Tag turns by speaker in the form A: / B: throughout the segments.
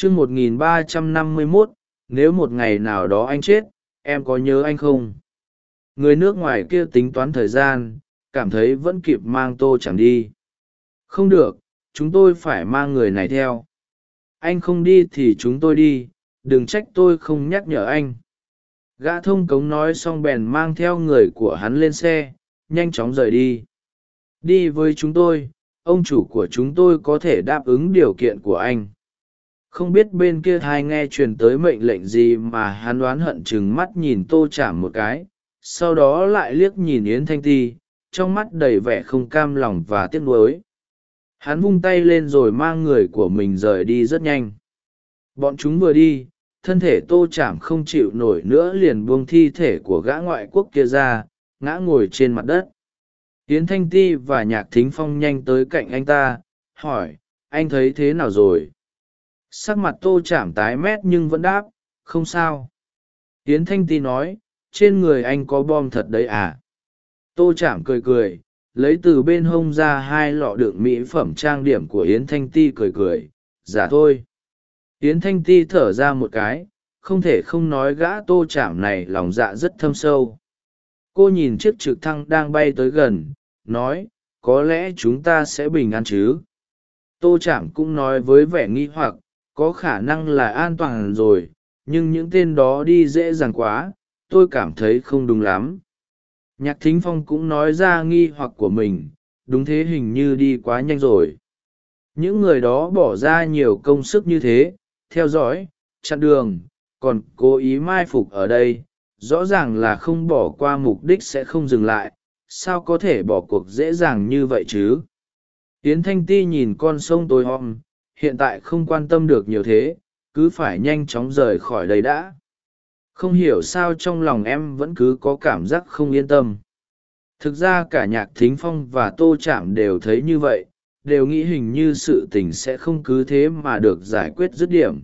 A: chương một nghìn ba trăm năm mươi mốt, nếu một ngày nào đó anh chết, em có nhớ anh không? Người nước ngoài kia tính toán thời gian, cảm thấy vẫn kịp mang tô chẳng đi. Không được, chúng tôi phải mang người này theo. Anh không đi thì chúng tôi đi, đừng trách tôi không nhắc nhở anh. Gã thông cống nói xong bèn mang theo người của hắn lên xe, nhanh chóng rời đi. Đi với chúng tôi, ông chủ của chúng tôi có thể đáp ứng điều kiện của anh không biết bên kia thai nghe truyền tới mệnh lệnh gì mà hắn đoán hận chừng mắt nhìn tô chạm một cái, sau đó lại liếc nhìn yến thanh ti, trong mắt đầy vẻ không cam lòng và tiếc nuối. Hắn vung tay lên rồi mang người của mình rời đi rất nhanh. Bọn chúng vừa đi, thân thể tô chạm không chịu nổi nữa liền buông thi thể của gã ngoại quốc kia ra, ngã ngồi trên mặt đất. Yến thanh ti và nhạc thính phong nhanh tới cạnh anh ta, hỏi, anh thấy thế nào rồi? Sắc mặt tô chạm tái mét nhưng vẫn đáp, không sao. Yến thanh ti nói, trên người anh có bom thật đấy à? Tô chạm cười cười, lấy từ bên hông ra hai lọ đựng mỹ phẩm trang điểm của yến thanh ti cười cười, giả thôi. Yến thanh ti thở ra một cái, không thể không nói gã tô chạm này lòng dạ rất thâm sâu. Cô nhìn chiếc trực thăng đang bay tới gần, nói, có lẽ chúng ta sẽ bình an chứ? Tô chạm cũng nói với vẻ nghi hoặc có khả năng là an toàn rồi, nhưng những tên đó đi dễ dàng quá, tôi cảm thấy không đúng lắm. Nhạc thính phong cũng nói ra nghi hoặc của mình, đúng thế hình như đi quá nhanh rồi. Những người đó bỏ ra nhiều công sức như thế, theo dõi, chặn đường, còn cố ý mai phục ở đây, rõ ràng là không bỏ qua mục đích sẽ không dừng lại, sao có thể bỏ cuộc dễ dàng như vậy chứ? Tiến thanh ti nhìn con sông tối om hiện tại không quan tâm được nhiều thế, cứ phải nhanh chóng rời khỏi đây đã. Không hiểu sao trong lòng em vẫn cứ có cảm giác không yên tâm. Thực ra cả nhạc thính phong và tô chạm đều thấy như vậy, đều nghĩ hình như sự tình sẽ không cứ thế mà được giải quyết dứt điểm.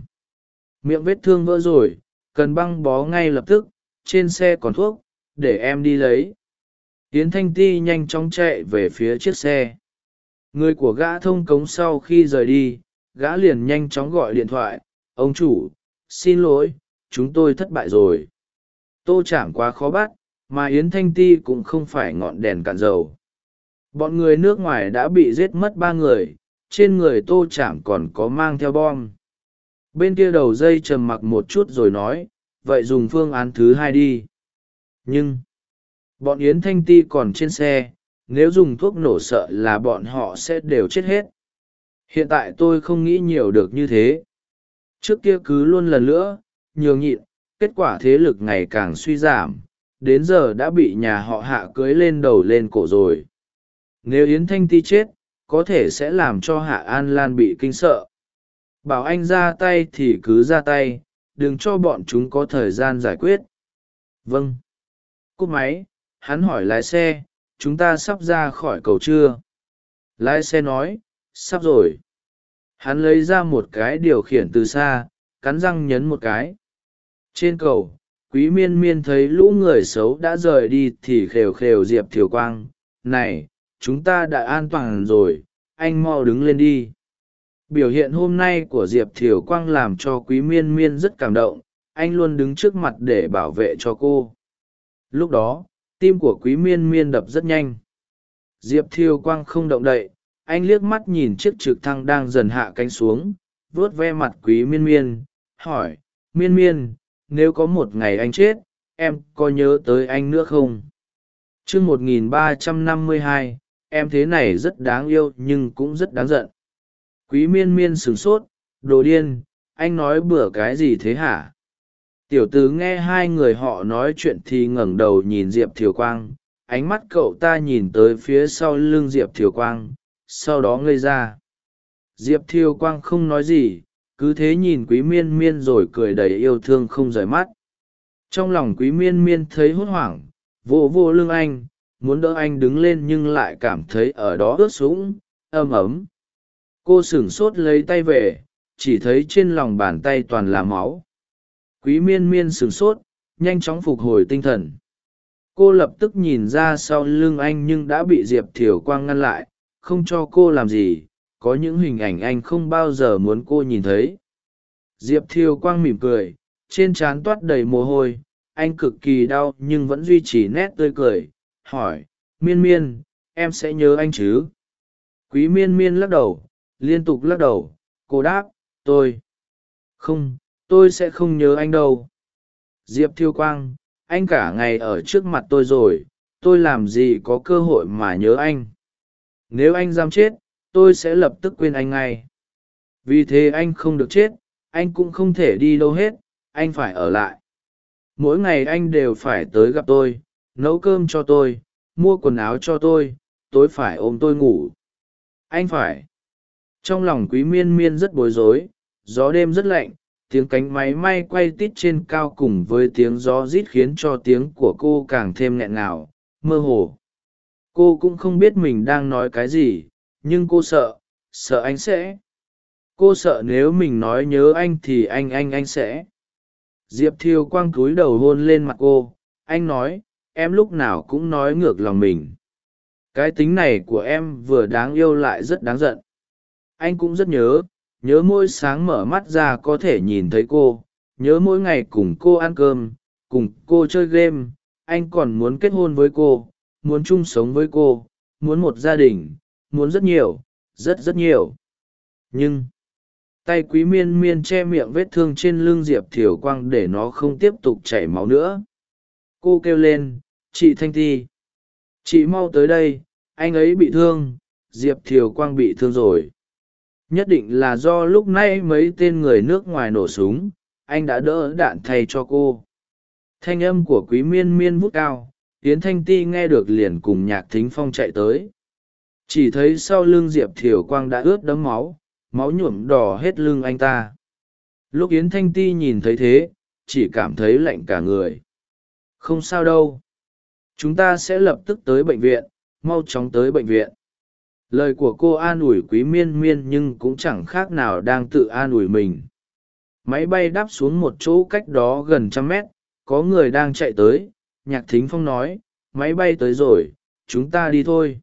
A: Miệng vết thương vỡ rồi, cần băng bó ngay lập tức, trên xe còn thuốc, để em đi lấy. Tiến thanh ti nhanh chóng chạy về phía chiếc xe. Người của gã thông cống sau khi rời đi gã liền nhanh chóng gọi điện thoại, ông chủ, xin lỗi, chúng tôi thất bại rồi. Tô chạm quá khó bắt, mà yến thanh ti cũng không phải ngọn đèn cạn dầu. Bọn người nước ngoài đã bị giết mất ba người, trên người tô chạm còn có mang theo bom. Bên kia đầu dây trầm mặc một chút rồi nói, vậy dùng phương án thứ hai đi. Nhưng, bọn yến thanh ti còn trên xe, nếu dùng thuốc nổ sợ là bọn họ sẽ đều chết hết hiện tại tôi không nghĩ nhiều được như thế. Trước kia cứ luôn lần nữa nhường nhịn, kết quả thế lực ngày càng suy giảm, đến giờ đã bị nhà họ hạ cưới lên đầu lên cổ rồi. Nếu yến thanh ti chết, có thể sẽ làm cho hạ an lan bị kinh sợ. Bảo anh ra tay thì cứ ra tay, đừng cho bọn chúng có thời gian giải quyết. Vâng. Cúp máy, hắn hỏi lái xe, chúng ta sắp ra khỏi cầu chưa? Lái xe nói sắp rồi. Hắn lấy ra một cái điều khiển từ xa, cắn răng nhấn một cái. Trên cầu, quý miên miên thấy lũ người xấu đã rời đi thì khều khều diệp thiều quang, này, chúng ta đã an toàn rồi, anh mau đứng lên đi. Biểu hiện hôm nay của diệp thiều quang làm cho quý miên miên rất cảm động, anh luôn đứng trước mặt để bảo vệ cho cô. Lúc đó, tim của quý miên miên đập rất nhanh. Diệp thiều quang không động đậy anh liếc mắt nhìn chiếc trực thăng đang dần hạ cánh xuống, vuốt ve mặt quý miên miên, hỏi, miên miên, nếu có một ngày anh chết, em có nhớ tới anh nữa không? T r ư ơ n g một nghìn ba trăm năm mươi hai, em thế này rất đáng yêu nhưng cũng rất đáng giận. Quý miên miên sửng sốt, đồ điên, anh nói bừa cái gì thế hả? Tiểu tứ nghe hai người họ nói chuyện thì ngẩng đầu nhìn diệp thiều quang, ánh mắt cậu ta nhìn tới phía sau lưng diệp thiều quang sau đó ngây ra. Diệp thiêu quang không nói gì, cứ thế nhìn quý miên miên rồi cười đầy yêu thương không rời mắt. Trong lòng quý miên miên thấy hốt hoảng vô vô lưng anh, muốn đỡ anh đứng lên nhưng lại cảm thấy ở đó ướt sũng, ấm ấm. Cô sửng sốt lấy tay về, chỉ thấy trên lòng bàn tay toàn là máu. Quý miên miên sửng sốt, nhanh chóng phục hồi tinh thần. Cô lập tức nhìn ra sau lưng anh nhưng đã bị diệp thiều quang ngăn lại không cho cô làm gì, có những hình ảnh anh không bao giờ muốn cô nhìn thấy. Diệp thiêu quang mỉm cười, trên trán toát đầy mồ hôi, anh cực kỳ đau nhưng vẫn duy trì nét tươi cười, hỏi, miên miên, em sẽ nhớ anh chứ? Quý miên miên lắc đầu, liên tục lắc đầu, cô đáp, tôi. Không, tôi sẽ không nhớ anh đâu. Diệp thiêu quang, anh cả ngày ở trước mặt tôi rồi, tôi làm gì có cơ hội mà nhớ anh? Nếu anh dám chết, tôi sẽ lập tức quên anh ngay. Vì thế anh không được chết, anh cũng không thể đi đâu hết, anh phải ở lại. Mỗi ngày anh đều phải tới gặp tôi, nấu cơm cho tôi, mua quần áo cho tôi, tối phải ôm tôi ngủ. Anh phải. Trong lòng quý miên miên rất bối rối, gió đêm rất lạnh, tiếng cánh máy may quay tít trên cao cùng với tiếng gió rít khiến cho tiếng của cô càng thêm nghẹn ngào, mơ hồ cô cũng không biết mình đang nói cái gì, nhưng cô sợ sợ anh sẽ. Cô sợ nếu mình nói nhớ anh thì anh anh anh sẽ. Diệp thiêu quang cúi đầu hôn lên mặt cô. Anh nói, em lúc nào cũng nói ngược lòng mình. Cái tính này của em vừa đáng yêu lại rất đáng giận. Anh cũng rất nhớ nhớ mỗi sáng mở mắt ra có thể nhìn thấy cô. Nhớ mỗi ngày cùng cô ăn cơm, cùng cô chơi game. Anh còn muốn kết hôn với cô muốn chung sống với cô, muốn một gia đình, muốn rất nhiều, rất rất nhiều. Nhưng, tay quý miên miên che miệng vết thương trên lưng diệp thiều quang để nó không tiếp tục chảy máu nữa. Cô kêu lên, chị thanh ti, chị mau tới đây, anh ấy bị thương, diệp thiều quang bị thương rồi. Nhất định là do lúc nay mấy tên người nước ngoài nổ súng, anh đã đỡ đạn thay cho cô. Thanh âm của quý miên miên vút cao yến thanh ti nghe được liền cùng nhạc thính phong chạy tới. Chỉ thấy sau lưng diệp thiều quang đã ướt đẫm máu máu nhuộm đỏ hết lưng anh ta. Lúc yến thanh ti nhìn thấy thế, chỉ cảm thấy lạnh cả người. Không sao đâu. Chúng ta sẽ lập tức tới bệnh viện, mau chóng tới bệnh viện. Lời của cô an ủi quý miên miên nhưng cũng chẳng khác nào đang tự an ủi mình. Máy bay đáp xuống một chỗ cách đó gần trăm mét, có người đang chạy tới nhạc thính phong nói, máy bay tới rồi, chúng ta đi thôi.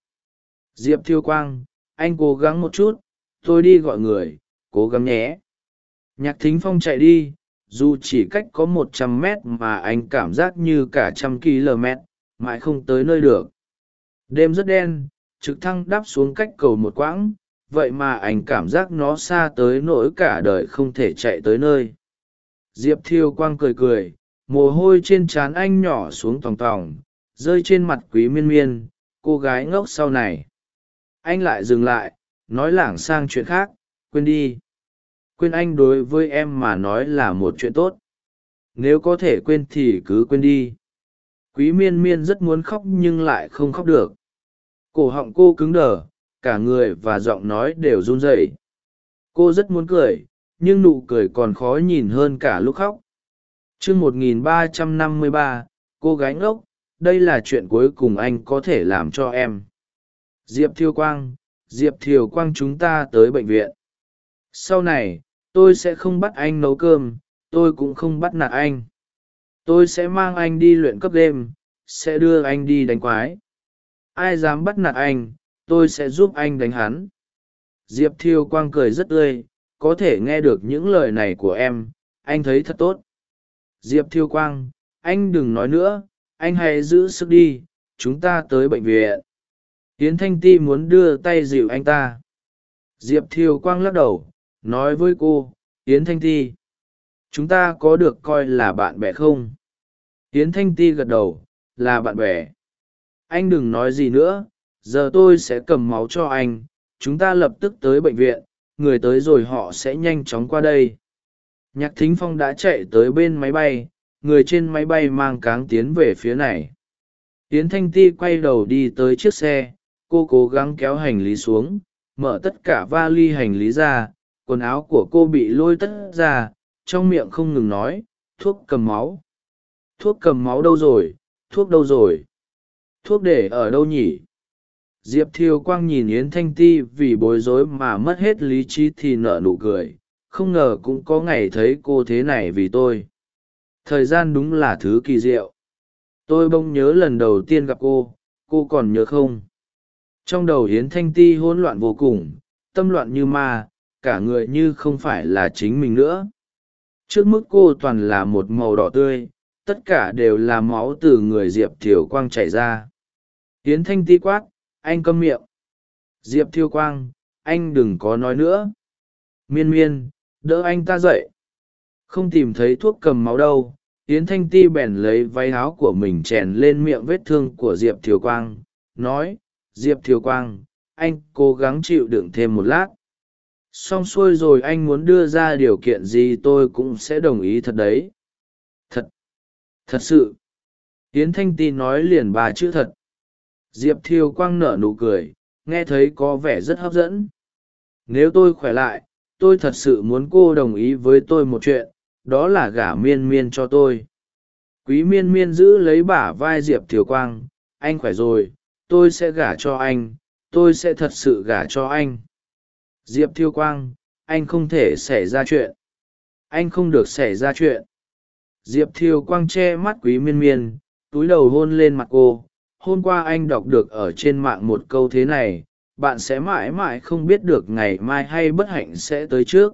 A: Diệp thiêu quang, anh cố gắng một chút, tôi đi gọi người, cố gắng nhé. Nhạc thính phong chạy đi, dù chỉ cách có một trăm mét mà anh cảm giác như cả trăm km mãi không tới nơi được. Đêm rất đen, trực thăng đáp xuống cách cầu một quãng, vậy mà anh cảm giác nó xa tới nỗi cả đời không thể chạy tới nơi. Diệp thiêu quang cười cười mồ hôi trên trán anh nhỏ xuống tòng tòng, rơi trên mặt quý miên miên, cô gái ngốc sau này. Anh lại dừng lại, nói lảng sang chuyện khác, quên đi. Quên anh đối với em mà nói là một chuyện tốt. Nếu có thể quên thì cứ quên đi. Quý miên miên rất muốn khóc nhưng lại không khóc được. Cổ họng cô cứng đờ, cả người và giọng nói đều run rẩy. Cô rất muốn cười, nhưng nụ cười còn khó nhìn hơn cả lúc khóc chương một nghìn ba trăm năm mươi ba, cô gái ngốc, đây là chuyện cuối cùng anh có thể làm cho em. Diệp thiêu quang, diệp thiều quang chúng ta tới bệnh viện. Sau này, tôi sẽ không bắt anh nấu cơm, tôi cũng không bắt nạt anh. Tôi sẽ mang anh đi luyện cấp đêm, sẽ đưa anh đi đánh quái. Ai dám bắt nạt anh, tôi sẽ giúp anh đánh hắn. Diệp thiêu quang cười rất tươi, có thể nghe được những lời này của em, anh thấy thật tốt diệp thiêu quang, anh đừng nói nữa, anh hãy giữ sức đi, chúng ta tới bệnh viện. Yến thanh ti muốn đưa tay dịu anh ta. Diệp thiêu quang lắc đầu, nói với cô, yến thanh ti, chúng ta có được coi là bạn bè không? Yến thanh ti gật đầu, là bạn bè. Anh đừng nói gì nữa, giờ tôi sẽ cầm máu cho anh, chúng ta lập tức tới bệnh viện, người tới rồi họ sẽ nhanh chóng qua đây nhạc thính phong đã chạy tới bên máy bay, người trên máy bay mang cáng tiến về phía này. Yến thanh ti quay đầu đi tới chiếc xe, cô cố gắng kéo hành lý xuống, mở tất cả vali hành lý ra, quần áo của cô bị lôi tất ra, trong miệng không ngừng nói, thuốc cầm máu. Thuốc cầm máu đâu rồi? Thuốc đâu rồi? Thuốc để ở đâu nhỉ? Diệp thiều quang nhìn yến thanh ti vì bối rối mà mất hết lý trí thì nở nụ cười không ngờ cũng có ngày thấy cô thế này vì tôi. Thời gian đúng là thứ kỳ diệu. Tôi bỗng nhớ lần đầu tiên gặp cô cô còn nhớ không? Trong đầu hiến thanh ti hỗn loạn vô cùng, tâm loạn như ma, cả người như không phải là chính mình nữa. Trước mức cô toàn là một màu đỏ tươi, tất cả đều là máu từ người diệp thiều quang chảy ra. Hiến thanh ti quát, anh câm miệng. Diệp thiêu quang, anh đừng có nói nữa. Miên miên đỡ anh ta dậy. Không tìm thấy thuốc cầm máu đâu, yến thanh ti bèn lấy váy áo của mình chèn lên miệng vết thương của diệp thiều quang, nói, diệp thiều quang, anh cố gắng chịu đựng thêm một lát. Xong xuôi rồi anh muốn đưa ra điều kiện gì tôi cũng sẽ đồng ý thật đấy. Thật thật sự. Yến thanh ti nói liền ba chữ thật. Diệp thiều quang nở nụ cười, nghe thấy có vẻ rất hấp dẫn. Nếu tôi khỏe lại tôi thật sự muốn cô đồng ý với tôi một chuyện, đó là gả miên miên cho tôi. Quý miên miên giữ lấy bả vai diệp thiều quang, anh khỏe rồi, tôi sẽ gả cho anh, tôi sẽ thật sự gả cho anh. Diệp thiêu quang, anh không thể xảy ra chuyện. Anh không được xảy ra chuyện. Diệp thiêu quang che mắt quý miên miên, túi đầu hôn lên mặt cô. Hôm qua anh đọc được ở trên mạng một câu thế này bạn sẽ mãi mãi không biết được ngày mai hay bất hạnh sẽ tới trước.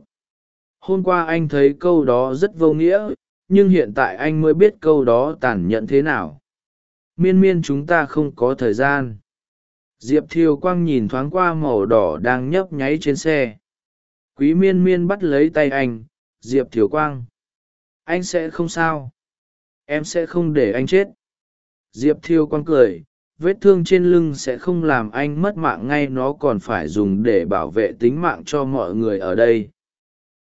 A: Hôm qua anh thấy câu đó rất vô nghĩa, nhưng hiện tại anh mới biết câu đó tàn nhẫn thế nào. Miên miên chúng ta không có thời gian. Diệp thiều quang nhìn thoáng qua màu đỏ đang nhấp nháy trên xe. Quý miên miên bắt lấy tay anh, diệp thiều quang. Anh sẽ không sao. Em sẽ không để anh chết. Diệp thiều quang cười vết thương trên lưng sẽ không làm anh mất mạng ngay nó còn phải dùng để bảo vệ tính mạng cho mọi người ở đây.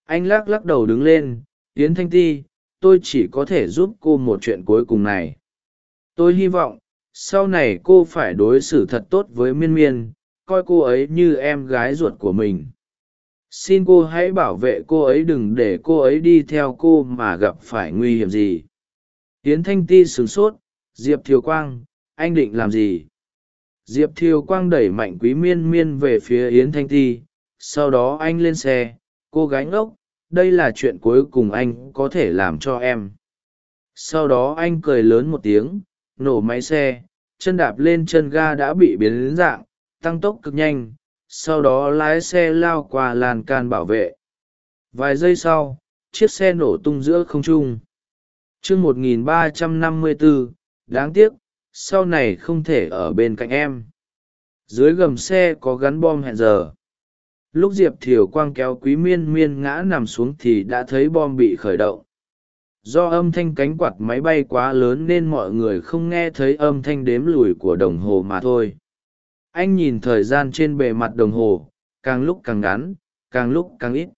A: Anh lắc lắc đầu đứng lên, yến thanh ti, tôi chỉ có thể giúp cô một chuyện cuối cùng này. Tôi hy vọng, sau này cô phải đối xử thật tốt với miên miên, coi cô ấy như em gái ruột của mình. Xin cô hãy bảo vệ cô ấy đừng để cô ấy đi theo cô mà gặp phải nguy hiểm gì. Yến thanh ti sửng sốt, diệp thiều quang anh định làm gì? Diệp thiều quang đẩy mạnh quý miên miên về phía yến thanh ti, sau đó anh lên xe, cô gái ngốc, đây là chuyện cuối cùng anh có thể làm cho em. Sau đó anh cười lớn một tiếng, nổ máy xe, chân đạp lên chân ga đã bị biến đến dạng, tăng tốc cực nhanh, sau đó lái xe lao qua làn can bảo vệ. Vài giây sau, chiếc xe nổ tung giữa không trung. Chương một nghìn ba trăm năm mươi bốn, đáng tiếc sau này không thể ở bên cạnh em. Dưới gầm xe có gắn bom hẹn giờ. Lúc diệp thiều quang kéo quý miên miên ngã nằm xuống thì đã thấy bom bị khởi động. Do âm thanh cánh quạt máy bay quá lớn nên mọi người không nghe thấy âm thanh đếm lùi của đồng hồ mà thôi. Anh nhìn thời gian trên bề mặt đồng hồ, càng lúc càng ngắn, càng lúc càng ít.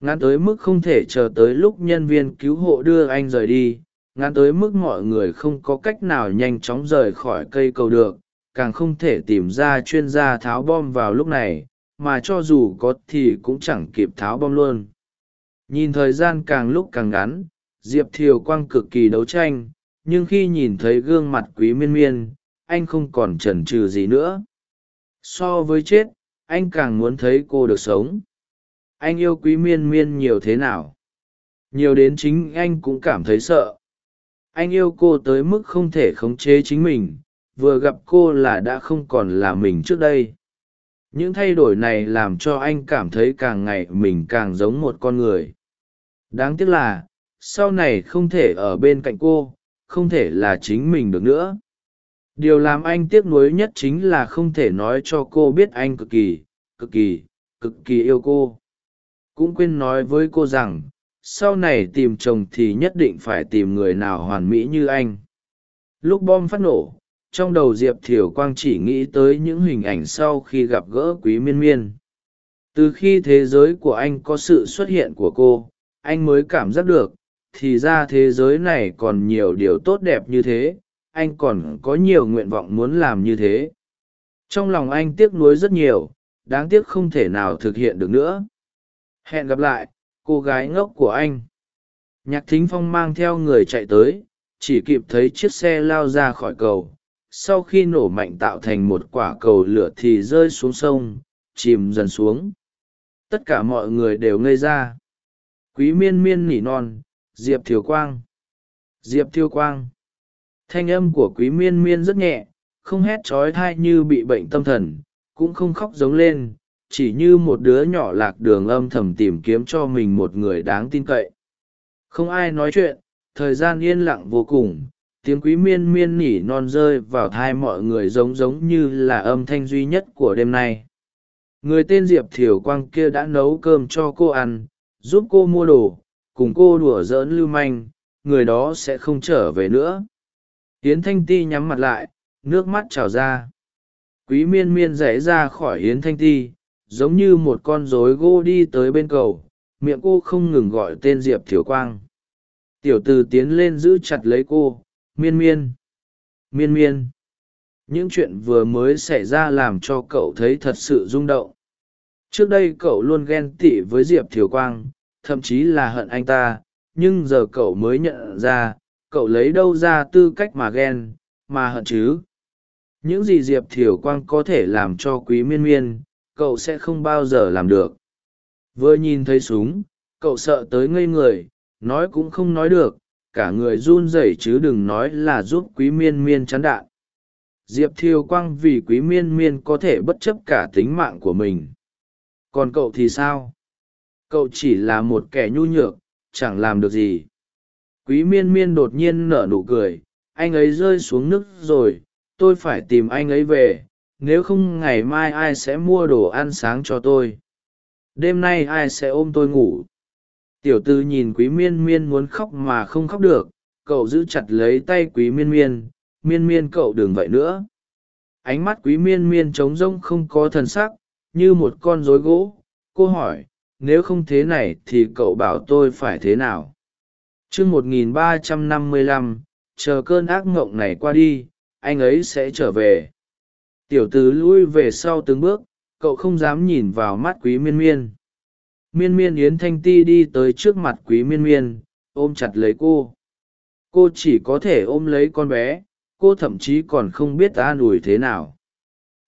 A: Ngắn tới mức không thể chờ tới lúc nhân viên cứu hộ đưa anh rời đi ngắn tới mức mọi người không có cách nào nhanh chóng rời khỏi cây cầu được, càng không thể tìm ra chuyên gia tháo bom vào lúc này, mà cho dù có thì cũng chẳng kịp tháo bom luôn. Nhìn thời gian càng lúc càng ngắn, diệp thiều quang cực kỳ đấu tranh, nhưng khi nhìn thấy gương mặt quý miên miên, anh không còn chần chừ gì nữa. So với chết, anh càng muốn thấy cô được sống. Anh yêu quý miên miên nhiều thế nào? Nhiều đến chính anh cũng cảm thấy sợ anh yêu cô tới mức không thể khống chế chính mình, vừa gặp cô là đã không còn là mình trước đây. Những thay đổi này làm cho anh cảm thấy càng ngày mình càng giống một con người. Đáng tiếc là, sau này không thể ở bên cạnh cô, không thể là chính mình được nữa. Điều làm anh tiếc nuối nhất chính là không thể nói cho cô biết anh cực kỳ cực kỳ cực kỳ yêu cô. Cũng quên nói với cô rằng sau này tìm chồng thì nhất định phải tìm người nào hoàn mỹ như anh. Lúc bom phát nổ, trong đầu diệp thiều quang chỉ nghĩ tới những hình ảnh sau khi gặp gỡ quý miên miên. Từ khi thế giới của anh có sự xuất hiện của cô, anh mới cảm giác được, thì ra thế giới này còn nhiều điều tốt đẹp như thế, anh còn có nhiều nguyện vọng muốn làm như thế. Trong lòng anh tiếc nuối rất nhiều, đáng tiếc không thể nào thực hiện được nữa. Hẹn gặp lại cô gái ngốc của anh. Nhạc thính phong mang theo người chạy tới, chỉ kịp thấy chiếc xe lao ra khỏi cầu. Sau khi nổ mạnh tạo thành một quả cầu lửa thì rơi xuống sông, chìm dần xuống. Tất cả mọi người đều ngây ra. Quý miên miên nỉ non, diệp thiều quang. Diệp thiêu quang. Thanh âm của quý miên miên rất nhẹ, không hét trói thai như bị bệnh tâm thần, cũng không khóc giống lên chỉ như một đứa nhỏ lạc đường âm thầm tìm kiếm cho mình một người đáng tin cậy. Không ai nói chuyện, thời gian yên lặng vô cùng, tiếng quý miên miên nỉ non rơi vào thai mọi người giống giống như là âm thanh duy nhất của đêm nay. Người tên diệp thiều quang kia đã nấu cơm cho cô ăn, giúp cô mua đồ, cùng cô đùa giỡn lưu manh, người đó sẽ không trở về nữa. Hiến thanh ti nhắm mặt lại, nước mắt trào ra. Quý miên miên rẽ ra khỏi hiến thanh ti giống như một con rối gô đi tới bên cầu, miệng cô không ngừng gọi tên diệp thiều quang. Tiểu từ tiến lên giữ chặt lấy cô, miên miên miên miên. Những chuyện vừa mới xảy ra làm cho cậu thấy thật sự rung động. Trước đây cậu luôn ghen tị với diệp thiều quang, thậm chí là hận anh ta, nhưng giờ cậu mới nhận ra, cậu lấy đâu ra tư cách mà ghen, mà hận chứ? Những gì diệp thiều quang có thể làm cho quý miên miên cậu sẽ không bao giờ làm được. Vừa nhìn thấy súng, cậu sợ tới ngây người, nói cũng không nói được, cả người run rẩy chứ đừng nói là giúp quý miên miên chán đạn. Diệp Thiêu quang vì quý miên miên có thể bất chấp cả tính mạng của mình. Còn cậu thì sao? Cậu chỉ là một kẻ nhu nhược, chẳng làm được gì. Quý miên miên đột nhiên nở nụ cười, anh ấy rơi xuống nước rồi, tôi phải tìm anh ấy về nếu không ngày mai ai sẽ mua đồ ăn sáng cho tôi? Đêm nay ai sẽ ôm tôi ngủ? Tiểu tư nhìn quý miên miên muốn khóc mà không khóc được, cậu giữ chặt lấy tay quý miên miên miên miên, cậu đừng vậy nữa. Ánh mắt quý miên miên trống rông không có thần sắc, như một con rối gỗ. Cô hỏi, nếu không thế này thì cậu bảo tôi phải thế nào? Chương một nghìn ba trăm năm mươi lăm, chờ cơn ác ngộng này qua đi, anh ấy sẽ trở về tiểu tứ lui về sau từng bước, cậu không dám nhìn vào mắt quý miên miên. Miên miên yến thanh ti đi tới trước mặt quý miên miên, ôm chặt lấy cô. Cô chỉ có thể ôm lấy con bé, cô thậm chí còn không biết an ủi thế nào.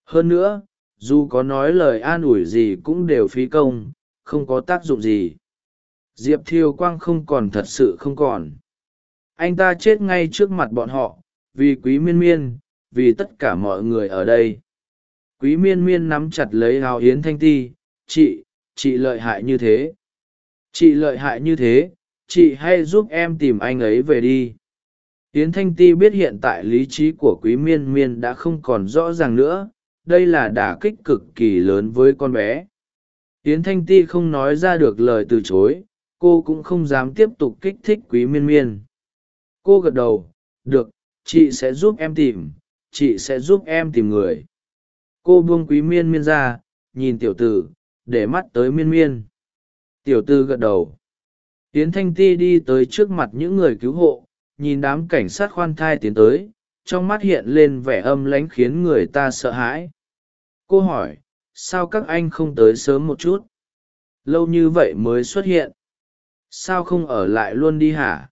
A: Hơn nữa, dù có nói lời an ủi gì cũng đều phí công, không có tác dụng gì. Diệp thiêu quang không còn thật sự không còn. Anh ta chết ngay trước mặt bọn họ, vì quý miên miên vì tất cả mọi người ở đây. Quý miên miên nắm chặt lấy hào yến thanh ti, chị chị lợi hại như thế. Chị lợi hại như thế, chị hay giúp em tìm anh ấy về đi. Yến thanh ti biết hiện tại lý trí của quý miên miên đã không còn rõ ràng nữa, đây là đả kích cực kỳ lớn với con bé. Yến thanh ti không nói ra được lời từ chối, cô cũng không dám tiếp tục kích thích quý miên miên. Cô gật đầu, được, chị sẽ giúp em tìm chị sẽ giúp em tìm người. Cô buông quý miên miên ra, nhìn tiểu tử, để mắt tới miên miên. Tiểu tư gật đầu. Tiến thanh ti đi tới trước mặt những người cứu hộ, nhìn đám cảnh sát khoan thai tiến tới, trong mắt hiện lên vẻ âm lánh khiến người ta sợ hãi. Cô hỏi, sao các anh không tới sớm một chút? Lâu như vậy mới xuất hiện. Sao không ở lại luôn đi hả?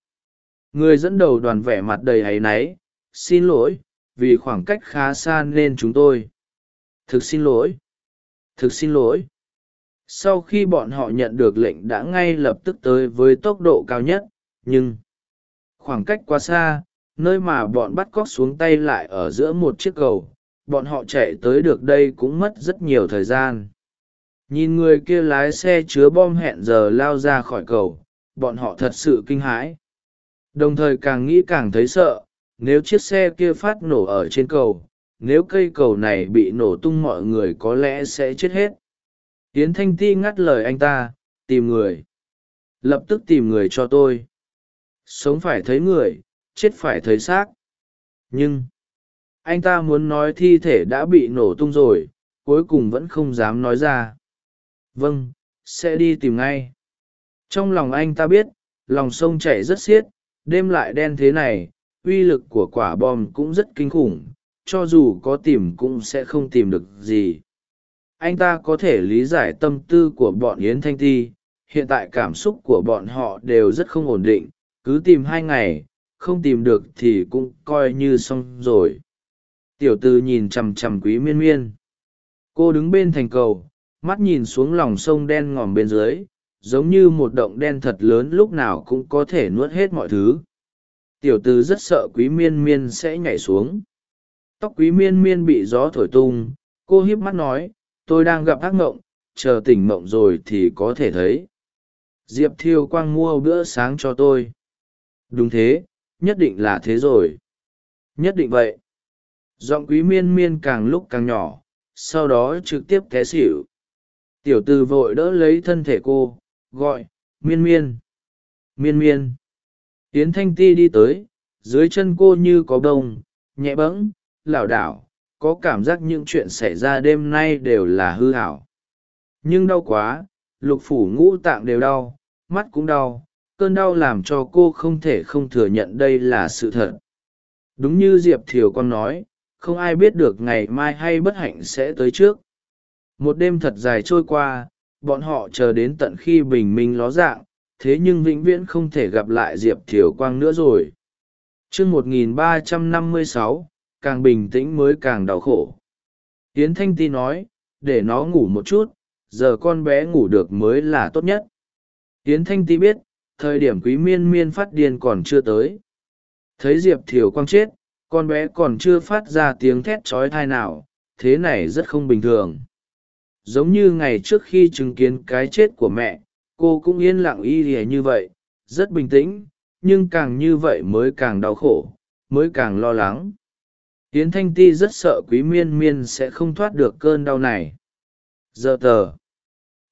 A: Người dẫn đầu đoàn vẻ mặt đầy áy náy, xin lỗi vì khoảng cách khá xa nên chúng tôi. Thực xin lỗi. Thực xin lỗi. Sau khi bọn họ nhận được lệnh đã ngay lập tức tới với tốc độ cao nhất, nhưng khoảng cách quá xa, nơi mà bọn bắt cóc xuống tay lại ở giữa một chiếc cầu, bọn họ chạy tới được đây cũng mất rất nhiều thời gian. Nhìn người kia lái xe chứa bom hẹn giờ lao ra khỏi cầu, bọn họ thật sự kinh hãi. Đồng thời càng nghĩ càng thấy sợ nếu chiếc xe kia phát nổ ở trên cầu, nếu cây cầu này bị nổ tung mọi người có lẽ sẽ chết hết. Yến thanh ti ngắt lời anh ta, tìm người. Lập tức tìm người cho tôi. Sống phải thấy người, chết phải thấy xác. Nhưng, anh ta muốn nói thi thể đã bị nổ tung rồi, cuối cùng vẫn không dám nói ra. Vâng sẽ đi tìm ngay. Trong lòng anh ta biết, lòng sông chảy rất xiết, đêm lại đen thế này uy lực của quả bom cũng rất kinh khủng, cho dù có tìm cũng sẽ không tìm được gì. Anh ta có thể lý giải tâm tư của bọn yến thanh ti, hiện tại cảm xúc của bọn họ đều rất không ổn định, cứ tìm hai ngày, không tìm được thì cũng coi như xong rồi. Tiểu tư nhìn chằm chằm quý miên miên. Cô đứng bên thành cầu, mắt nhìn xuống lòng sông đen ngòm bên dưới, giống như một động đen thật lớn lúc nào cũng có thể nuốt hết mọi thứ tiểu tư rất sợ quý miên miên sẽ nhảy xuống. Tóc quý miên miên bị gió thổi tung, cô hiếp mắt nói, tôi đang gặp ác mộng chờ tỉnh mộng rồi thì có thể thấy. Diệp thiêu quang mua bữa sáng cho tôi. Đúng thế, nhất định là thế rồi. Nhất định vậy. Giọng quý miên miên càng lúc càng nhỏ, sau đó trực tiếp té xỉu. Tiểu tư vội đỡ lấy thân thể cô, gọi, miên miên. Miên miên yến thanh ti đi tới, dưới chân cô như có bông, nhẹ bẫng, lảo đảo, có cảm giác những chuyện xảy ra đêm nay đều là hư hảo. Nhưng đau quá, lục phủ ngũ tạng đều đau, mắt cũng đau, cơn đau làm cho cô không thể không thừa nhận đây là sự thật. Đúng như diệp thiều con nói, không ai biết được ngày mai hay bất hạnh sẽ tới trước. Một đêm thật dài trôi qua, bọn họ chờ đến tận khi bình minh ló dạng thế nhưng vĩnh viễn không thể gặp lại diệp thiều quang nữa rồi. Chương một nghìn ba trăm năm mươi sáu, càng bình tĩnh mới càng đau khổ. Hiến thanh ti nói, để nó ngủ một chút, giờ con bé ngủ được mới là tốt nhất. Hiến thanh ti biết, thời điểm quý miên miên phát điên còn chưa tới. Thấy diệp thiều quang chết, con bé còn chưa phát ra tiếng thét trói thai nào, thế này rất không bình thường. Giống như ngày trước khi chứng kiến cái chết của mẹ cô cũng yên lặng y ỉa như vậy, rất bình tĩnh, nhưng càng như vậy mới càng đau khổ, mới càng lo lắng. Yến thanh ti rất sợ quý miên miên sẽ không thoát được cơn đau này. Giờ tờ.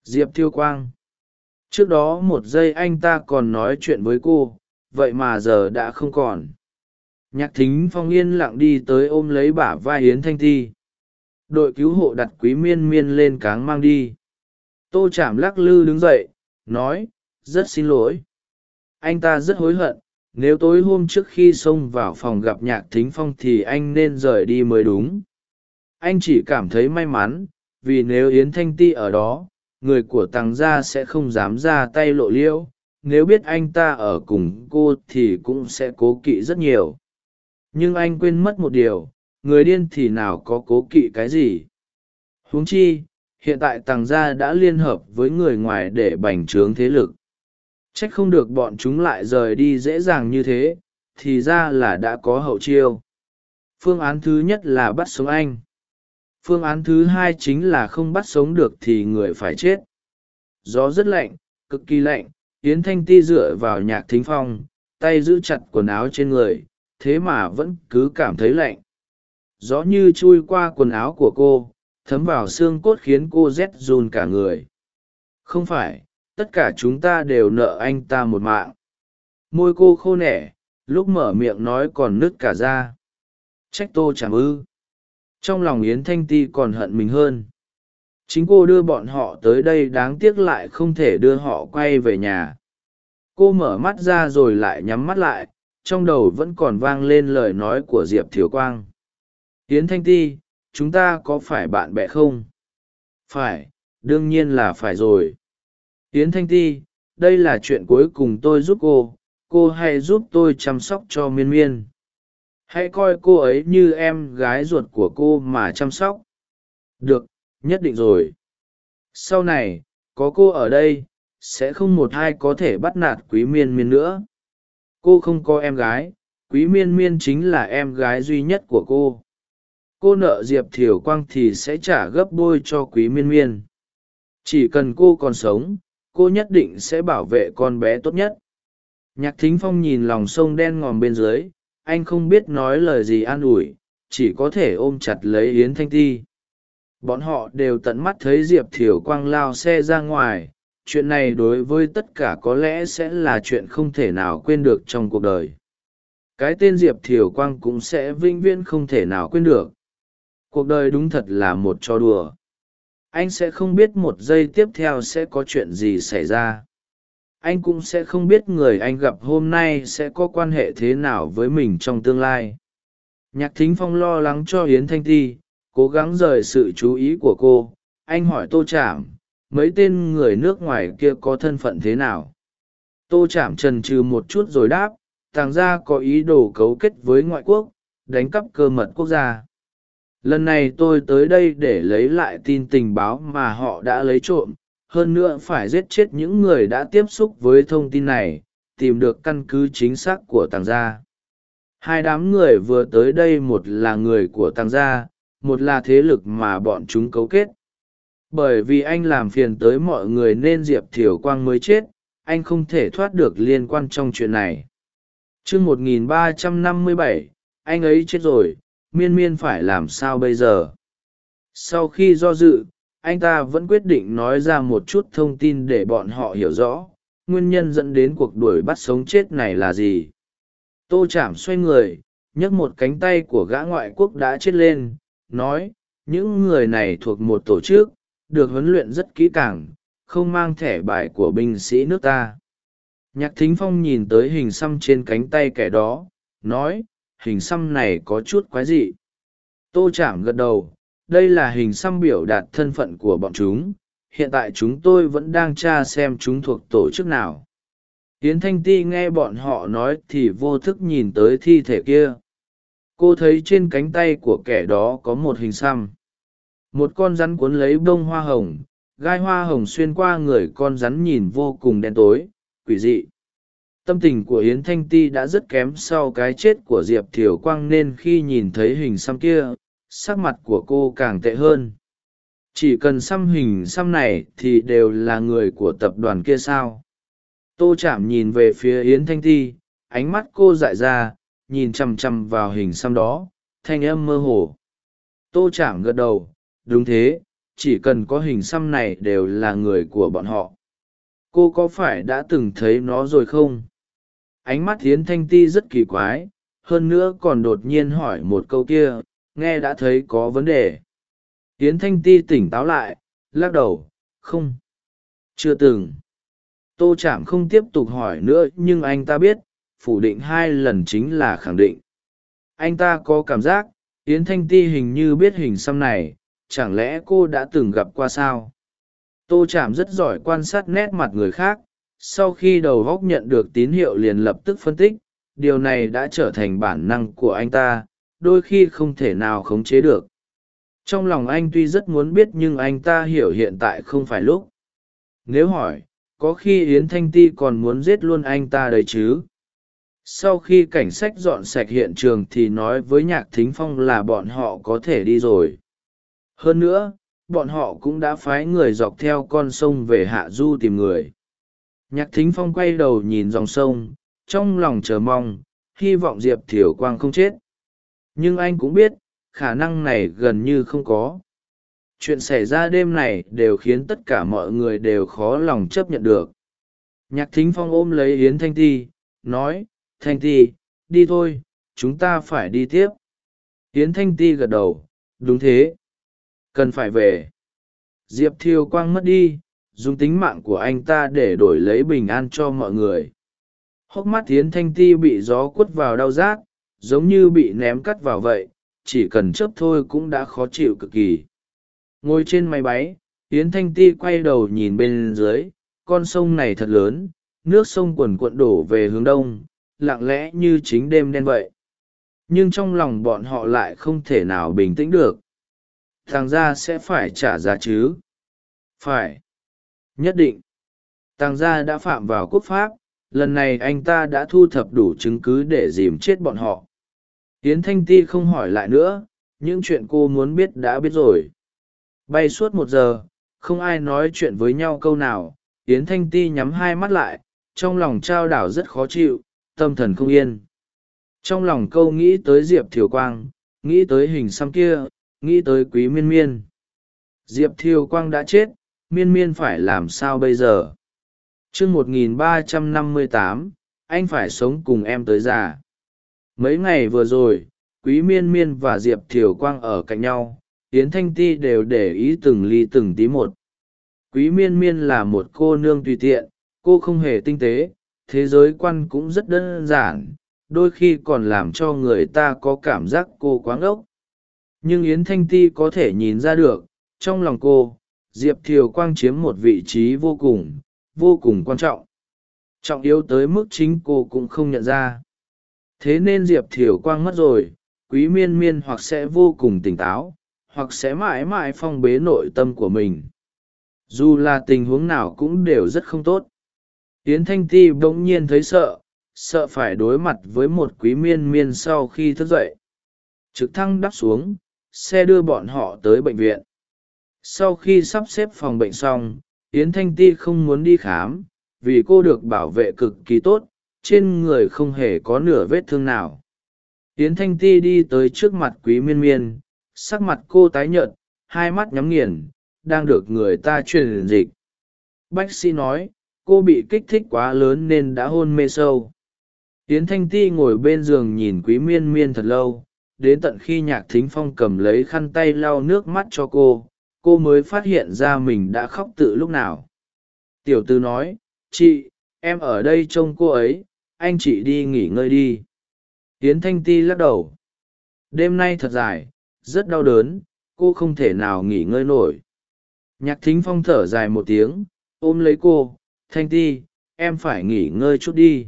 A: Diệp thiêu quang. Trước đó một giây anh ta còn nói chuyện với cô, vậy mà giờ đã không còn. Nhạc thính phong yên lặng đi tới ôm lấy bả vai yến thanh ti. Đội cứu hộ đặt quý miên miên lên cáng mang đi. Tô chạm lắc lư đứng dậy nói, rất xin lỗi. Anh ta rất hối hận, nếu tối hôm trước khi xông vào phòng gặp nhạc thính phong thì anh nên rời đi mới đúng. Anh chỉ cảm thấy may mắn, vì nếu yến thanh ti ở đó, người của tàng gia sẽ không dám ra tay lộ liễu. Nếu biết anh ta ở cùng cô thì cũng sẽ cố kỵ rất nhiều. Nhưng anh quên mất một điều, người điên thì nào có cố kỵ cái gì? Huống chi hiện tại tàng gia đã liên hợp với người ngoài để bành trướng thế lực. Trách không được bọn chúng lại rời đi dễ dàng như thế, thì ra là đã có hậu chiêu. Phương án thứ nhất là bắt sống anh. Phương án thứ hai chính là không bắt sống được thì người phải chết. Gió rất lạnh, cực kỳ lạnh, yến thanh ti dựa vào nhạc thính phong, tay giữ chặt quần áo trên người, thế mà vẫn cứ cảm thấy lạnh. Gió như chui qua quần áo của cô thấm vào xương cốt khiến cô rét run cả người. Không phải, tất cả chúng ta đều nợ anh ta một mạng. Môi cô khô nẻ, lúc mở miệng nói còn nứt cả ra trách tô chẳng ư. Trong lòng yến thanh ti còn hận mình hơn. Chính cô đưa bọn họ tới đây đáng tiếc lại không thể đưa họ quay về nhà. Cô mở mắt ra rồi lại nhắm mắt lại, trong đầu vẫn còn vang lên lời nói của diệp thiều quang. Yến thanh ti chúng ta có phải bạn bè không? Phải, đương nhiên là phải rồi. Yến thanh ti, đây là chuyện cuối cùng tôi giúp cô. Cô hãy giúp tôi chăm sóc cho miên miên. Hãy coi cô ấy như em gái ruột của cô mà chăm sóc. Được, nhất định rồi. Sau này, có cô ở đây, sẽ không một ai có thể bắt nạt quý miên miên nữa. Cô không có em gái, quý miên miên chính là em gái duy nhất của cô cô nợ diệp thiều quang thì sẽ trả gấp đôi cho quý miên miên. Chỉ cần cô còn sống, cô nhất định sẽ bảo vệ con bé tốt nhất. Nhạc thính phong nhìn lòng sông đen ngòm bên dưới, anh không biết nói lời gì an ủi, chỉ có thể ôm chặt lấy yến thanh ti. Bọn họ đều tận mắt thấy diệp thiều quang lao xe ra ngoài, chuyện này đối với tất cả có lẽ sẽ là chuyện không thể nào quên được trong cuộc đời. Cái tên diệp thiều quang cũng sẽ vĩnh viễn không thể nào quên được cuộc đời đúng thật là một trò đùa. Anh sẽ không biết một giây tiếp theo sẽ có chuyện gì xảy ra. Anh cũng sẽ không biết người anh gặp hôm nay sẽ có quan hệ thế nào với mình trong tương lai. Nhạc thính phong lo lắng cho hiến thanh ti, cố gắng rời sự chú ý của cô. Anh hỏi tô chạm mấy tên người nước ngoài kia có thân phận thế nào? Tô chạm trần trừ một chút rồi đáp, tàng gia có ý đồ cấu kết với ngoại quốc, đánh cắp cơ mật quốc gia lần này tôi tới đây để lấy lại tin tình báo mà họ đã lấy trộm. Hơn nữa phải giết chết những người đã tiếp xúc với thông tin này, tìm được căn cứ chính xác của tàng gia. Hai đám người vừa tới đây một là người của tàng gia, một là thế lực mà bọn chúng cấu kết. Bởi vì anh làm phiền tới mọi người nên diệp thiều quang mới chết, anh không thể thoát được liên quan trong chuyện này. T r nghìn ba năm mươi bảy, anh ấy chết rồi miên miên phải làm sao bây giờ? Sau khi do dự, anh ta vẫn quyết định nói ra một chút thông tin để bọn họ hiểu rõ, nguyên nhân dẫn đến cuộc đuổi bắt sống chết này là gì. Tô chạm xoay người, nhấc một cánh tay của gã ngoại quốc đã chết lên, nói, những người này thuộc một tổ chức, được huấn luyện rất kỹ càng, không mang thẻ bài của binh sĩ nước ta. Nhạc thính phong nhìn tới hình xăm trên cánh tay kẻ đó, nói hình xăm này có chút quái dị. Tô chạm gật đầu, đây là hình xăm biểu đạt thân phận của bọn chúng, hiện tại chúng tôi vẫn đang tra xem chúng thuộc tổ chức nào. Tiến thanh ti nghe bọn họ nói thì vô thức nhìn tới thi thể kia. Cô thấy trên cánh tay của kẻ đó có một hình xăm. Một con rắn cuốn lấy bông hoa hồng, gai hoa hồng xuyên qua người con rắn nhìn vô cùng đen tối, quỷ dị tâm tình của yến thanh ti đã rất kém sau cái chết của diệp thiều quang nên khi nhìn thấy hình xăm kia, sắc mặt của cô càng tệ hơn. Chỉ cần xăm hình xăm này thì đều là người của tập đoàn kia sao? Tô chạm nhìn về phía yến thanh ti, ánh mắt cô dại ra, nhìn chằm chằm vào hình xăm đó, thanh âm mơ hồ. Tô chạm gật đầu, đúng thế, chỉ cần có hình xăm này đều là người của bọn họ. Cô có phải đã từng thấy nó rồi không? Ánh mắt hiến thanh ti rất kỳ quái, hơn nữa còn đột nhiên hỏi một câu kia, nghe đã thấy có vấn đề. Hiến thanh ti tỉnh táo lại, lắc đầu, không, chưa từng. Tô chạm không tiếp tục hỏi nữa, nhưng anh ta biết, phủ định hai lần chính là khẳng định. Anh ta có cảm giác yến thanh ti hình như biết hình xăm này, chẳng lẽ cô đã từng gặp qua sao? Tô chạm rất giỏi quan sát nét mặt người khác sau khi đầu góc nhận được tín hiệu liền lập tức phân tích, điều này đã trở thành bản năng của anh ta, đôi khi không thể nào khống chế được. Trong lòng anh tuy rất muốn biết nhưng anh ta hiểu hiện tại không phải lúc. Nếu hỏi, có khi yến thanh ti còn muốn giết luôn anh ta đấy chứ? Sau khi cảnh sát dọn sạch hiện trường thì nói với nhạc thính phong là bọn họ có thể đi rồi. Hơn nữa, bọn họ cũng đã phái người dọc theo con sông về hạ du tìm người nhạc thính phong quay đầu nhìn dòng sông, trong lòng chờ mong, hy vọng diệp thiều quang không chết. Nhưng anh cũng biết, khả năng này gần như không có. Chuyện xảy ra đêm này đều khiến tất cả mọi người đều khó lòng chấp nhận được. Nhạc thính phong ôm lấy yến thanh ti, nói, thanh ti, đi thôi, chúng ta phải đi tiếp. Yến thanh ti gật đầu, đúng thế. Cần phải về. Diệp thiều quang mất đi dùng tính mạng của anh ta để đổi lấy bình an cho mọi người. Hốc mắt thiến thanh ti bị gió quất vào đau rát, giống như bị ném cắt vào vậy, chỉ cần chớp thôi cũng đã khó chịu cực kỳ. Ngồi trên máy bay yến thanh ti quay đầu nhìn bên dưới, con sông này thật lớn, nước sông quần quận đổ về hướng đông, lặng lẽ như chính đêm đen vậy. Nhưng trong lòng bọn họ lại không thể nào bình tĩnh được. Thằng Ra sẽ phải trả giá chứ? Phải nhất định. Tàng gia đã phạm vào quốc pháp, lần này anh ta đã thu thập đủ chứng cứ để dìm chết bọn họ. Hiến thanh ti không hỏi lại nữa, những chuyện cô muốn biết đã biết rồi. Bay suốt một giờ, không ai nói chuyện với nhau câu nào, yến thanh ti nhắm hai mắt lại, trong lòng trao đảo rất khó chịu, tâm thần không yên. Trong lòng câu nghĩ tới diệp thiều quang, nghĩ tới hình xăm kia, nghĩ tới quý miên miên. Diệp thiều quang đã chết miên miên phải làm sao bây giờ? Chương một nghìn ba trăm năm mươi tám, anh phải sống cùng em tới già. Mấy ngày vừa rồi, quý miên miên và diệp thiều quang ở cạnh nhau, yến thanh ti đều để ý từng ly từng tí một. Quý miên miên là một cô nương tùy tiện, cô không hề tinh tế, thế giới quan cũng rất đơn giản, đôi khi còn làm cho người ta có cảm giác cô quá ngốc. Nhưng yến thanh ti có thể nhìn ra được, trong lòng cô diệp thiều quang chiếm một vị trí vô cùng vô cùng quan trọng. Trọng yếu tới mức chính cô cũng không nhận ra. Thế nên diệp thiều quang mất rồi, quý miên miên hoặc sẽ vô cùng tỉnh táo, hoặc sẽ mãi mãi phong bế nội tâm của mình. Dù là tình huống nào cũng đều rất không tốt. Yến thanh ti bỗng nhiên thấy sợ sợ phải đối mặt với một quý miên miên sau khi thức dậy. Trực thăng đắp xuống, xe đưa bọn họ tới bệnh viện sau khi sắp xếp phòng bệnh xong, yến thanh ti không muốn đi khám, vì cô được bảo vệ cực kỳ tốt, trên người không hề có nửa vết thương nào. Yến thanh ti đi tới trước mặt quý miên miên, sắc mặt cô tái nhợt, hai mắt nhắm nghiền, đang được người ta truyền dịch. Bác sĩ nói, cô bị kích thích quá lớn nên đã hôn mê sâu. Yến thanh ti ngồi bên giường nhìn quý miên miên thật lâu, đến tận khi nhạc thính phong cầm lấy khăn tay lau nước mắt cho cô cô mới phát hiện ra mình đã khóc tự lúc nào. Tiểu tư nói, chị, em ở đây trông cô ấy, anh chị đi nghỉ ngơi đi. Tiến thanh ti lắc đầu. Đêm nay thật dài, rất đau đớn, cô không thể nào nghỉ ngơi nổi. Nhạc thính phong thở dài một tiếng, ôm lấy cô, thanh ti, em phải nghỉ ngơi chút đi.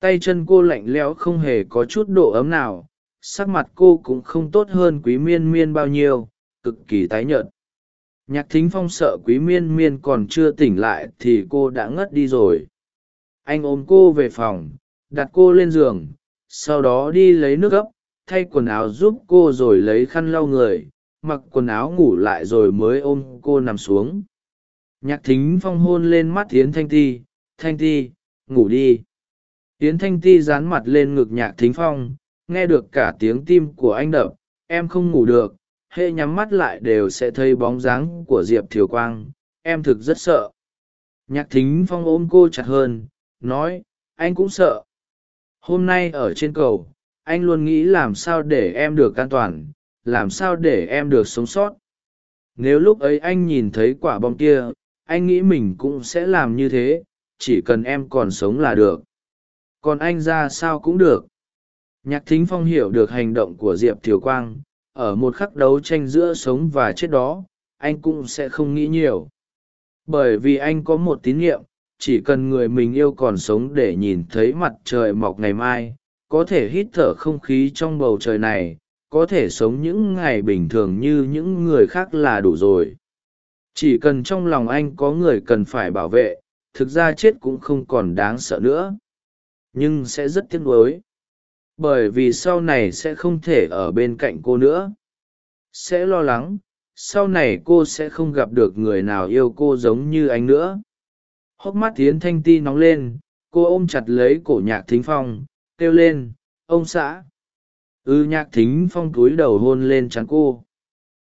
A: Tay chân cô lạnh lẽo không hề có chút độ ấm nào, sắc mặt cô cũng không tốt hơn quý miên miên bao nhiêu, cực kỳ tái nhợt nhạc thính phong sợ quý miên miên còn chưa tỉnh lại thì cô đã ngất đi rồi. Anh ôm cô về phòng, đặt cô lên giường, sau đó đi lấy nước gấp, thay quần áo giúp cô rồi lấy khăn lau người, mặc quần áo ngủ lại rồi mới ôm cô nằm xuống. Nhạc thính phong hôn lên mắt yến thanh ti thanh ti, ngủ đi. Yến thanh ti dán mặt lên ngực nhạc thính phong, nghe được cả tiếng tim của anh đập, em không ngủ được hễ nhắm mắt lại đều sẽ thấy bóng dáng của diệp thiều quang, em thực rất sợ. Nhạc thính phong ôm cô chặt hơn, nói, anh cũng sợ. Hôm nay ở trên cầu, anh luôn nghĩ làm sao để em được an toàn, làm sao để em được sống sót. Nếu lúc ấy anh nhìn thấy quả bom kia, anh nghĩ mình cũng sẽ làm như thế, chỉ cần em còn sống là được. Còn anh ra sao cũng được. Nhạc thính phong hiểu được hành động của diệp thiều quang ở một khắc đấu tranh giữa sống và chết đó, anh cũng sẽ không nghĩ nhiều. Bởi vì anh có một tín nhiệm, chỉ cần người mình yêu còn sống để nhìn thấy mặt trời mọc ngày mai, có thể hít thở không khí trong bầu trời này, có thể sống những ngày bình thường như những người khác là đủ rồi. Chỉ cần trong lòng anh có người cần phải bảo vệ, thực ra chết cũng không còn đáng sợ nữa. Nhưng sẽ rất tiếc nuối bởi vì sau này sẽ không thể ở bên cạnh cô nữa. Sẽ lo lắng sau này cô sẽ không gặp được người nào yêu cô giống như anh nữa. Hốc mắt tiến thanh ti nóng lên cô ôm chặt lấy cổ nhạc thính phong kêu lên ông xã. Ư ừ, nhạc thính phong túi đầu hôn lên chắn cô.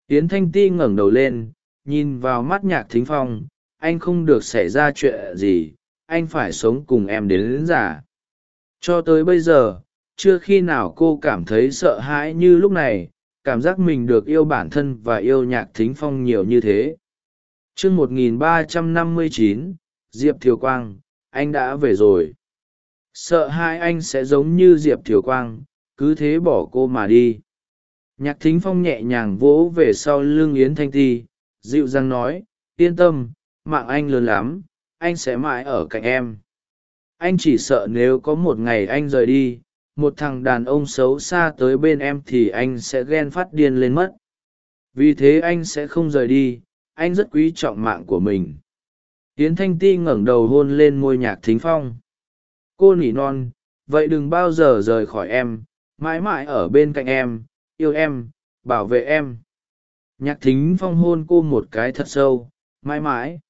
A: Tiến thanh ti ngẩng đầu lên nhìn vào mắt nhạc thính phong anh không được xảy ra chuyện gì anh phải sống cùng em đến, đến già. Cho tới bây giờ chưa khi nào cô cảm thấy sợ hãi như lúc này, cảm giác mình được yêu bản thân và yêu nhạc thính phong nhiều như thế. T r ư ơ n g một nghìn ba trăm năm mươi chín, diệp thiều quang, anh đã về rồi. Sợ hai anh sẽ giống như diệp thiều quang, cứ thế bỏ cô mà đi. Nhạc thính phong nhẹ nhàng vỗ về sau lưng yến thanh ti, dịu dàng nói, yên tâm, mạng anh lớn lắm, anh sẽ mãi ở cạnh em. Anh chỉ sợ nếu có một ngày anh rời đi một thằng đàn ông xấu xa tới bên em thì anh sẽ ghen phát điên lên mất. Vì thế anh sẽ không rời đi, anh rất quý trọng mạng của mình. Yến thanh ti ngẩng đầu hôn lên môi nhạc thính phong. Cô nỉ non, vậy đừng bao giờ rời khỏi em, mãi mãi ở bên cạnh em, yêu em, bảo vệ em. Nhạc thính phong hôn cô một cái thật sâu, mãi mãi.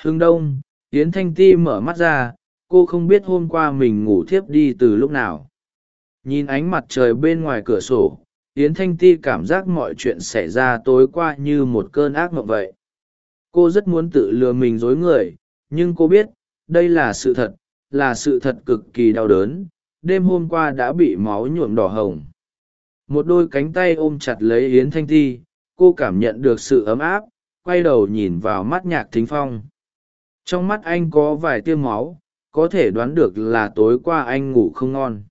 A: Hương đông, yến thanh ti mở mắt ra, cô không biết hôm qua mình ngủ thiếp đi từ lúc nào nhìn ánh mặt trời bên ngoài cửa sổ, yến thanh ti cảm giác mọi chuyện xảy ra tối qua như một cơn ác mộng vậy. Cô rất muốn tự lừa mình dối người, nhưng cô biết, đây là sự thật, là sự thật cực kỳ đau đớn. Đêm hôm qua đã bị máu nhuộm đỏ hồng. Một đôi cánh tay ôm chặt lấy yến thanh ti, cô cảm nhận được sự ấm áp, quay đầu nhìn vào mắt nhạc thính phong. Trong mắt anh có vài tia máu, có thể đoán được là tối qua anh ngủ không ngon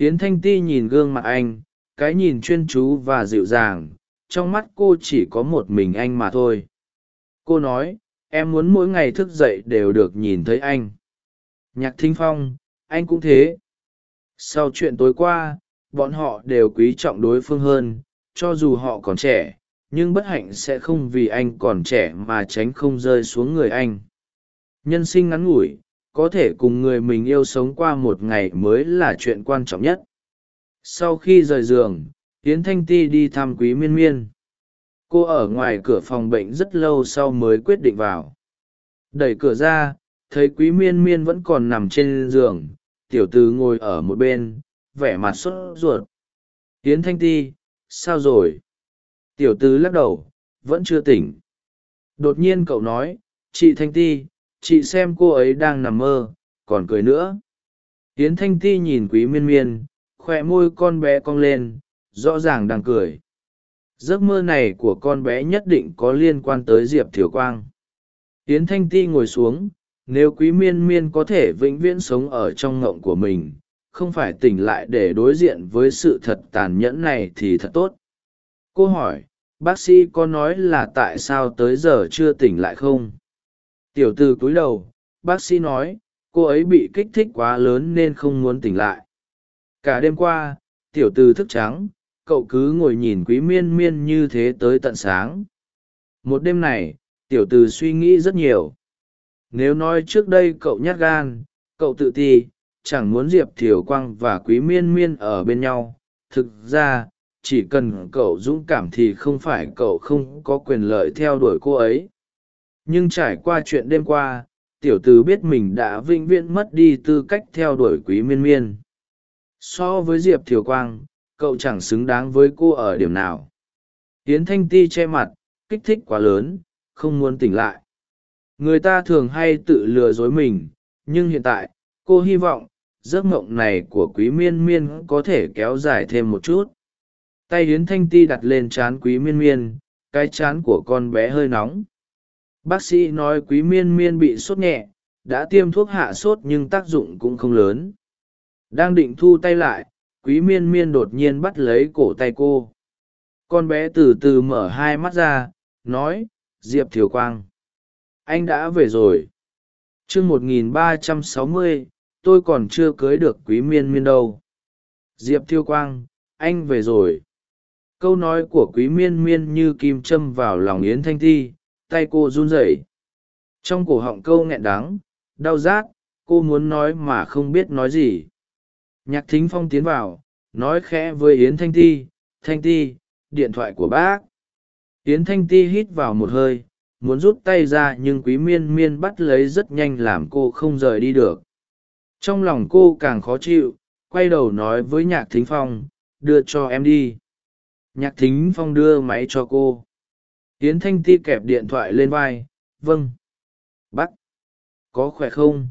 A: yến thanh ti nhìn gương mặt anh, cái nhìn chuyên chú và dịu dàng, trong mắt cô chỉ có một mình anh mà thôi. Cô nói, em muốn mỗi ngày thức dậy đều được nhìn thấy anh. Nhạc thính phong, anh cũng thế. Sau chuyện tối qua, bọn họ đều quý trọng đối phương hơn, cho dù họ còn trẻ, nhưng bất hạnh sẽ không vì anh còn trẻ mà tránh không rơi xuống người anh. Nhân sinh ngắn ngủi có thể cùng người mình yêu sống qua một ngày mới là chuyện quan trọng nhất. Sau khi rời giường tiến thanh ti đi thăm quý miên miên. Cô ở ngoài cửa phòng bệnh rất lâu sau mới quyết định vào. Đẩy cửa ra, thấy quý miên miên vẫn còn nằm trên giường, tiểu từ ngồi ở một bên, vẻ mặt sốt ruột. Yến thanh ti, sao rồi? Tiểu từ lắc đầu, vẫn chưa tỉnh. Đột nhiên cậu nói, chị thanh ti chị xem cô ấy đang nằm mơ, còn cười nữa. Tiến thanh ti nhìn quý miên miên khoe môi con bé cong lên, rõ ràng đang cười. Giấc mơ này của con bé nhất định có liên quan tới diệp thiều quang. Tiến thanh ti ngồi xuống, nếu quý miên miên có thể vĩnh viễn sống ở trong ngộng của mình, không phải tỉnh lại để đối diện với sự thật tàn nhẫn này thì thật tốt. Cô hỏi, bác sĩ có nói là tại sao tới giờ chưa tỉnh lại không? Tiểu từ cúi đầu, bác sĩ nói, cô ấy bị kích thích quá lớn nên không muốn tỉnh lại. Cả đêm qua, tiểu từ thức trắng, cậu cứ ngồi nhìn quý miên miên như thế tới tận sáng. Một đêm này, tiểu từ suy nghĩ rất nhiều. Nếu nói trước đây cậu nhát gan, cậu tự ti, chẳng muốn diệp thiều quang và quý miên miên ở bên nhau. Thực ra, chỉ cần cậu dũng cảm thì không phải cậu không có quyền lợi theo đuổi cô ấy nhưng trải qua chuyện đêm qua, tiểu t ử biết mình đã vĩnh viễn mất đi tư cách theo đuổi quý miên miên. So với diệp thiều quang, cậu chẳng xứng đáng với cô ở điểm nào. Tiến thanh ti che mặt, kích thích quá lớn, không muốn tỉnh lại. Người ta thường hay tự lừa dối mình, nhưng hiện tại, cô hy vọng, giấc mộng này của quý miên miên có thể kéo dài thêm một chút. Tay hiến thanh ti đặt lên c h á n quý miên miên, cái chán của con bé hơi nóng bác sĩ nói quý miên miên bị sốt nhẹ, đã tiêm thuốc hạ sốt nhưng tác dụng cũng không lớn. Đang định thu tay lại, quý miên miên đột nhiên bắt lấy cổ tay cô. Con bé từ từ mở hai mắt ra, nói, diệp thiều quang, anh đã về rồi. T r ư ơ n g một nghìn ba trăm sáu mươi, tôi còn chưa cưới được quý miên miên đâu. Diệp thiêu quang, anh về rồi. Câu nói của quý miên miên như kim châm vào lòng yến thanh thi tay cô run rẩy. Trong cổ họng câu nghẹn đắng, đau rát, cô muốn nói mà không biết nói gì. Nhạc thính phong tiến vào, nói khẽ với yến thanh ti thanh ti, điện thoại của bác. Yến thanh ti hít vào một hơi, muốn rút tay ra nhưng quý miên miên bắt lấy rất nhanh làm cô không rời đi được. Trong lòng cô càng khó chịu, quay đầu nói với nhạc thính phong, đưa cho em đi. Nhạc thính phong đưa máy cho cô. Yến thanh ti kẹp điện thoại lên vai vâng. Bắt có khỏe không?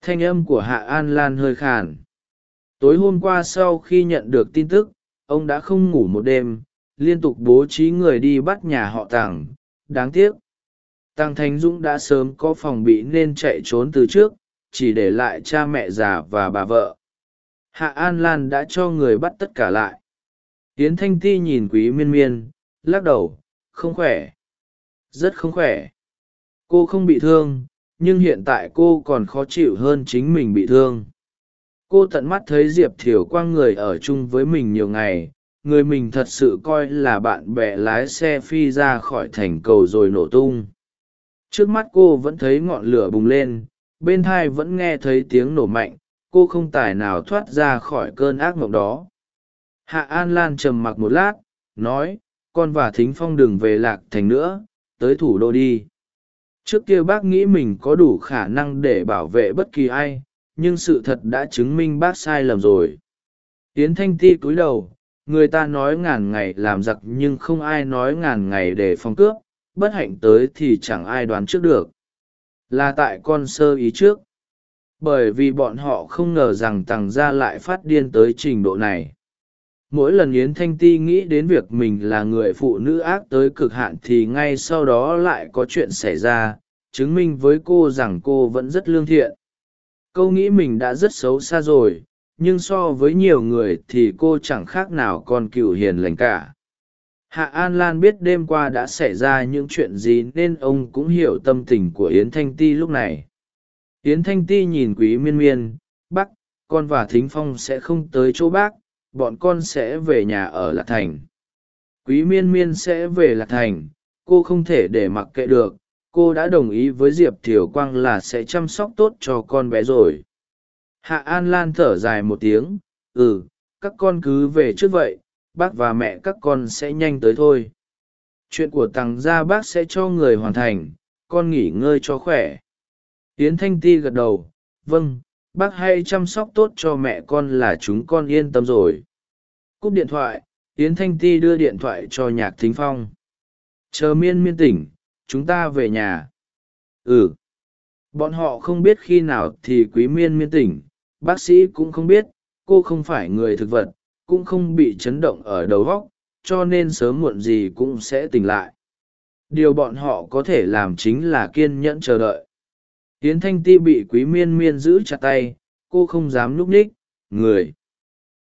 A: Thanh âm của hạ an lan hơi khàn. Tối hôm qua sau khi nhận được tin tức, ông đã không ngủ một đêm, liên tục bố trí người đi bắt nhà họ tàng đáng tiếc tăng thanh dũng đã sớm có phòng bị nên chạy trốn từ trước, chỉ để lại cha mẹ già và bà vợ. Hạ an lan đã cho người bắt tất cả lại. Yến thanh ti nhìn quý miên miên, lắc đầu không khỏe. Rất không khỏe. Cô không bị thương, nhưng hiện tại cô còn khó chịu hơn chính mình bị thương. Cô tận mắt thấy diệp thiều quang người ở chung với mình nhiều ngày, người mình thật sự coi là bạn bè lái xe phi ra khỏi thành cầu rồi nổ tung. Trước mắt cô vẫn thấy ngọn lửa bùng lên, bên thai vẫn nghe thấy tiếng nổ mạnh, cô không tài nào thoát ra khỏi cơn ác mộng đó. Hạ an lan trầm mặc một lát, nói con và thính phong đừng về lạc thành nữa, tới thủ đô đi. Trước kia bác nghĩ mình có đủ khả năng để bảo vệ bất kỳ ai, nhưng sự thật đã chứng minh bác sai lầm rồi. Tiến thanh ti cúi đầu, người ta nói ngàn ngày làm giặc nhưng không ai nói ngàn ngày để phòng cướp, bất hạnh tới thì chẳng ai đoán trước được. Là tại con sơ ý trước. Bởi vì bọn họ không ngờ rằng tằng gia lại phát điên tới trình độ này mỗi lần yến thanh ti nghĩ đến việc mình là người phụ nữ ác tới cực hạn thì ngay sau đó lại có chuyện xảy ra, chứng minh với cô rằng cô vẫn rất lương thiện. Câu nghĩ mình đã rất xấu xa rồi, nhưng so với nhiều người thì cô chẳng khác nào con cựu hiền lành cả. Hạ an lan biết đêm qua đã xảy ra những chuyện gì nên ông cũng hiểu tâm tình của yến thanh ti lúc này. Yến thanh ti nhìn quý miên miên, bác, con và thính phong sẽ không tới chỗ bác bọn con sẽ về nhà ở lạc thành. Quý miên miên sẽ về lạc thành, cô không thể để mặc kệ được, cô đã đồng ý với diệp thiều quang là sẽ chăm sóc tốt cho con bé rồi. Hạ an lan thở dài một tiếng ừ các con cứ về trước vậy, bác và mẹ các con sẽ nhanh tới thôi. Chuyện của tằng gia bác sẽ cho người hoàn thành, con nghỉ ngơi cho khỏe. Yến thanh ti gật đầu vâng bác hãy chăm sóc tốt cho mẹ con là chúng con yên tâm rồi. Cúp điện thoại, yến thanh ti đưa điện thoại cho nhạc thính phong. Chờ miên miên tỉnh, chúng ta về nhà. Ừ. Bọn họ không biết khi nào thì quý miên miên tỉnh, bác sĩ cũng không biết, cô không phải người thực vật, cũng không bị chấn động ở đầu góc, cho nên sớm muộn gì cũng sẽ tỉnh lại. Điều bọn họ có thể làm chính là kiên nhẫn chờ đợi yến thanh ti bị quý miên miên giữ chặt tay, cô không dám núp ních. Người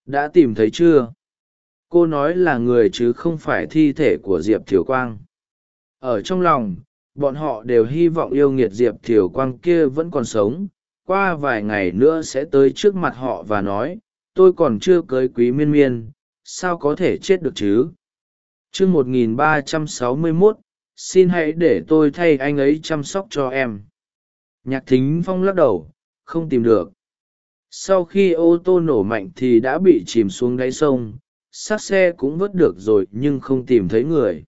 A: đã tìm thấy chưa? Cô nói là người chứ không phải thi thể của diệp thiều quang. Ở trong lòng, bọn họ đều hy vọng yêu nghiệt diệp thiều quang kia vẫn còn sống. Qua vài ngày nữa sẽ tới trước mặt họ và nói, tôi còn chưa cưới quý miên miên, sao có thể chết được chứ? T một nghìn ba trăm sáu mươi mốt, xin hãy để tôi thay anh ấy chăm sóc cho em nhạc thính phong lắc đầu, không tìm được. Sau khi ô tô nổ mạnh thì đã bị chìm xuống đáy sông, xác xe cũng vớt được rồi nhưng không tìm thấy người.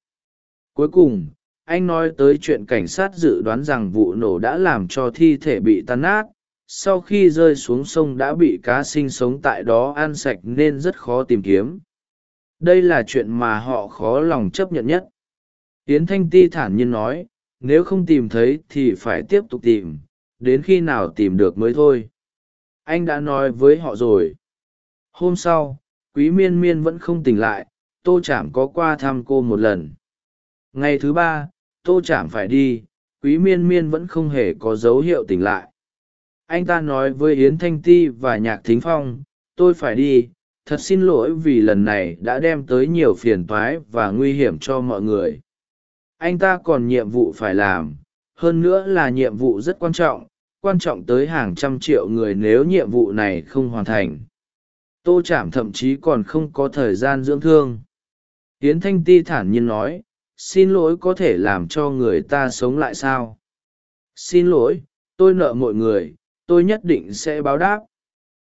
A: Cuối cùng, anh nói tới chuyện cảnh sát dự đoán rằng vụ nổ đã làm cho thi thể bị tan nát. Sau khi rơi xuống sông đã bị cá sinh sống tại đó ăn sạch nên rất khó tìm kiếm. Đây là chuyện mà họ khó lòng chấp nhận nhất. Yến thanh ti thản nhiên nói nếu không tìm thấy thì phải tiếp tục tìm, đến khi nào tìm được mới thôi. Anh đã nói với họ rồi. Hôm sau, quý miên miên vẫn không tỉnh lại, tô chảm có qua thăm cô một lần. Ngày thứ ba, tô chảm phải đi, quý miên miên vẫn không hề có dấu hiệu tỉnh lại. Anh ta nói với yến thanh ti và nhạc thính phong, tôi phải đi, thật xin lỗi vì lần này đã đem tới nhiều phiền toái và nguy hiểm cho mọi người anh ta còn nhiệm vụ phải làm. Hơn nữa là nhiệm vụ rất quan trọng quan trọng tới hàng trăm triệu người nếu nhiệm vụ này không hoàn thành. Tô chảm thậm chí còn không có thời gian dưỡng thương. Yến thanh ti thản nhiên nói, xin lỗi có thể làm cho người ta sống lại sao? Xin lỗi, tôi nợ mọi người, tôi nhất định sẽ báo đáp.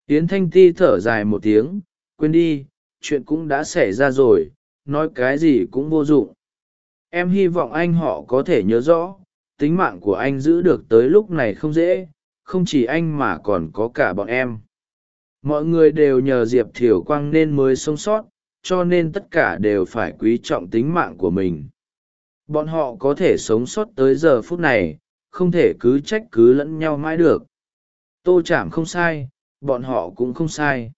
A: Yến thanh ti thở dài một tiếng, quên đi, chuyện cũng đã xảy ra rồi, nói cái gì cũng vô dụng em hy vọng anh họ có thể nhớ rõ, tính mạng của anh giữ được tới lúc này không dễ, không chỉ anh mà còn có cả bọn em. Mọi người đều nhờ diệp thiều quang nên mới sống sót, cho nên tất cả đều phải quý trọng tính mạng của mình. Bọn họ có thể sống sót tới giờ phút này, không thể cứ trách cứ lẫn nhau mãi được. Tô chảm không sai, bọn họ cũng không sai.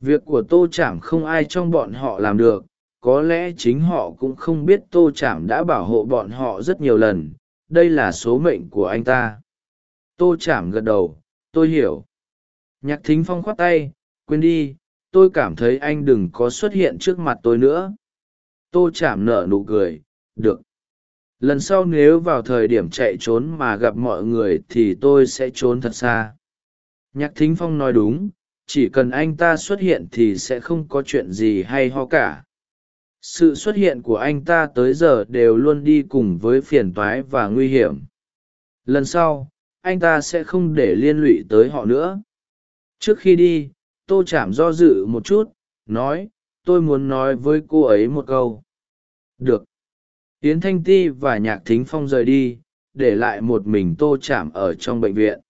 A: Việc của tô chảm không ai trong bọn họ làm được có lẽ chính họ cũng không biết tô chảm đã bảo hộ bọn họ rất nhiều lần, đây là số mệnh của anh ta. Tô chảm gật đầu, tôi hiểu. Nhạc thính phong khoát tay, quên đi, tôi cảm thấy anh đừng có xuất hiện trước mặt tôi nữa. Tô chảm nở nụ cười, được. Lần sau nếu vào thời điểm chạy trốn mà gặp mọi người thì tôi sẽ trốn thật xa. Nhạc thính phong nói đúng, chỉ cần anh ta xuất hiện thì sẽ không có chuyện gì hay ho cả sự xuất hiện của anh ta tới giờ đều luôn đi cùng với phiền toái và nguy hiểm. Lần sau, anh ta sẽ không để liên lụy tới họ nữa. Trước khi đi, tô chảm do dự một chút, nói, tôi muốn nói với cô ấy một câu. Được. Yến thanh ti và nhạc thính phong rời đi, để lại một mình tô chạm ở trong bệnh viện.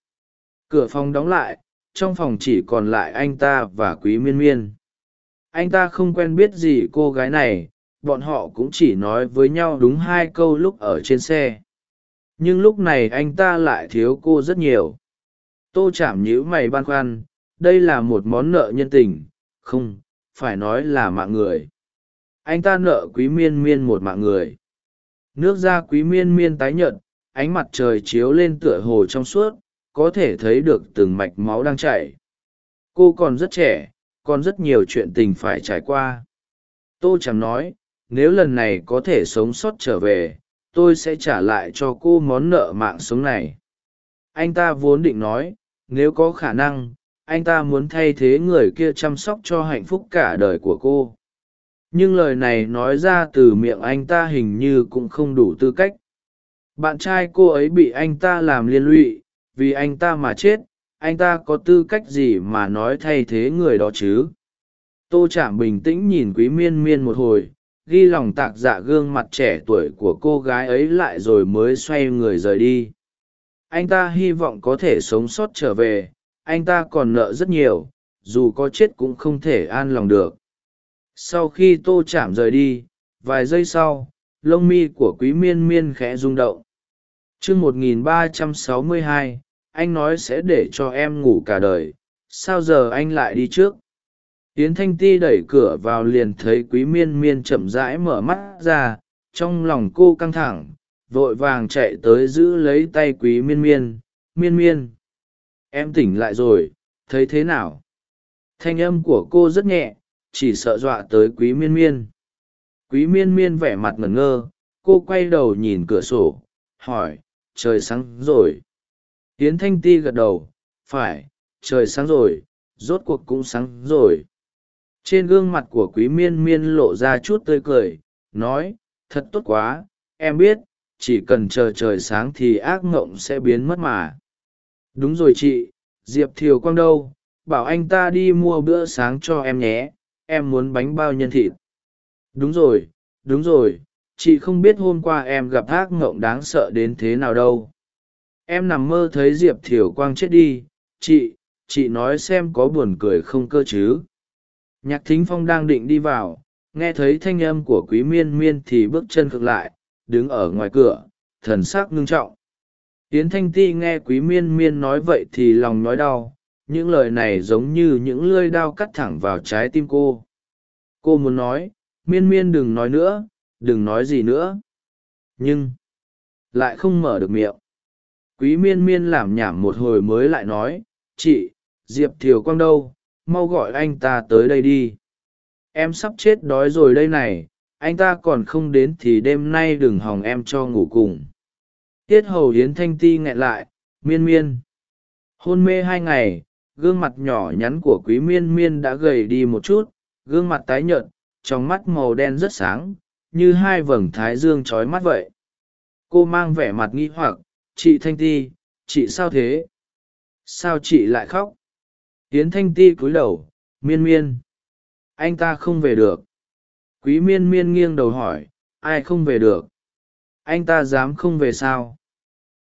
A: Cửa phòng đóng lại, trong phòng chỉ còn lại anh ta và quý miên miên anh ta không quen biết gì cô gái này, bọn họ cũng chỉ nói với nhau đúng hai câu lúc ở trên xe. Nhưng lúc này anh ta lại thiếu cô rất nhiều. Tô chạm nhíu mày băn khoăn, đây là một món nợ nhân tình, không, phải nói là mạng người. Anh ta nợ quý miên miên một mạng người. Nước da quý miên miên tái nhợt, ánh mặt trời chiếu lên tựa hồ trong suốt, có thể thấy được từng mạch máu đang chảy. Cô còn rất trẻ còn rất nhiều chuyện tình phải trải qua. Tô chẳng nói, nếu lần này có thể sống sót trở về, tôi sẽ trả lại cho cô món nợ mạng sống này. Anh ta vốn định nói, nếu có khả năng, anh ta muốn thay thế người kia chăm sóc cho hạnh phúc cả đời của cô. Nhưng lời này nói ra từ miệng anh ta hình như cũng không đủ tư cách. Bạn trai cô ấy bị anh ta làm liên lụy, vì anh ta mà chết anh ta có tư cách gì mà nói thay thế người đó chứ? Tô chạm bình tĩnh nhìn quý miên miên một hồi, ghi lòng tạc dạ gương mặt trẻ tuổi của cô gái ấy lại rồi mới xoay người rời đi. Anh ta hy vọng có thể sống sót trở về, anh ta còn nợ rất nhiều, dù có chết cũng không thể an lòng được. Sau khi tô chạm rời đi, vài giây sau, lông mi của quý miên miên khẽ rung động. Chương một nghìn ba trăm sáu mươi hai anh nói sẽ để cho em ngủ cả đời, sao giờ anh lại đi trước? Yến thanh ti đẩy cửa vào liền thấy quý miên miên chậm rãi mở mắt ra, trong lòng cô căng thẳng, vội vàng chạy tới giữ lấy tay quý miên miên miên miên, em tỉnh lại rồi, thấy thế nào? Thanh âm của cô rất nhẹ, chỉ sợ dọa tới quý miên miên. Quý miên miên vẻ mặt ngẩn ngơ, cô quay đầu nhìn cửa sổ, hỏi, trời sáng rồi tiến thanh ti gật đầu, phải, trời sáng rồi, rốt cuộc cũng sáng rồi. Trên gương mặt của quý miên miên lộ ra chút tươi cười, nói, thật tốt quá, em biết, chỉ cần chờ trời sáng thì ác ngộng sẽ biến mất mà. Đúng rồi chị, diệp thiều quang đâu? Bảo anh ta đi mua bữa sáng cho em nhé, em muốn bánh bao nhân thịt. Đúng rồi đúng rồi, chị không biết hôm qua em gặp ác ngộng đáng sợ đến thế nào đâu em nằm mơ thấy diệp thiều quang chết đi. Chị chị nói xem có buồn cười không cơ chứ? Nhạc thính phong đang định đi vào. Nghe thấy thanh âm của quý miên miên thì bước chân cực lại, đứng ở ngoài cửa, thần s ắ c ngưng trọng. Yến thanh ti nghe quý miên miên nói vậy thì lòng nói đau. Những lời này giống như những lưỡi đao cắt thẳng vào trái tim cô. Cô muốn nói, miên miên đừng nói nữa, đừng nói gì nữa. Nhưng lại không mở được miệng quý miên miên làm nhảm một hồi mới lại nói, chị, diệp thiều quang đâu, mau gọi anh ta tới đây đi. Em sắp chết đói rồi đây này, anh ta còn không đến thì đêm nay đừng hòng em cho ngủ cùng. Tiết hầu hiến thanh ti nghẹn lại, miên miên. Hôn mê hai ngày, gương mặt nhỏ nhắn của quý miên miên đã gầy đi một chút, gương mặt tái nhợt, trong mắt màu đen rất sáng, như hai vầng thái dương trói mắt vậy. Cô mang vẻ mặt nghi hoặc chị thanh ti, chị sao thế? Sao chị lại khóc? Tiến thanh ti cúi đầu, miên miên. Anh ta không về được. Quý miên miên nghiêng đầu hỏi, ai không về được? Anh ta dám không về sao?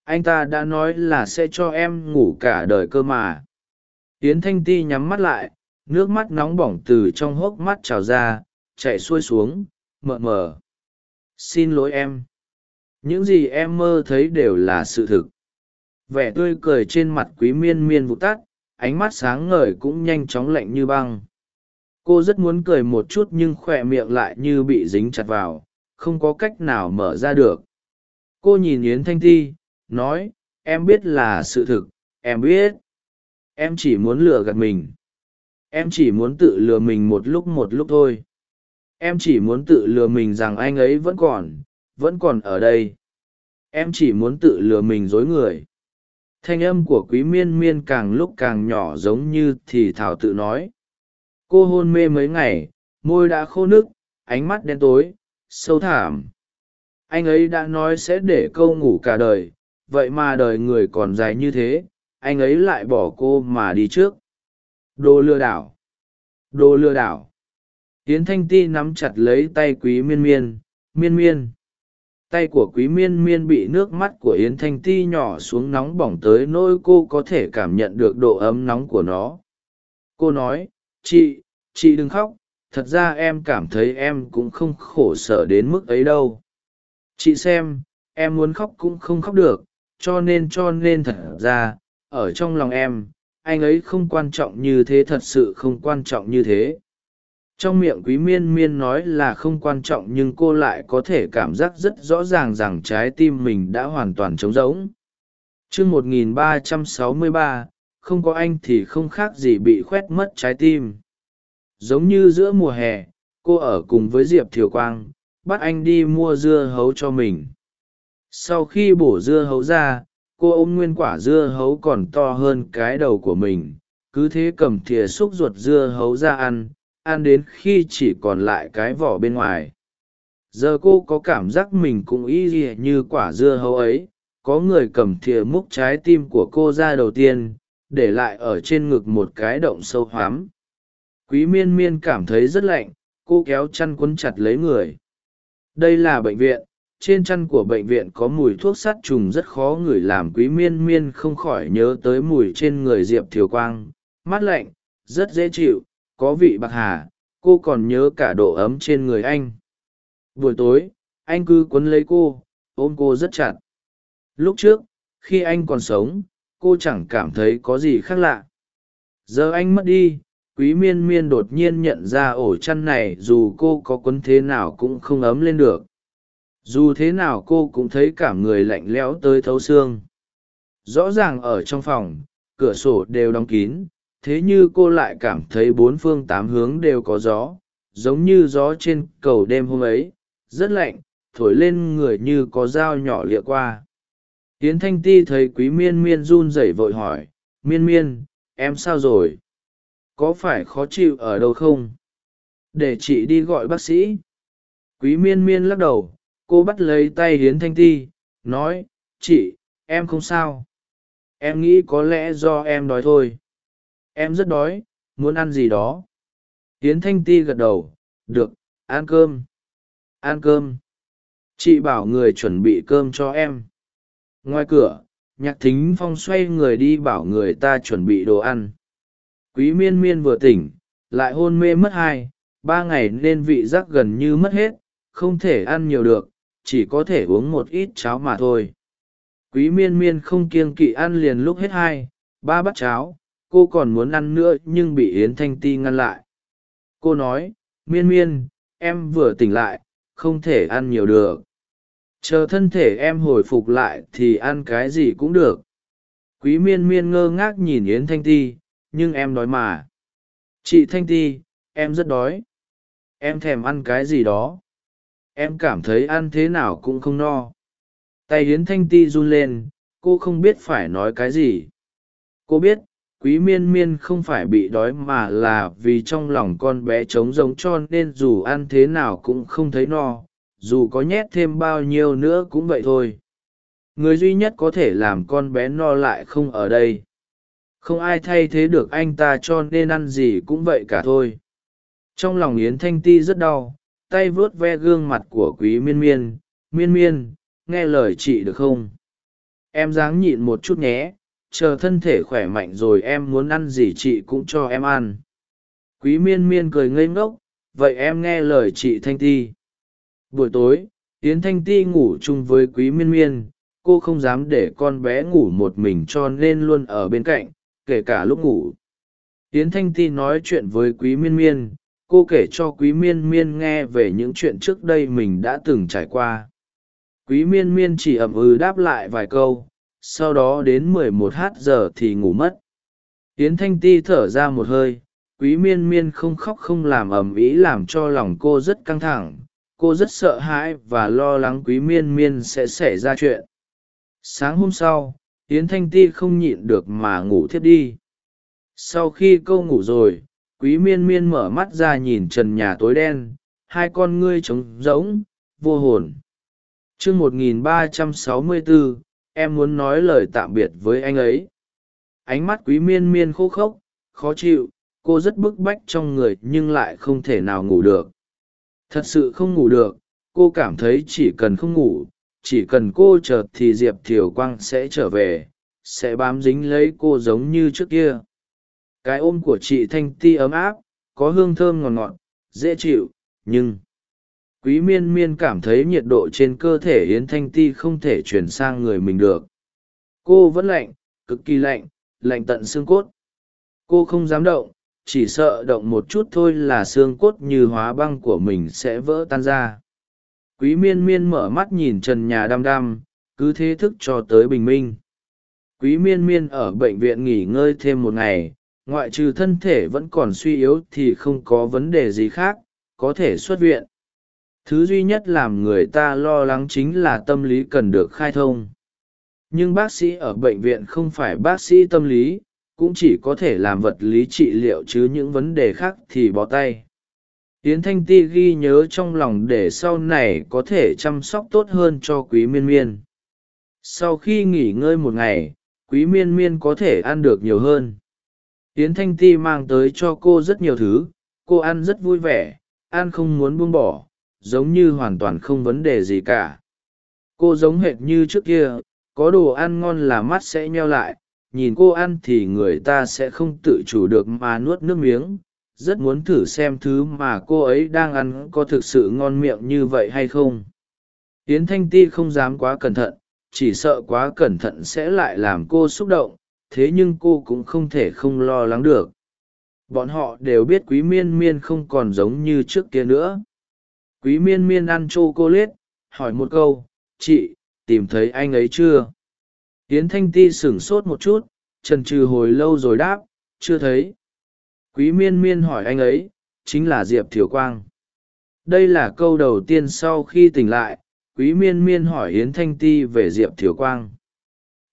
A: Anh ta đã nói là sẽ cho em ngủ cả đời cơ mà. Tiến thanh ti nhắm mắt lại, nước mắt nóng bỏng từ trong hốc mắt trào ra, chạy xuôi xuống, mờ mờ. Xin lỗi em những gì em mơ thấy đều là sự thực. Vẻ tươi cười trên mặt quý miên miên vụt tắt ánh mắt sáng ngời cũng nhanh chóng lạnh như băng. Cô rất muốn cười một chút nhưng khoe miệng lại như bị dính chặt vào, không có cách nào mở ra được. Cô nhìn yến thanh ti nói, em biết là sự thực, em biết. Em chỉ muốn lừa gạt mình. Em chỉ muốn tự lừa mình một lúc một lúc thôi. Em chỉ muốn tự lừa mình rằng anh ấy vẫn còn vẫn còn ở đây. Em chỉ muốn tự lừa mình dối người. Thanh âm của quý miên miên càng lúc càng nhỏ giống như thì thảo tự nói. Cô hôn mê mấy ngày, môi đã khô nức, ánh mắt đen tối, sâu thảm anh ấy đã nói sẽ để câu ngủ cả đời, vậy mà đời người còn dài như thế, anh ấy lại bỏ cô mà đi trước. Đồ lừa đảo. Đồ lừa đảo. Tiến thanh ti nắm chặt lấy tay quý miên miên. Miên miên tay của quý miên miên bị nước mắt của yến thanh ti nhỏ xuống nóng bỏng tới nỗi cô có thể cảm nhận được độ ấm nóng của nó. Cô nói, chị chị đừng khóc, thật ra em cảm thấy em cũng không khổ sở đến mức ấy đâu. Chị xem, em muốn khóc cũng không khóc được, cho nên cho nên thật ra, ở trong lòng em, anh ấy không quan trọng như thế, thật sự không quan trọng như thế trong miệng quý miên miên nói là không quan trọng nhưng cô lại có thể cảm giác rất rõ ràng rằng trái tim mình đã hoàn toàn trống rỗng. Chương một nghìn ba trăm sáu mươi ba, không có anh thì không khác gì bị khoét mất trái tim. Giống như giữa mùa hè, cô ở cùng với diệp thiều quang, bắt anh đi mua dưa hấu cho mình. Sau khi bổ dưa hấu ra, cô ôm nguyên quả dưa hấu còn to hơn cái đầu của mình, cứ thế cầm thìa xúc ruột dưa hấu ra ăn ăn đến khi chỉ còn lại cái vỏ bên ngoài. Giờ cô có cảm giác mình cũng y ỉa như quả dưa hấu ấy, có người cầm thìa múc trái tim của cô ra đầu tiên, để lại ở trên ngực một cái động sâu hoám quý miên miên cảm thấy rất lạnh, cô kéo chăn quấn chặt lấy người. Đây là bệnh viện, trên chăn của bệnh viện có mùi thuốc sát trùng rất khó ngửi làm quý miên miên không khỏi nhớ tới mùi trên người diệp thiều quang. Mát lạnh, rất dễ chịu có vị bạc hà, cô còn nhớ cả độ ấm trên người anh. Buổi tối, anh cứ quấn lấy cô, ôm cô rất chặt. Lúc trước, khi anh còn sống, cô chẳng cảm thấy có gì khác lạ. Giờ anh mất đi, quý miên miên đột nhiên nhận ra ổ chăn này dù cô có quấn thế nào cũng không ấm lên được. Dù thế nào cô cũng thấy cả người lạnh lẽo tới thấu xương. Rõ ràng ở trong phòng, cửa sổ đều đóng kín thế như cô lại cảm thấy bốn phương tám hướng đều có gió, giống như gió trên cầu đêm hôm ấy, rất lạnh, thổi lên người như có dao nhỏ lịa qua. Tiến thanh ti thấy quý miên miên run rẩy vội hỏi, miên miên, em sao rồi? Có phải khó chịu ở đâu không? Để chị đi gọi bác sĩ. Quý miên miên lắc đầu, cô bắt lấy tay hiến thanh ti, nói, chị, em không sao. Em nghĩ có lẽ do em đói thôi em rất đói, muốn ăn gì đó. Tiến thanh ti gật đầu, được, ăn cơm. Ăn cơm. Chị bảo người chuẩn bị cơm cho em. Ngoài cửa, nhạc thính phong xoay người đi bảo người ta chuẩn bị đồ ăn. Quý miên miên vừa tỉnh, lại hôn mê mất hai, ba ngày nên vị giác gần như mất hết, không thể ăn nhiều được, chỉ có thể uống một ít cháo mà thôi. Quý miên miên không kiêng kỵ ăn liền lúc hết hai, ba bát cháo cô còn muốn ăn nữa nhưng bị yến thanh ti ngăn lại. Cô nói, miên miên, em vừa tỉnh lại, không thể ăn nhiều được. Chờ thân thể em hồi phục lại thì ăn cái gì cũng được. Quý miên miên ngơ ngác nhìn yến thanh ti, nhưng em đói mà. Chị thanh ti, em rất đói. Em thèm ăn cái gì đó. Em cảm thấy ăn thế nào cũng không no. Tay Yến thanh ti run lên, cô không biết phải nói cái gì. Cô biết quý miên miên không phải bị đói mà là vì trong lòng con bé trống giống cho nên dù ăn thế nào cũng không thấy no, dù có nhét thêm bao nhiêu nữa cũng vậy thôi. Người duy nhất có thể làm con bé no lại không ở đây. Không ai thay thế được anh ta cho nên ăn gì cũng vậy cả thôi. Trong lòng yến thanh ti rất đau, tay vuốt ve gương mặt của quý miên miên. Miên miên, nghe lời chị được không? Em dáng nhịn một chút nhé chờ thân thể khỏe mạnh rồi em muốn ăn gì chị cũng cho em ăn. Quý miên miên cười ngây ngốc, vậy em nghe lời chị thanh ti. Buổi tối, yến thanh ti ngủ chung với quý miên miên, cô không dám để con bé ngủ một mình cho nên luôn ở bên cạnh, kể cả lúc ngủ. Yến thanh ti nói chuyện với quý miên miên, cô kể cho quý miên miên nghe về những chuyện trước đây mình đã từng trải qua. Quý miên miên chỉ ậm ừ đáp lại vài câu sau đó đến mười một h giờ thì ngủ mất. Yến thanh ti thở ra một hơi, quý miên miên không khóc không làm ầm ĩ làm cho lòng cô rất căng thẳng, cô rất sợ hãi và lo lắng quý miên miên sẽ xảy ra chuyện. Sáng hôm sau, yến thanh ti không nhịn được mà ngủ thiếp đi. Sau khi câu ngủ rồi, quý miên miên mở mắt ra nhìn trần nhà tối đen, hai con ngươi trống rỗng, vô hồn. T r ư ơ n g một nghìn ba trăm sáu mươi bốn em muốn nói lời tạm biệt với anh ấy. Ánh mắt quý miên miên khô khốc, khó chịu, cô rất bức bách trong người nhưng lại không thể nào ngủ được. Thật sự không ngủ được, cô cảm thấy chỉ cần không ngủ, chỉ cần cô chợt thì diệp thiều quang sẽ trở về, sẽ bám dính lấy cô giống như trước kia. Cái ôm của chị thanh ti ấm áp, có hương thơm ngọt ngọt, dễ chịu, nhưng quý miên miên cảm thấy nhiệt độ trên cơ thể yến thanh ti không thể chuyển sang người mình được. Cô vẫn lạnh, cực kỳ lạnh lạnh tận xương cốt. Cô không dám động, chỉ sợ động một chút thôi là xương cốt như hóa băng của mình sẽ vỡ tan ra. Quý miên miên mở mắt nhìn trần nhà đăm đăm, cứ thế thức cho tới bình minh. Quý miên miên ở bệnh viện nghỉ ngơi thêm một ngày, ngoại trừ thân thể vẫn còn suy yếu thì không có vấn đề gì khác, có thể xuất viện thứ duy nhất làm người ta lo lắng chính là tâm lý cần được khai thông. Nhưng bác sĩ ở bệnh viện không phải bác sĩ tâm lý, cũng chỉ có thể làm vật lý trị liệu chứ những vấn đề khác thì bó tay. Tiến thanh ti ghi nhớ trong lòng để sau này có thể chăm sóc tốt hơn cho quý miên miên. Sau khi nghỉ ngơi một ngày, quý miên miên có thể ăn được nhiều hơn. Yến thanh ti mang tới cho cô rất nhiều thứ, cô ăn rất vui vẻ, ăn không muốn buông bỏ giống như hoàn toàn không vấn đề gì cả. Cô giống hệt như trước kia, có đồ ăn ngon là mắt sẽ nheo lại, nhìn cô ăn thì người ta sẽ không tự chủ được mà nuốt nước miếng. Rất muốn thử xem thứ mà cô ấy đang ăn có thực sự ngon miệng như vậy hay không. Yến thanh ti không dám quá cẩn thận, chỉ sợ quá cẩn thận sẽ lại làm cô xúc động, thế nhưng cô cũng không thể không lo lắng được. Bọn họ đều biết quý miên miên không còn giống như trước kia nữa quý miên miên ăn c h o cô lết hỏi một câu, chị, tìm thấy anh ấy chưa? Tiến thanh ti sửng sốt một chút trần trừ hồi lâu rồi đáp, chưa thấy. Quý miên miên hỏi anh ấy, chính là diệp thiều quang. Đây là câu đầu tiên sau khi tỉnh lại, quý miên miên hỏi Hiến thanh ti về diệp thiều quang.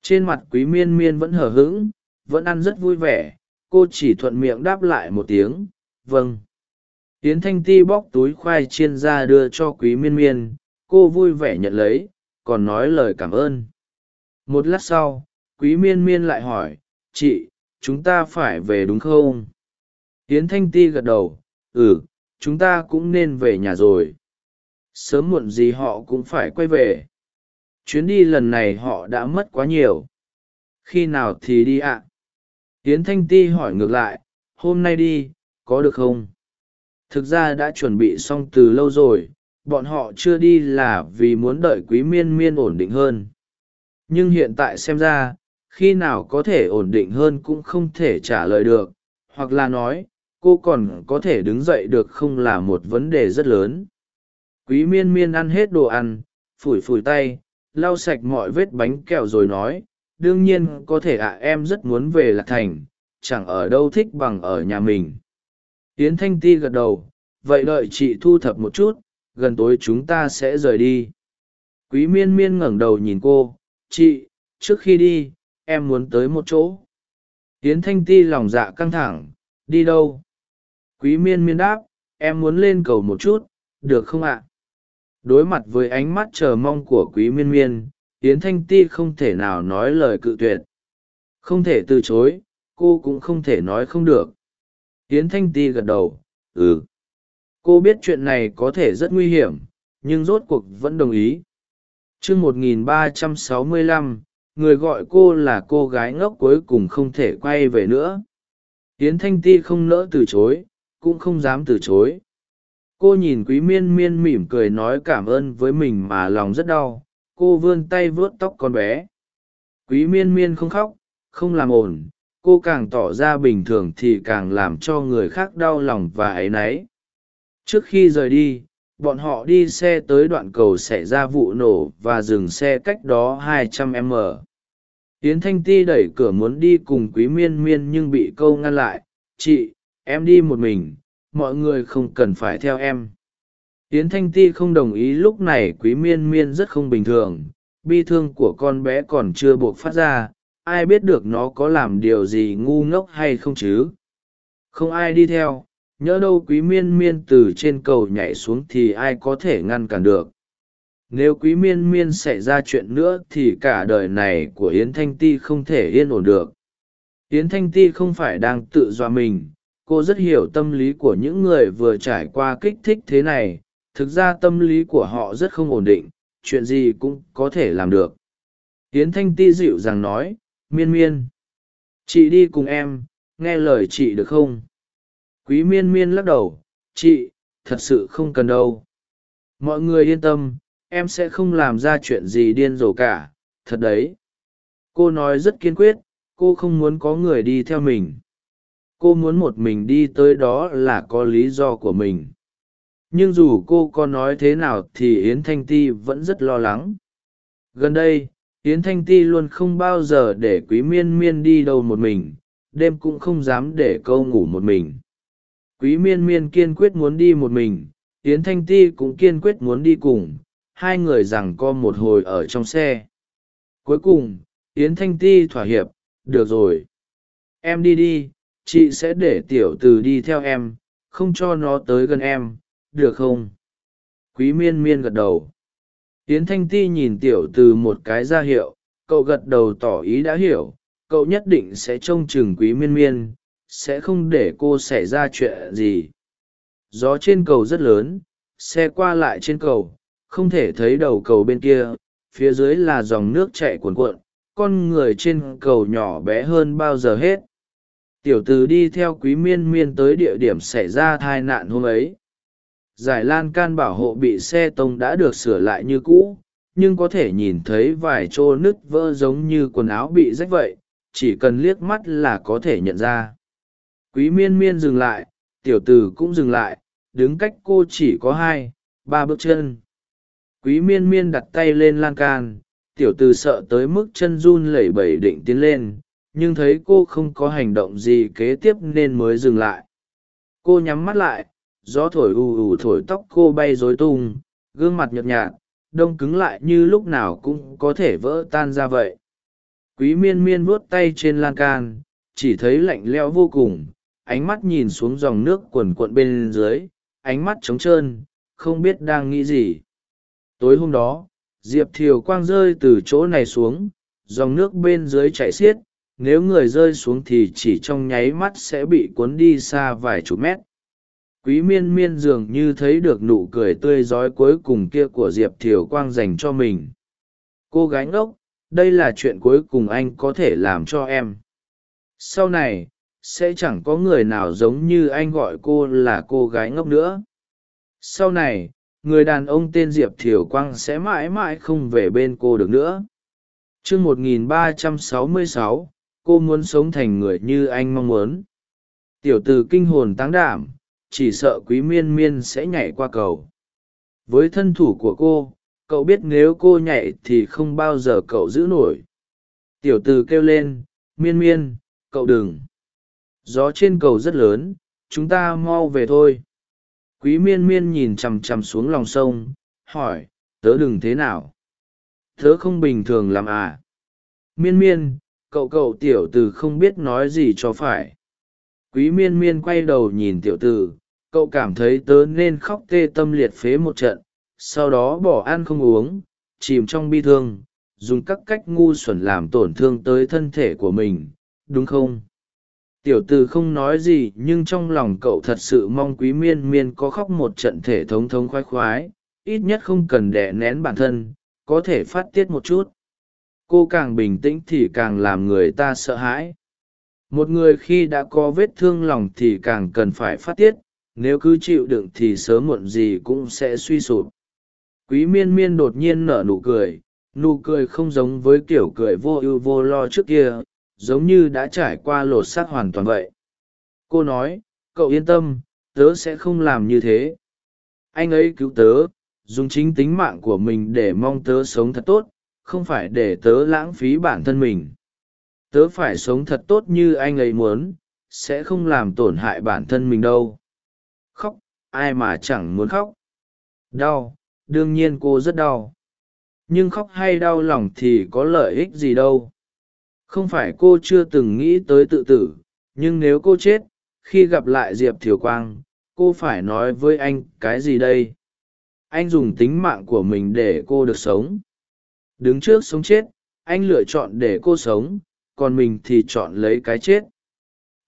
A: Trên mặt quý miên miên vẫn hờ hững, vẫn ăn rất vui vẻ, cô chỉ thuận miệng đáp lại một tiếng vâng yến thanh ti bóc túi khoai chiên ra đưa cho quý miên miên, cô vui vẻ nhận lấy, còn nói lời cảm ơn. Một lát sau, quý miên miên lại hỏi, chị, chúng ta phải về đúng không? Yến thanh ti gật đầu ừ chúng ta cũng nên về nhà rồi. Sớm muộn gì họ cũng phải quay về. Chuyến đi lần này họ đã mất quá nhiều. Khi nào thì đi ạ? À? yến thanh ti hỏi ngược lại, hôm nay đi, có được không? Thực ra đã chuẩn bị xong từ lâu rồi, bọn họ chưa đi là vì muốn đợi quý miên miên ổn định hơn. Nhưng hiện tại xem ra, khi nào có thể ổn định hơn cũng không thể trả lời được, hoặc là nói, cô còn có thể đứng dậy được không là một vấn đề rất lớn. Quý miên miên ăn hết đồ ăn, phủi phủi tay, lau sạch mọi vết bánh kẹo rồi nói, đương nhiên có thể ạ, em rất muốn về lạc thành, chẳng ở đâu thích bằng ở nhà mình tiến thanh ti gật đầu, vậy đợi chị thu thập một chút, gần tối chúng ta sẽ rời đi. Quý miên miên ngẩng đầu nhìn cô, chị, trước khi đi, em muốn tới một chỗ. Tiến thanh ti lòng dạ căng thẳng, đi đâu? Quý miên miên đáp, em muốn lên cầu một chút, được không ạ? Đối mặt với ánh mắt chờ mong của quý miên miên, yến thanh ti không thể nào nói lời cự tuyệt. Không thể từ chối, cô cũng không thể nói không được yến thanh ti gật đầu ừ. Cô biết chuyện này có thể rất nguy hiểm, nhưng rốt cuộc vẫn đồng ý. Chương một nghìn ba trăm sáu mươi lăm, người gọi cô là cô gái ngốc cuối cùng không thể quay về nữa. Yến thanh ti không nỡ từ chối, cũng không dám từ chối. Cô nhìn quý miên miên mỉm cười nói cảm ơn với mình mà lòng rất đau, cô vươn tay vớt tóc con bé. Quý miên miên không khóc, không làm ồn cô càng tỏ ra bình thường thì càng làm cho người khác đau lòng và áy náy. Trước khi rời đi, bọn họ đi xe tới đoạn cầu xảy ra vụ nổ và dừng xe cách đó 200 m. Yến thanh ti đẩy cửa muốn đi cùng quý miên miên nhưng bị câu ngăn lại. Chị, em đi một mình, mọi người không cần phải theo em. Yến thanh ti không đồng ý, lúc này quý miên miên rất không bình thường. Bi thương của con bé còn chưa buộc phát ra ai biết được nó có làm điều gì ngu ngốc hay không chứ? Không ai đi theo, nhỡ đâu quý miên miên từ trên cầu nhảy xuống thì ai có thể ngăn cản được? Nếu quý miên miên xảy ra chuyện nữa thì cả đời này của yến thanh ti không thể yên ổn được. Yến thanh ti không phải đang tự dọa mình, cô rất hiểu tâm lý của những người vừa trải qua kích thích thế này. Thực ra tâm lý của họ rất không ổn định, chuyện gì cũng có thể làm được. Yến thanh ti dịu dàng nói miên miên. Chị đi cùng em, nghe lời chị được không? Quý miên miên lắc đầu, chị, thật sự không cần đâu. Mọi người yên tâm, em sẽ không làm ra chuyện gì điên rồ cả, thật đấy. Cô nói rất kiên quyết, cô không muốn có người đi theo mình. Cô muốn một mình đi tới đó là có lý do của mình. Nhưng dù cô có nói thế nào thì yến thanh ti vẫn rất lo lắng. Gần đây yến thanh ti luôn không bao giờ để quý miên miên đi đâu một mình, đêm cũng không dám để câu ngủ một mình. Quý miên miên kiên quyết muốn đi một mình, yến thanh ti cũng kiên quyết muốn đi cùng, hai người rằng co một hồi ở trong xe. Cuối cùng, yến thanh ti thỏa hiệp, được rồi, em đi đi, chị sẽ để tiểu Từ đi theo em, không cho nó tới gần em, được không? Quý miên miên gật đầu yến thanh ti nhìn tiểu từ một cái ra hiệu, cậu gật đầu tỏ ý đã hiểu, cậu nhất định sẽ trông chừng quý miên miên, sẽ không để cô xảy ra chuyện gì. Gió trên cầu rất lớn, xe qua lại trên cầu, không thể thấy đầu cầu bên kia, phía dưới là dòng nước chạy cuồn cuộn, con người trên cầu nhỏ bé hơn bao giờ hết. Tiểu Từ đi theo quý miên miên tới địa điểm xảy ra tai nạn hôm ấy giải lan can bảo hộ bị xe tông đã được sửa lại như cũ, nhưng có thể nhìn thấy vài chỗ nứt vỡ giống như quần áo bị rách vậy, chỉ cần liếc mắt là có thể nhận ra. Quý miên miên dừng lại, tiểu t ử cũng dừng lại, đứng cách cô chỉ có hai, ba bước chân. Quý miên miên đặt tay lên lan can, tiểu từ sợ tới mức chân run lẩy bẩy định tiến lên, nhưng thấy cô không có hành động gì kế tiếp nên mới dừng lại. Cô nhắm mắt lại gió thổi ù ù thổi tóc cô bay rối tung, gương mặt nhợt nhạt, đông cứng lại như lúc nào cũng có thể vỡ tan ra vậy. Quý miên miên vuốt tay trên lan can, chỉ thấy lạnh lẽo vô cùng, ánh mắt nhìn xuống dòng nước quần quận bên dưới, ánh mắt trống trơn, không biết đang nghĩ gì. Tối hôm đó, diệp thiều quang rơi từ chỗ này xuống, dòng nước bên dưới chảy xiết, nếu người rơi xuống thì chỉ trong nháy mắt sẽ bị cuốn đi xa vài chục mét quý miên miên dường như thấy được nụ cười tươi rói cuối cùng kia của diệp thiều quang dành cho mình. Cô gái ngốc, đây là chuyện cuối cùng anh có thể làm cho em. Sau này, sẽ chẳng có người nào giống như anh gọi cô là cô gái ngốc nữa. Sau này, người đàn ông tên diệp thiều quang sẽ mãi mãi không về bên cô được nữa. T r ư ơ n g một nghìn ba trăm sáu mươi sáu, cô muốn sống thành người như anh mong muốn. Tiểu t ử kinh hồn táng đảm chỉ sợ quý miên miên sẽ nhảy qua cầu. Với thân thủ của cô, cậu biết nếu cô nhảy thì không bao giờ cậu giữ nổi. Tiểu t ử kêu lên, miên miên, cậu đừng. Gió trên cầu rất lớn, chúng ta mau về thôi. Quý miên miên nhìn chằm chằm xuống lòng sông, hỏi, tớ đừng thế nào? Tớ không bình thường làm à. Miên miên, cậu cậu tiểu t ử không biết nói gì cho phải. Quý miên miên quay đầu nhìn tiểu t ử cậu cảm thấy tớ nên khóc tê tâm liệt phế một trận, sau đó bỏ ăn không uống, chìm trong bi thương, dùng các cách ngu xuẩn làm tổn thương tới thân thể của mình, đúng không? Tiểu từ không nói gì, nhưng trong lòng cậu thật sự mong quý miên miên có khóc một trận thể thống thống khoái khoái, ít nhất không cần đè nén bản thân, có thể phát tiết một chút. Cô càng bình tĩnh thì càng làm người ta sợ hãi. Một người khi đã có vết thương lòng thì càng cần phải phát tiết nếu cứ chịu đựng thì sớm muộn gì cũng sẽ suy sụp. Quý miên miên đột nhiên nở nụ cười nụ cười không giống với kiểu cười vô ưu vô lo trước kia, giống như đã trải qua lột xác hoàn toàn vậy. Cô nói, cậu yên tâm, tớ sẽ không làm như thế. Anh ấy cứu tớ, dùng chính tính mạng của mình để mong tớ sống thật tốt, không phải để tớ lãng phí bản thân mình. Tớ phải sống thật tốt như anh ấy muốn, sẽ không làm tổn hại bản thân mình đâu khóc, ai mà chẳng muốn khóc. Đau, đương nhiên cô rất đau. Nhưng khóc hay đau lòng thì có lợi ích gì đâu. Không phải cô chưa từng nghĩ tới tự tử, nhưng nếu cô chết, khi gặp lại diệp thiều quang, cô phải nói với anh cái gì đây? Anh dùng tính mạng của mình để cô được sống. Đứng trước sống chết, anh lựa chọn để cô sống, còn mình thì chọn lấy cái chết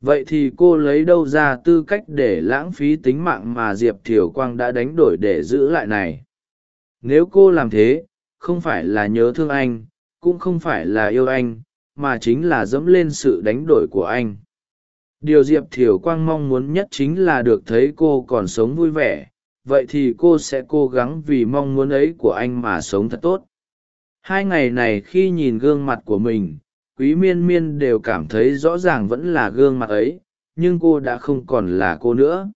A: vậy thì cô lấy đâu ra tư cách để lãng phí tính mạng mà diệp thiều quang đã đánh đổi để giữ lại này? Nếu cô làm thế, không phải là nhớ thương anh, cũng không phải là yêu anh, mà chính là dẫm lên sự đánh đổi của anh. Điều diệp thiều quang mong muốn nhất chính là được thấy cô còn sống vui vẻ, vậy thì cô sẽ cố gắng vì mong muốn ấy của anh mà sống thật tốt. Hai ngày này khi nhìn gương mặt của mình quý miên miên đều cảm thấy rõ ràng vẫn là gương mặt ấy, nhưng cô đã không còn là cô nữa.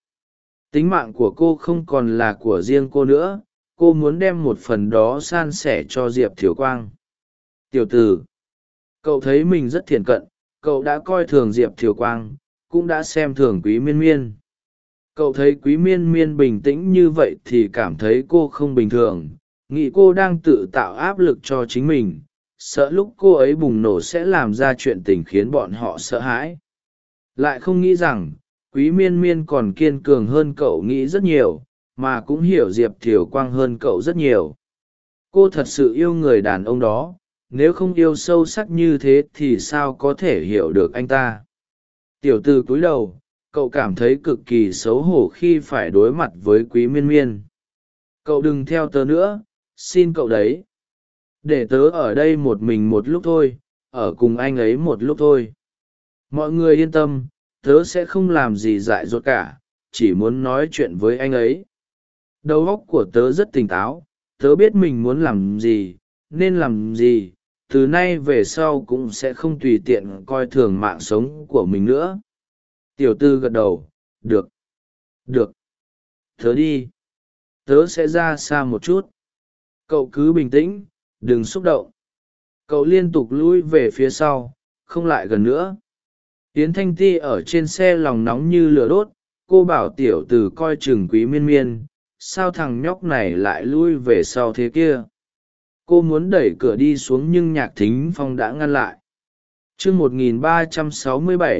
A: Tính mạng của cô không còn là của riêng cô nữa, cô muốn đem một phần đó san sẻ cho diệp thiều quang. Tiểu t ử cậu thấy mình rất thiện cận, cậu đã coi thường diệp thiều quang, cũng đã xem thường quý miên miên. Cậu thấy quý miên miên bình tĩnh như vậy thì cảm thấy cô không bình thường, nghĩ cô đang tự tạo áp lực cho chính mình sợ lúc cô ấy bùng nổ sẽ làm ra chuyện tình khiến bọn họ sợ hãi. Lại không nghĩ rằng, quý miên miên còn kiên cường hơn cậu nghĩ rất nhiều, mà cũng hiểu diệp thiều quang hơn cậu rất nhiều. Cô thật sự yêu người đàn ông đó, nếu không yêu sâu sắc như thế thì sao có thể hiểu được anh ta? Tiểu t ử cúi đầu, cậu cảm thấy cực kỳ xấu hổ khi phải đối mặt với quý miên miên. Cậu đừng theo tớ nữa, xin cậu đấy để tớ ở đây một mình một lúc thôi, ở cùng anh ấy một lúc thôi. Mọi người yên tâm, tớ sẽ không làm gì dại dột cả, chỉ muốn nói chuyện với anh ấy. Đầu óc của tớ rất tỉnh táo, tớ biết mình muốn làm gì, nên làm gì, từ nay về sau cũng sẽ không tùy tiện coi thường mạng sống của mình nữa. Tiểu tư gật đầu, được được, tớ đi, tớ sẽ ra xa một chút. Cậu cứ bình tĩnh đừng xúc động. Cậu liên tục lui về phía sau, không lại gần nữa. Tiến thanh ti ở trên xe lòng nóng như lửa đốt, cô bảo tiểu từ coi chừng quý miên miên, sao thằng nhóc này lại lui về sau thế kia? Cô muốn đẩy cửa đi xuống nhưng nhạc thính phong đã ngăn lại. T r ư ơ n g một nghìn ba trăm sáu mươi bảy,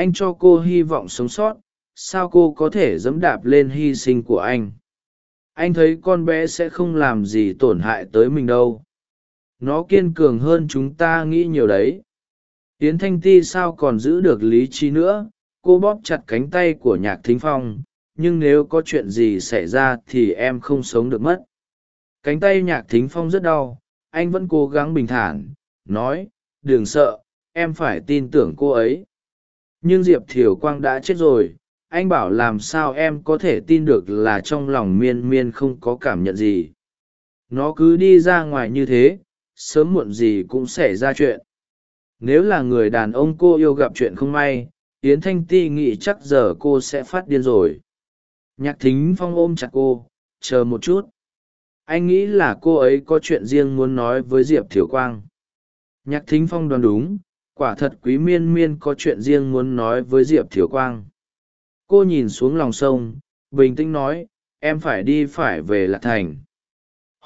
A: anh cho cô hy vọng sống sót, sao cô có thể dẫm đạp lên hy sinh của anh? Anh thấy con bé sẽ không làm gì tổn hại tới mình đâu nó kiên cường hơn chúng ta nghĩ nhiều đấy. Yến thanh ti sao còn giữ được lý trí nữa? Cô bóp chặt cánh tay của nhạc thính phong, nhưng nếu có chuyện gì xảy ra thì em không sống được mất. Cánh tay nhạc thính phong rất đau, anh vẫn cố gắng bình thản, nói, đừng sợ, em phải tin tưởng cô ấy. Nhưng diệp thiều quang đã chết rồi, anh bảo làm sao em có thể tin được là trong lòng miên miên không có cảm nhận gì. Nó cứ đi ra ngoài như thế sớm muộn gì cũng xảy ra chuyện. Nếu là người đàn ông cô yêu gặp chuyện không may, yến thanh ti nghĩ chắc giờ cô sẽ phát điên rồi. Nhạc thính phong ôm chặt cô, chờ một chút. Anh nghĩ là cô ấy có chuyện riêng muốn nói với diệp thiều quang. Nhạc thính phong đoán đúng, quả thật quý miên miên có chuyện riêng muốn nói với diệp thiều quang. Cô nhìn xuống lòng sông, bình tĩnh nói, em phải đi phải về lạc thành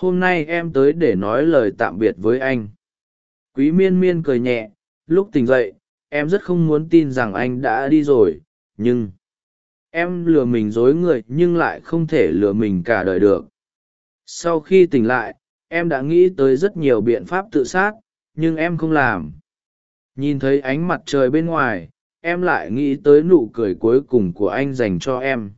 A: hôm nay em tới để nói lời tạm biệt với anh. Quý miên miên cười nhẹ, lúc tỉnh dậy, em rất không muốn tin rằng anh đã đi rồi, nhưng em lừa mình dối người nhưng lại không thể lừa mình cả đời được. Sau khi tỉnh lại, em đã nghĩ tới rất nhiều biện pháp tự sát, nhưng em không làm. Nhìn thấy ánh mặt trời bên ngoài, em lại nghĩ tới nụ cười cuối cùng của anh dành cho em.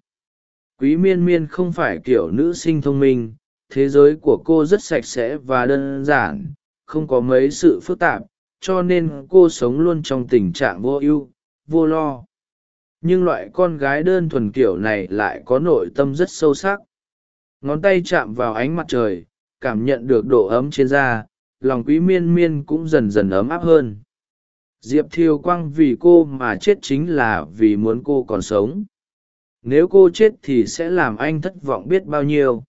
A: Quý miên miên không phải kiểu nữ sinh thông minh thế giới của cô rất sạch sẽ và đơn giản, không có mấy sự phức tạp, cho nên cô sống luôn trong tình trạng vô ưu, vô lo. Nhưng loại con gái đơn thuần kiểu này lại có nội tâm rất sâu sắc. Ngón tay chạm vào ánh mặt trời, cảm nhận được độ ấm trên da, lòng quý miên miên cũng dần dần ấm áp hơn. Diệp thiều quang vì cô mà chết chính là vì muốn cô còn sống. Nếu cô chết thì sẽ làm anh thất vọng biết bao nhiêu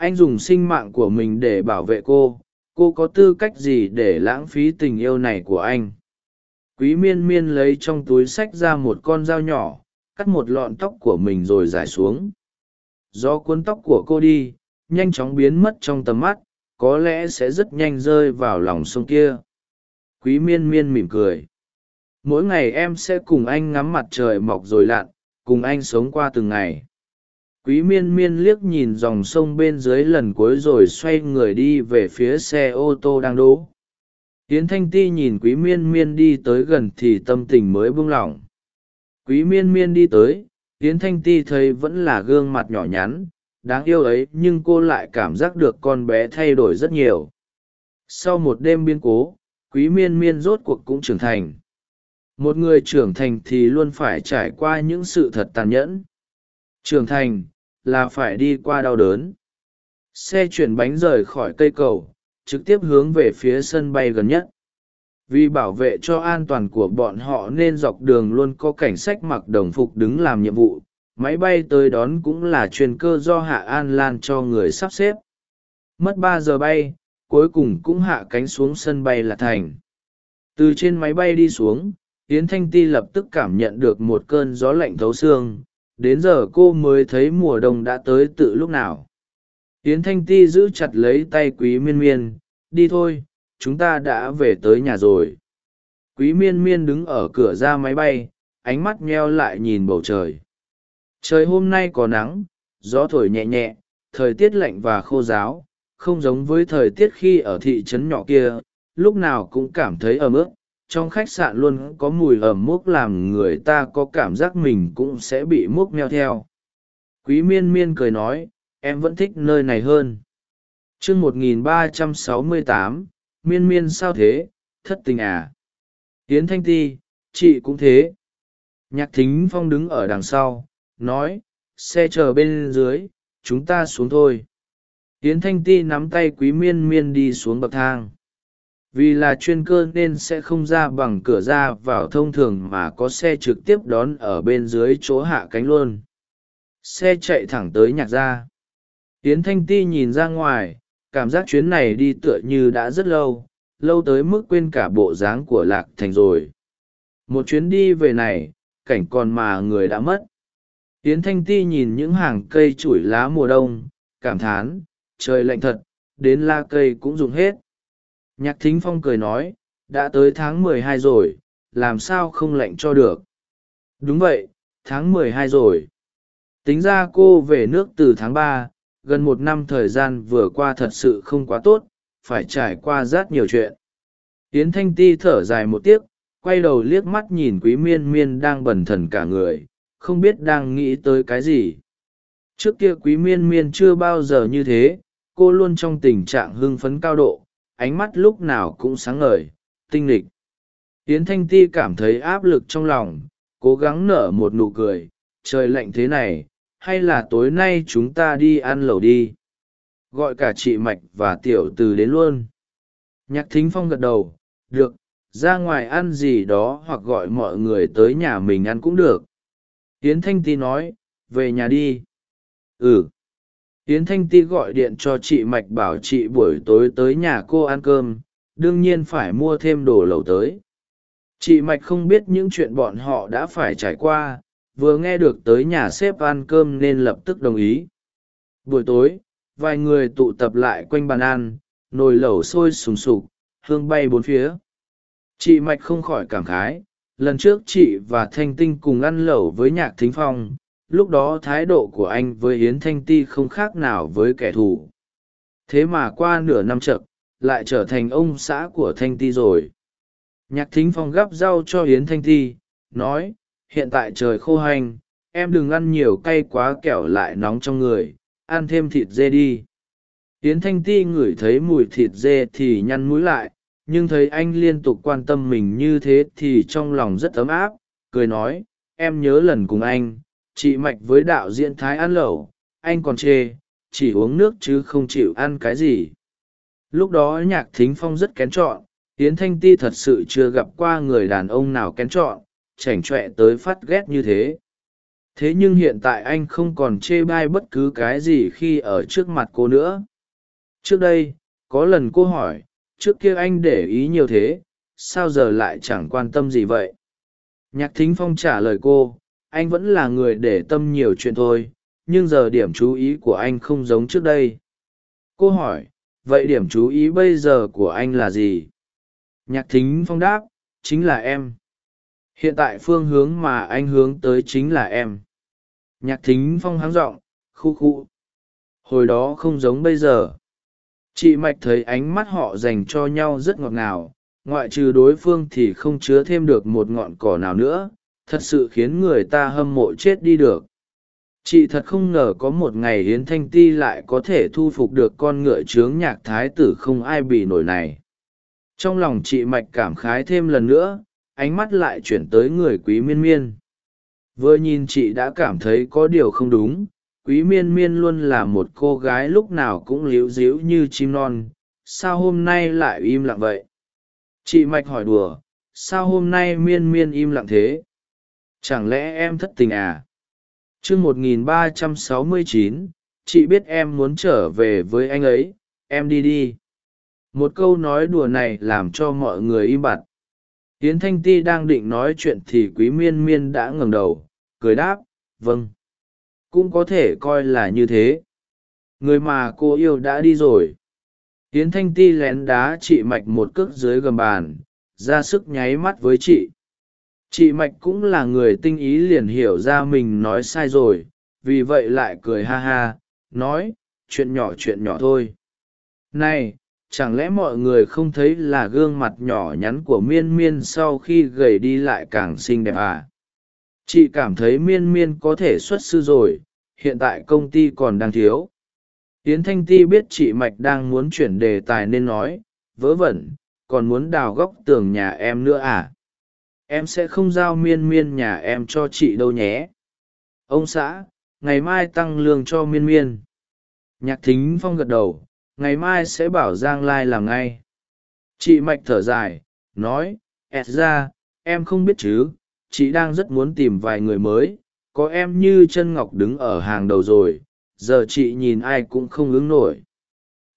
A: anh dùng sinh mạng của mình để bảo vệ cô. Cô có tư cách gì để lãng phí tình yêu này của anh? Quý miên miên lấy trong túi sách ra một con dao nhỏ, cắt một lọn tóc của mình rồi giải xuống. Do cuốn tóc của cô đi, nhanh chóng biến mất trong tầm mắt, có lẽ sẽ rất nhanh rơi vào lòng sông kia. Quý miên miên mỉm cười. Mỗi ngày em sẽ cùng anh ngắm mặt trời mọc rồi lặn, cùng anh sống qua từng ngày quý miên miên liếc nhìn dòng sông bên dưới lần cuối rồi xoay người đi về phía xe ô tô đang đỗ. Yến thanh ti nhìn quý miên miên đi tới gần thì tâm tình mới buông lỏng. Quý miên miên đi tới, yến thanh ti thấy vẫn là gương mặt nhỏ nhắn, đáng yêu ấy nhưng cô lại cảm giác được con bé thay đổi rất nhiều. Sau một đêm biên cố, quý miên miên rốt cuộc cũng trưởng thành. Một người trưởng thành thì luôn phải trải qua những sự thật tàn nhẫn. Trưởng thành là phải đi qua đau đớn. Xe chuyển bánh rời khỏi cây cầu, trực tiếp hướng về phía sân bay gần nhất. Vì bảo vệ cho an toàn của bọn họ nên dọc đường luôn có cảnh sách mặc đồng phục đứng làm nhiệm vụ, máy bay tới đón cũng là chuyên cơ do hạ an lan cho người sắp xếp. Mất ba giờ bay, cuối cùng cũng hạ cánh xuống sân bay là thành. Từ trên máy bay đi xuống, yến thanh ti lập tức cảm nhận được một cơn gió lạnh thấu xương đến giờ cô mới thấy mùa đông đã tới tự lúc nào. Yến thanh ti giữ chặt lấy tay quý miên miên, đi thôi, chúng ta đã về tới nhà rồi. Quý miên miên đứng ở cửa ra máy bay, ánh mắt nheo lại nhìn bầu trời. Trời hôm nay có nắng, gió thổi nhẹ nhẹ, thời tiết lạnh và khô giáo không giống với thời tiết khi ở thị trấn nhỏ kia, lúc nào cũng cảm thấy ấm ức trong khách sạn luôn có mùi ẩm mốc làm người ta có cảm giác mình cũng sẽ bị mốc meo theo. Quý miên miên cười nói, em vẫn thích nơi này hơn. Chương một nghìn ba trăm sáu mươi tám, miên miên sao thế, thất tình à? Yến thanh ti, chị cũng thế. Nhạc thính phong đứng ở đằng sau, nói, xe chờ bên dưới, chúng ta xuống thôi. Yến thanh ti nắm tay quý miên miên đi xuống bậc thang vì là chuyên cơ nên sẽ không ra bằng cửa ra vào thông thường mà có xe trực tiếp đón ở bên dưới chỗ hạ cánh luôn. Xe chạy thẳng tới nhạc gia. Yến thanh ti nhìn ra ngoài, cảm giác chuyến này đi tựa như đã rất lâu lâu tới mức quên cả bộ dáng của lạc thành rồi. Một chuyến đi về này, cảnh còn mà người đã mất. Yến thanh ti nhìn những hàng cây chủi lá mùa đông, cảm thán, trời lạnh thật, đến la cây cũng dùng hết nhạc thính phong cười nói, đã tới tháng mười hai rồi, làm sao không lạnh cho được? Đúng vậy, tháng mười hai rồi. Tính ra cô về nước từ tháng ba, gần một năm thời gian vừa qua thật sự không quá tốt, phải trải qua rất nhiều chuyện. Yến thanh ti thở dài một tiếc, quay đầu liếc mắt nhìn quý miên miên đang bần thần cả người, không biết đang nghĩ tới cái gì. Trước kia quý miên miên chưa bao giờ như thế, cô luôn trong tình trạng hưng phấn cao độ ánh mắt lúc nào cũng sáng ngời, tinh lịch yến thanh ti cảm thấy áp lực trong lòng, cố gắng nở một nụ cười, trời lạnh thế này, hay là tối nay chúng ta đi ăn lẩu đi. Gọi cả chị mạch và tiểu từ đến luôn. Nhạc thính phong gật đầu, được, ra ngoài ăn gì đó hoặc gọi mọi người tới nhà mình ăn cũng được. Yến thanh ti nói, về nhà đi. Ừ yến thanh ti gọi điện cho chị mạch bảo chị buổi tối tới nhà cô ăn cơm, đương nhiên phải mua thêm đồ lẩu tới. Chị mạch không biết những chuyện bọn họ đã phải trải qua, vừa nghe được tới nhà xếp ăn cơm nên lập tức đồng ý. Buổi tối, vài người tụ tập lại quanh bàn ăn, nồi lẩu sôi sùng sục, hương bay bốn phía. Chị mạch không khỏi cảm khái, lần trước chị và thanh tinh cùng ăn lẩu với nhạc thính phong lúc đó thái độ của anh với yến thanh ti không khác nào với kẻ thù. Thế mà qua nửa năm chậm lại trở thành ông xã của thanh ti rồi. Nhạc thính phong gắp rau cho yến thanh ti, nói, hiện tại trời khô hành, em đừng ăn nhiều cay quá kẻo lại nóng trong người, ăn thêm thịt dê đi. Yến thanh ti ngửi thấy mùi thịt dê thì nhăn mũi lại, nhưng thấy anh liên tục quan tâm mình như thế thì trong lòng rất ấm áp, cười nói, em nhớ lần cùng anh chị mạch với đạo diễn thái ăn lẩu, anh còn chê, chỉ uống nước chứ không chịu ăn cái gì. Lúc đó nhạc thính phong rất kén chọn, yến thanh ti thật sự chưa gặp qua người đàn ông nào kén chọn, chảnh chọe tới phát ghét như thế. Thế nhưng hiện tại anh không còn chê bai bất cứ cái gì khi ở trước mặt cô nữa. Trước đây, có lần cô hỏi, trước kia anh để ý nhiều thế, sao giờ lại chẳng quan tâm gì vậy? Nhạc thính phong trả lời cô anh vẫn là người để tâm nhiều chuyện thôi, nhưng giờ điểm chú ý của anh không giống trước đây. Cô hỏi, vậy điểm chú ý bây giờ của anh là gì? Nhạc thính phong đáp, chính là em. Hiện tại phương hướng mà anh hướng tới chính là em. Nhạc thính phong háng r ộ n g khu khu. Hồi đó không giống bây giờ. Chị mạch thấy ánh mắt họ dành cho nhau rất ngọt ngào, ngoại trừ đối phương thì không chứa thêm được một ngọn cỏ nào nữa thật sự khiến người ta hâm mộ chết đi được. Chị thật không ngờ có một ngày hiến thanh ti lại có thể thu phục được con ngựa trướng nhạc thái tử không ai bị nổi này. Trong lòng chị mạch cảm khái thêm lần nữa, ánh mắt lại chuyển tới người quý miên miên. Vừa nhìn chị đã cảm thấy có điều không đúng, quý miên miên luôn là một cô gái lúc nào cũng líu díu như chim non, sao hôm nay lại im lặng vậy? Chị mạch hỏi đùa, sao hôm nay miên miên im lặng thế? Chẳng lẽ em thất tình à? Chương một nghìn ba trăm sáu mươi chín, chị biết em muốn trở về với anh ấy, em đi đi. Một câu nói đùa này làm cho mọi người im bặt. Yến thanh ti đang định nói chuyện thì quý miên miên đã ngẩng đầu, cười đáp vâng cũng có thể coi là như thế. Người mà cô yêu đã đi rồi. Yến thanh ti lén đá chị mạch một cước dưới gầm bàn, ra sức nháy mắt với chị chị mạch cũng là người tinh ý liền hiểu ra mình nói sai rồi, vì vậy lại cười ha ha, nói, chuyện nhỏ chuyện nhỏ thôi. Này, chẳng lẽ mọi người không thấy là gương mặt nhỏ nhắn của miên miên sau khi gầy đi lại càng xinh đẹp à? Chị cảm thấy miên miên có thể xuất sư rồi, hiện tại công ty còn đang thiếu. Yến thanh ti biết chị mạch đang muốn chuyển đề tài nên nói, vớ vẩn, còn muốn đào góc tường nhà em nữa à? Em sẽ không giao miên miên nhà em cho chị đâu nhé. Ông xã, ngày mai tăng lương cho miên miên. Nhạc thính phong gật đầu, ngày mai sẽ bảo giang lai làm ngay. Chị mạch thở dài, nói, ẹt ra, em không biết chứ, chị đang rất muốn tìm vài người mới, có em như chân ngọc đứng ở hàng đầu rồi, giờ chị nhìn ai cũng không ứng nổi.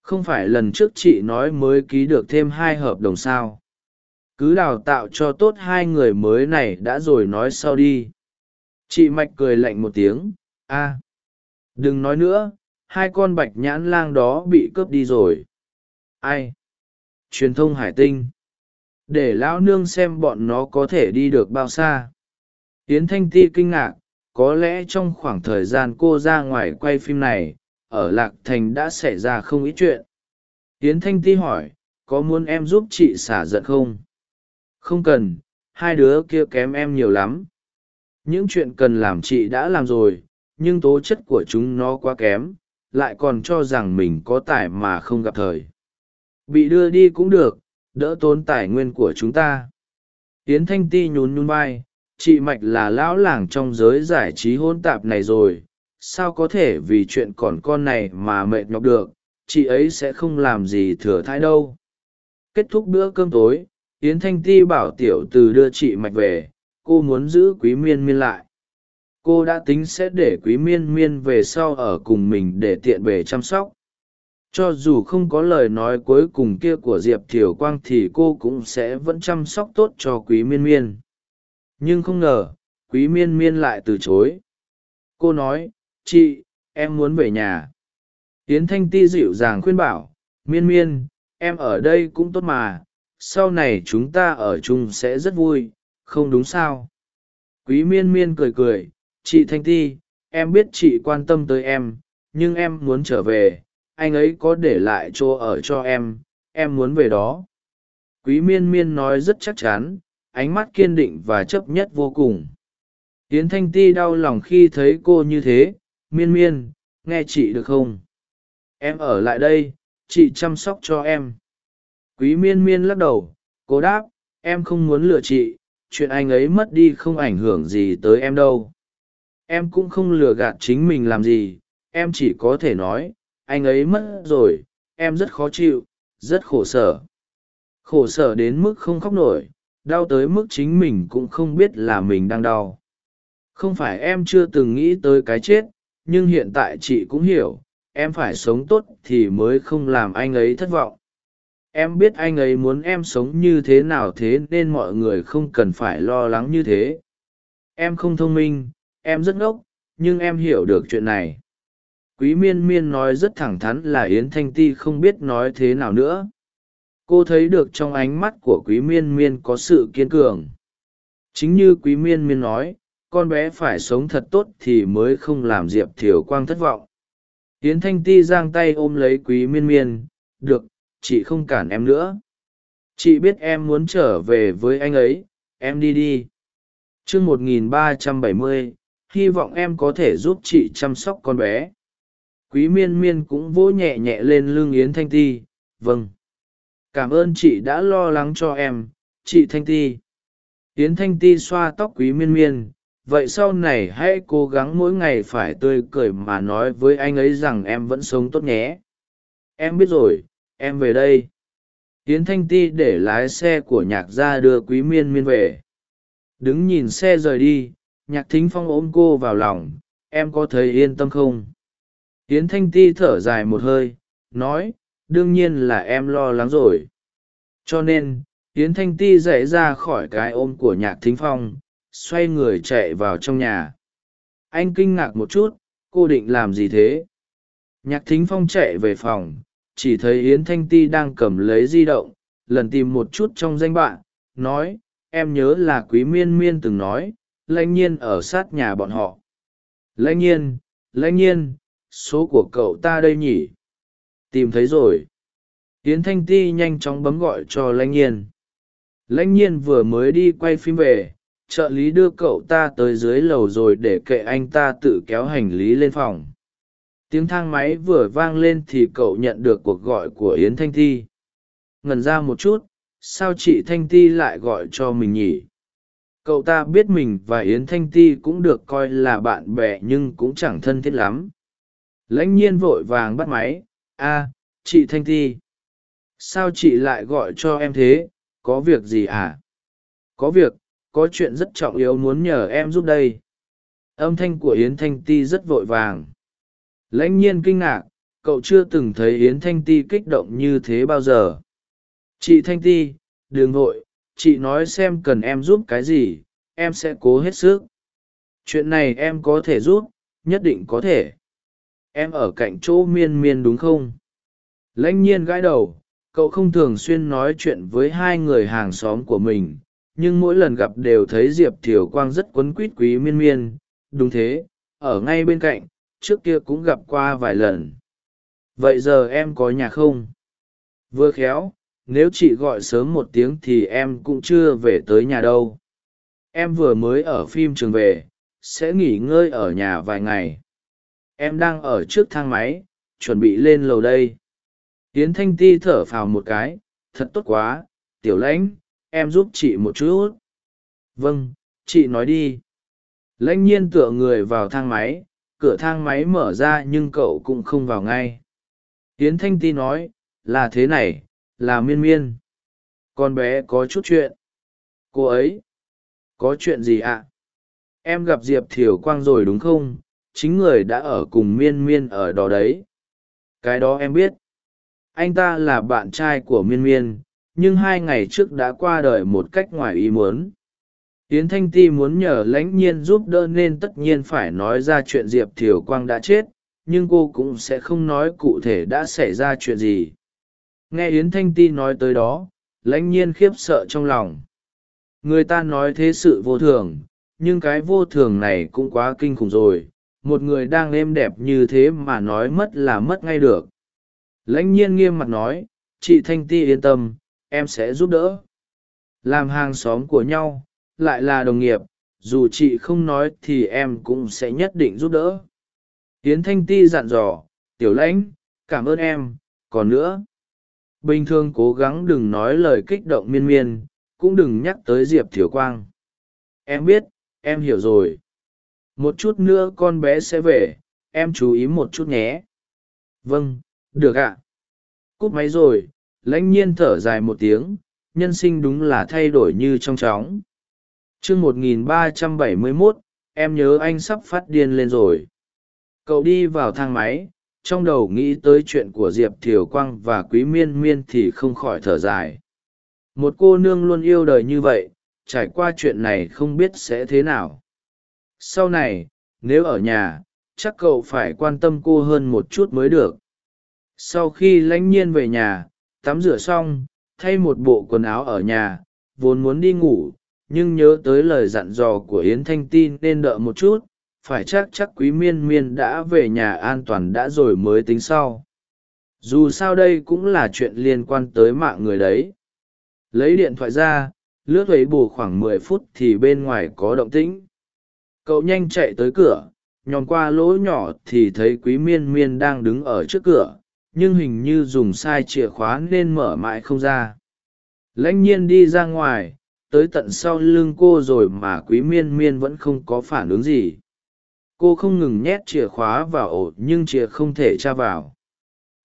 A: Không phải lần trước chị nói mới ký được thêm hai hợp đồng sao? Cứ đào tạo cho tốt hai người mới này đã rồi nói sau đi. Chị mạch cười lạnh một tiếng, a, đừng nói nữa, hai con bạch nhãn lang đó bị cướp đi rồi. Ai? Truyền thông hải tinh. Để lão nương xem bọn nó có thể đi được bao xa. Tiến thanh ti kinh ngạc, có lẽ trong khoảng thời gian cô ra ngoài quay phim này, ở lạc thành đã xảy ra không ít chuyện. Tiến thanh ti hỏi, có muốn em giúp chị xả giận không? Không cần, hai đứa kia kém em nhiều lắm. Những chuyện cần làm chị đã làm rồi, nhưng tố chất của chúng nó quá kém, lại còn cho rằng mình có tài mà không gặp thời. Bị đưa đi cũng được, đỡ tốn tài nguyên của chúng ta. Tiến thanh ti nhún nhún vai, chị mạch là lão làng trong giới giải trí hôn tạp này rồi, sao có thể vì chuyện còn con này mà mệt nhọc được, chị ấy sẽ không làm gì thừa thãi đâu. Kết thúc bữa cơm tối yến thanh ti bảo tiểu từ đưa chị mạch về, cô muốn giữ quý miên miên lại. Cô đã tính sẽ để quý miên miên về sau ở cùng mình để tiện bề chăm sóc. Cho dù không có lời nói cuối cùng kia của diệp thiều quang thì cô cũng sẽ vẫn chăm sóc tốt cho quý miên miên. Nhưng không ngờ, quý miên miên lại từ chối. Cô nói, chị, em muốn về nhà. Tiến thanh ti dịu dàng khuyên bảo, miên miên, em ở đây cũng tốt mà sau này chúng ta ở chung sẽ rất vui, không đúng sao? Quý miên miên cười cười, chị thanh ti, em biết chị quan tâm tới em, nhưng em muốn trở về, anh ấy có để lại chỗ ở cho em em muốn về đó. Quý miên miên nói rất chắc chắn, ánh mắt kiên định và chấp nhất vô cùng. Tiến thanh ti đau lòng khi thấy cô như thế, miên miên, nghe chị được không? Em ở lại đây, chị chăm sóc cho em quý miên miên lắc đầu cố đáp, em không muốn lừa chị, chuyện anh ấy mất đi không ảnh hưởng gì tới em đâu. Em cũng không lừa gạt chính mình làm gì, em chỉ có thể nói, anh ấy mất rồi, em rất khó chịu, rất khổ sở. Khổ sở đến mức không khóc nổi, đau tới mức chính mình cũng không biết là mình đang đau. Không phải em chưa từng nghĩ tới cái chết, nhưng hiện tại chị cũng hiểu, em phải sống tốt thì mới không làm anh ấy thất vọng em biết anh ấy muốn em sống như thế nào thế nên mọi người không cần phải lo lắng như thế. Em không thông minh, em rất ngốc, nhưng em hiểu được chuyện này. Quý miên miên nói rất thẳng thắn là yến thanh ti không biết nói thế nào nữa. Cô thấy được trong ánh mắt của quý miên miên có sự kiên cường. Chính như quý miên miên nói, con bé phải sống thật tốt thì mới không làm diệp thiều quang thất vọng. Yến thanh ti giang tay ôm lấy quý miên miên, được chị không cản em nữa. Chị biết em muốn trở về với anh ấy, em đi đi. T r ư ơ n g một nghìn ba trăm bảy mươi, hy vọng em có thể giúp chị chăm sóc con bé. Quý miên miên cũng vỗ nhẹ nhẹ lên lưng yến thanh ti. Vâng. Cảm ơn chị đã lo lắng cho em, chị thanh ti. Yến thanh ti xoa tóc quý miên miên. Vậy sau này hãy cố gắng mỗi ngày phải tươi cười mà nói với anh ấy rằng em vẫn sống tốt nhé. Em biết rồi em về đây. Tiến thanh ti để lái xe của nhạc ra đưa quý miên miên về. Đứng nhìn xe rời đi, nhạc thính phong ôm cô vào lòng, em có thấy yên tâm không? Tiến thanh ti thở dài một hơi, nói, đương nhiên là em lo lắng rồi. Cho nên tiến thanh ti dậy ra khỏi cái ôm của nhạc thính phong, xoay người chạy vào trong nhà. Anh kinh ngạc một chút, cô định làm gì thế? Nhạc thính phong chạy về phòng chỉ thấy yến thanh ti đang cầm lấy di động, lần tìm một chút trong danh bạn nói, em nhớ là quý miên miên từng nói, lãnh nhiên ở sát nhà bọn họ. Lãnh nhiên lãnh nhiên, số của cậu ta đây nhỉ? Tìm thấy rồi. Yến thanh ti nhanh chóng bấm gọi cho lãnh nhiên. Lãnh nhiên vừa mới đi quay phim về, trợ lý đưa cậu ta tới dưới lầu rồi để kệ anh ta tự kéo hành lý lên phòng tiếng thang máy vừa vang lên thì cậu nhận được cuộc gọi của yến thanh ti ngần ra một chút, sao chị thanh ti lại gọi cho mình nhỉ? Cậu ta biết mình và yến thanh ti cũng được coi là bạn bè nhưng cũng chẳng thân thiết lắm. Lãnh nhiên vội vàng bắt máy. A, chị thanh ti sao chị lại gọi cho em thế? Có việc gì à? Có việc, có chuyện rất trọng yếu muốn nhờ em giúp đây. Âm thanh của yến thanh ti rất vội vàng lãnh nhiên kinh ngạc, cậu chưa từng thấy yến thanh ti kích động như thế bao giờ. Chị thanh ti, đừng vội, chị nói xem cần em giúp cái gì, em sẽ cố hết sức. Chuyện này em có thể giúp, nhất định có thể. Em ở cạnh chỗ miên miên đúng không? Lãnh nhiên gãi đầu, cậu không thường xuyên nói chuyện với hai người hàng xóm của mình, nhưng mỗi lần gặp đều thấy diệp thiều quang rất quấn quýt quý miên miên. Đúng thế, ở ngay bên cạnh trước kia cũng gặp qua vài lần. Vậy giờ em có nhà không? Vừa khéo, nếu chị gọi sớm một tiếng thì em cũng chưa về tới nhà đâu. Em vừa mới ở phim trường về, sẽ nghỉ ngơi ở nhà vài ngày. Em đang ở trước thang máy, chuẩn bị lên lầu đây. Tiến thanh ti thở phào một cái, thật tốt quá, tiểu lãnh, em giúp chị một chút. Vâng chị nói đi. Lãnh nhiên tựa người vào thang máy cửa thang máy mở ra nhưng cậu cũng không vào ngay. Tiến thanh ti nói, là thế này, là miên miên. Con bé có chút chuyện. Cô ấy? Có chuyện gì ạ? Em gặp diệp thiều quang rồi đúng không? Chính người đã ở cùng miên miên ở đó đấy. Cái đó em biết. Anh ta là bạn trai của miên miên, nhưng hai ngày trước đã qua đời một cách ngoài ý muốn yến thanh ti muốn nhờ lãnh nhiên giúp đỡ nên tất nhiên phải nói ra chuyện diệp thiều quang đã chết, nhưng cô cũng sẽ không nói cụ thể đã xảy ra chuyện gì. Nghe yến thanh ti nói tới đó, lãnh nhiên khiếp sợ trong lòng. Người ta nói thế sự vô thường, nhưng cái vô thường này cũng quá kinh khủng rồi, một người đang êm đẹp như thế mà nói mất là mất ngay được. Lãnh nhiên nghiêm mặt nói, chị thanh ti yên tâm, em sẽ giúp đỡ. Làm hàng xóm của nhau lại là đồng nghiệp, dù chị không nói thì em cũng sẽ nhất định giúp đỡ. Tiến thanh ti dặn dò, tiểu lãnh, cảm ơn em, còn nữa? Bình thường cố gắng đừng nói lời kích động miên miên, cũng đừng nhắc tới diệp thiều quang. Em biết, em hiểu rồi. Một chút nữa con bé sẽ về, em chú ý một chút nhé. Vâng được ạ. Cúp máy rồi, lãnh nhiên thở dài một tiếng, nhân sinh đúng là thay đổi như trong chóng chương một nghìn ba trăm bảy mươi mốt, em nhớ anh sắp phát điên lên rồi. Cậu đi vào thang máy, trong đầu nghĩ tới chuyện của diệp thiều quang và quý miên miên thì không khỏi thở dài. Một cô nương luôn yêu đời như vậy, trải qua chuyện này không biết sẽ thế nào. Sau này, nếu ở nhà, chắc cậu phải quan tâm cô hơn một chút mới được. Sau khi lãnh nhiên về nhà, tắm rửa xong, thay một bộ quần áo ở nhà, vốn muốn đi ngủ nhưng nhớ tới lời dặn dò của yến thanh ti nên đợi một chút, phải chắc chắc quý miên miên đã về nhà an toàn đã rồi mới tính sau. Dù sao đây cũng là chuyện liên quan tới mạng người đấy. Lấy điện thoại ra, lướt ấy bù khoảng mười phút thì bên ngoài có động tĩnh. Cậu nhanh chạy tới cửa, nhòm qua lỗ nhỏ thì thấy quý miên miên đang đứng ở trước cửa, nhưng hình như dùng sai chìa khóa nên mở mãi không ra. Lãnh nhiên đi ra ngoài tới tận sau lưng cô rồi mà quý miên miên vẫn không có phản ứng gì. Cô không ngừng nhét chìa khóa vào ổ nhưng chìa không thể tra vào.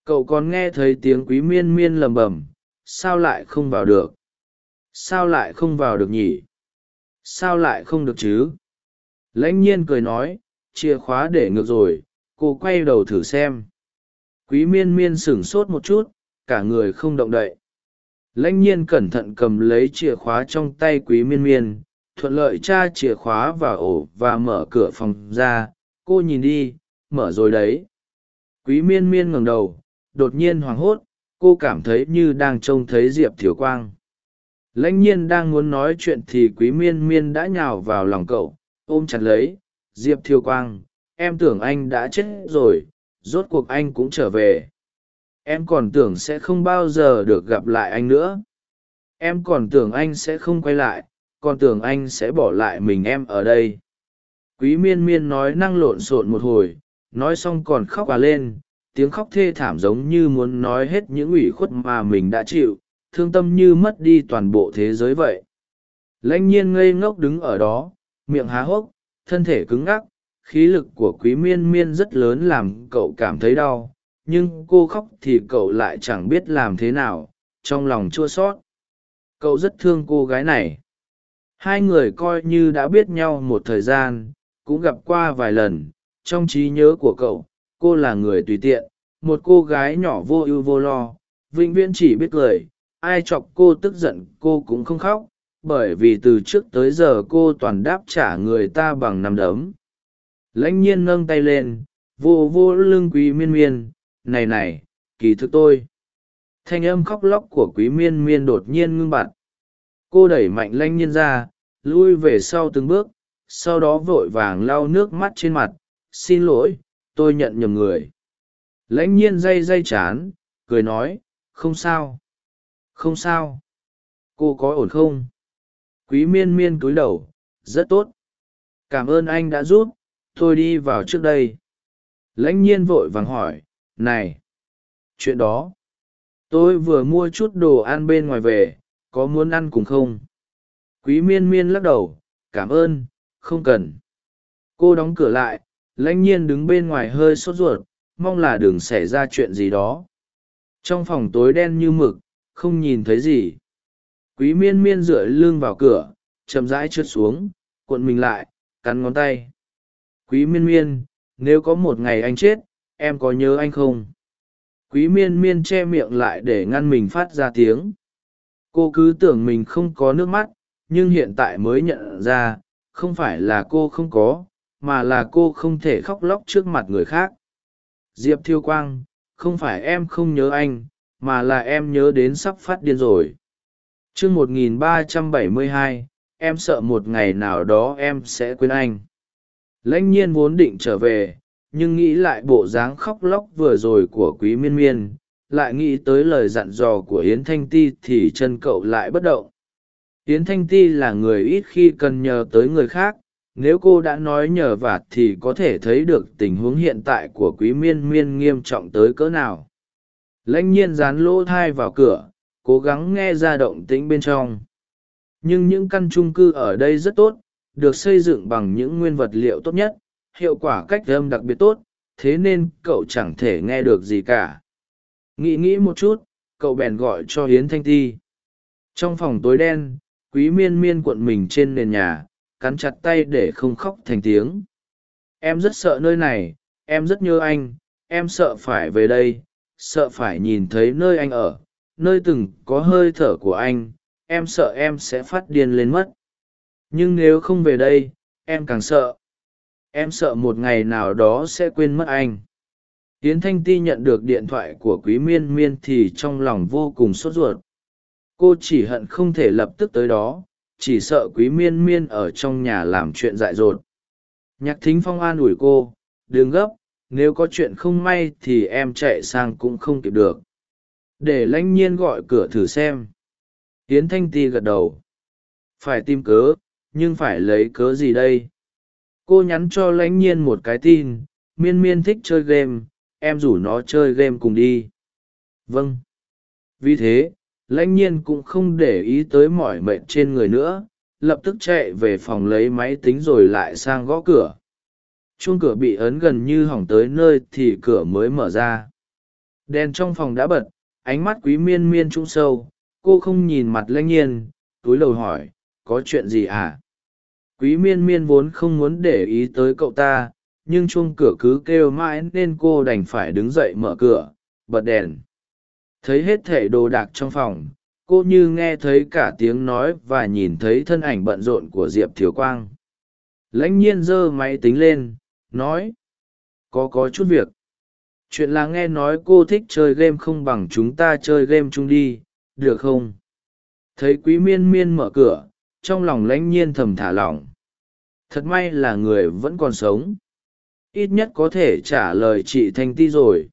A: Cậu còn nghe thấy tiếng quý miên miên lầm bầm, sao lại không vào được? Sao lại không vào được nhỉ? Sao lại không được chứ? Lãnh nhiên cười nói, chìa khóa để ngược rồi, cô quay đầu thử xem. Quý miên miên sửng sốt một chút, cả người không động đậy lãnh nhiên cẩn thận cầm lấy chìa khóa trong tay quý miên miên, thuận lợi tra chìa khóa vào ổ và mở cửa phòng ra. Cô nhìn đi, mở rồi đấy. Quý miên miên ngẩng đầu, đột nhiên hoảng hốt, cô cảm thấy như đang trông thấy diệp thiều quang. Lãnh nhiên đang muốn nói chuyện thì quý miên miên đã nhào vào lòng cậu, ôm chặt lấy. Diệp thiều quang, em tưởng anh đã chết rồi, rốt cuộc anh cũng trở về em còn tưởng sẽ không bao giờ được gặp lại anh nữa. Em còn tưởng anh sẽ không quay lại, còn tưởng anh sẽ bỏ lại mình em ở đây. Quý miên miên nói năng lộn xộn một hồi, nói xong còn khóc à lên, tiếng khóc thê thảm giống như muốn nói hết những ủy khuất mà mình đã chịu, thương tâm như mất đi toàn bộ thế giới vậy. Lãnh nhiên ngây ngốc đứng ở đó, miệng há hốc, thân thể cứng ngắc, khí lực của quý miên miên rất lớn làm cậu cảm thấy đau nhưng cô khóc thì cậu lại chẳng biết làm thế nào, trong lòng chua sót. Cậu rất thương cô gái này. Hai người coi như đã biết nhau một thời gian, cũng gặp qua vài lần. Trong trí nhớ của cậu, cô là người tùy tiện, một cô gái nhỏ vô ưu vô lo, vĩnh viễn chỉ biết cười. Ai chọc cô tức giận, cô cũng không khóc, bởi vì từ trước tới giờ cô toàn đáp trả người ta bằng nằm đấm. Lãnh nhiên nâng tay lên, vô vô lưng quý miên miên này này, kỳ thực tôi. Thanh âm khóc lóc của quý miên miên đột nhiên ngưng bặt. Cô đẩy mạnh lãnh nhiên ra, lui về sau từng bước, sau đó vội vàng lau nước mắt trên mặt. Xin lỗi, tôi nhận nhầm người. Lãnh nhiên day day chán, cười nói, không sao. Không sao. Cô có ổn không? Quý miên miên cúi đầu, rất tốt. Cảm ơn anh đã giúp, tôi đi vào trước đây. Lãnh nhiên vội vàng hỏi này, chuyện đó, tôi vừa mua chút đồ ăn bên ngoài về, có muốn ăn cùng không? Quý miên miên lắc đầu, cảm ơn, không cần. Cô đóng cửa lại, lãnh nhiên đứng bên ngoài hơi sốt ruột, mong là đừng xảy ra chuyện gì đó. Trong phòng tối đen như mực, không nhìn thấy gì. Quý miên miên dựa lưng vào cửa, chậm rãi trượt xuống, cuộn mình lại, cắn ngón tay. Quý miên miên, nếu có một ngày anh chết em có nhớ anh không? Quý miên miên che miệng lại để ngăn mình phát ra tiếng. Cô cứ tưởng mình không có nước mắt nhưng hiện tại mới nhận ra không phải là cô không có mà là cô không thể khóc lóc trước mặt người khác. Diệp thiêu quang không phải em không nhớ anh mà là em nhớ đến sắp phát điên rồi. T r ư ớ c 1372, em sợ một ngày nào đó em sẽ quên anh. Lãnh nhiên vốn định trở về nhưng nghĩ lại bộ dáng khóc lóc vừa rồi của quý miên miên, lại nghĩ tới lời dặn dò của yến thanh ti thì chân cậu lại bất động. Yến thanh ti là người ít khi cần nhờ tới người khác, nếu cô đã nói nhờ vạt thì có thể thấy được tình huống hiện tại của quý miên miên nghiêm trọng tới cỡ nào. Lãnh nhiên dán lỗ thai vào cửa, cố gắng nghe ra động tĩnh bên trong. Nhưng những căn chung cư ở đây rất tốt, được xây dựng bằng những nguyên vật liệu tốt nhất hiệu quả cách âm đặc biệt tốt, thế nên cậu chẳng thể nghe được gì cả. Nghĩ nghĩ một chút, cậu bèn gọi cho hiến thanh ti. Trong phòng tối đen, quý miên miên cuộn mình trên nền nhà, cắn chặt tay để không khóc thành tiếng. Em rất sợ nơi này, em rất nhớ anh, em sợ phải về đây, sợ phải nhìn thấy nơi anh ở, nơi từng có hơi thở của anh, em sợ em sẽ phát điên lên mất. Nhưng nếu không về đây, em càng sợ em sợ một ngày nào đó sẽ quên mất anh. Tiến thanh ti nhận được điện thoại của quý miên miên thì trong lòng vô cùng sốt ruột. Cô chỉ hận không thể lập tức tới đó, chỉ sợ quý miên miên ở trong nhà làm chuyện dại dột. Nhạc thính phong an ủi cô, đừng gấp, nếu có chuyện không may thì em chạy sang cũng không kịp được. Để lãnh nhiên gọi cửa thử xem. Tiến thanh ti gật đầu. Phải tìm cớ, nhưng phải lấy cớ gì đây? Cô nhắn cho lãnh nhiên một cái tin, miên miên thích chơi game, em rủ nó chơi game cùng đi. Vâng. Vì thế, lãnh nhiên cũng không để ý tới mỏi mệt trên người nữa, lập tức chạy về phòng lấy máy tính rồi lại sang gõ cửa. Chuông cửa bị ấn gần như hỏng tới nơi thì cửa mới mở ra. Đèn trong phòng đã bật, ánh mắt quý miên miên trũng sâu, cô không nhìn mặt lãnh nhiên, túi lầu hỏi, có chuyện gì à? Quý miên miên vốn không muốn để ý tới cậu ta, nhưng chuông cửa cứ kêu mãi nên cô đành phải đứng dậy mở cửa, bật đèn. Thấy hết thể đồ đạc trong phòng, cô như nghe thấy cả tiếng nói và nhìn thấy thân ảnh bận rộn của diệp thiều quang. Lãnh nhiên giơ máy tính lên, nói, có có chút việc. Chuyện là nghe nói cô thích chơi game không bằng chúng ta chơi game chung đi, được không? Thấy quý miên miên mở cửa trong lòng lãnh nhiên thầm thả lỏng. Thật may là người vẫn còn sống. Ít nhất có thể trả lời chị thanh ti rồi.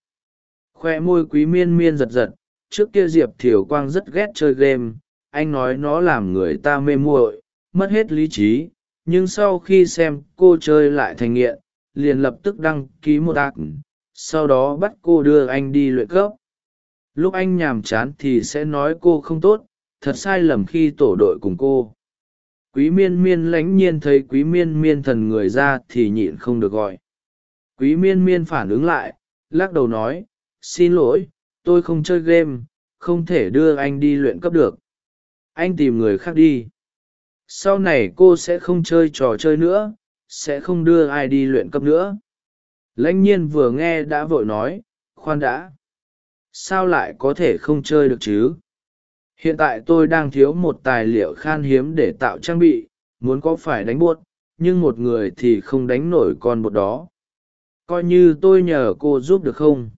A: Khoe môi quý miên miên giật giật, trước kia diệp thiều quang rất ghét chơi game, anh nói nó làm người ta mê muội, mất hết lý trí, nhưng sau khi xem cô chơi lại thành nghiện, liền lập tức đăng ký một ạc sau đó bắt cô đưa anh đi luyện cấp. Lúc anh nhàm chán thì sẽ nói cô không tốt, thật sai lầm khi tổ đội cùng cô quý miên miên lãnh nhiên thấy quý miên miên thần người ra thì nhịn không được gọi. Quý miên miên phản ứng lại, lắc đầu nói, xin lỗi, tôi không chơi game, không thể đưa anh đi luyện cấp được. Anh tìm người khác đi. Sau này cô sẽ không chơi trò chơi nữa, sẽ không đưa ai đi luyện cấp nữa. Lãnh nhiên vừa nghe đã vội nói, khoan đã. Sao lại có thể không chơi được chứ? Hiện tại tôi đang thiếu một tài liệu khan hiếm để tạo trang bị, muốn có phải đánh buốt, nhưng một người thì không đánh nổi con bột đó. Coi như tôi nhờ cô giúp được không?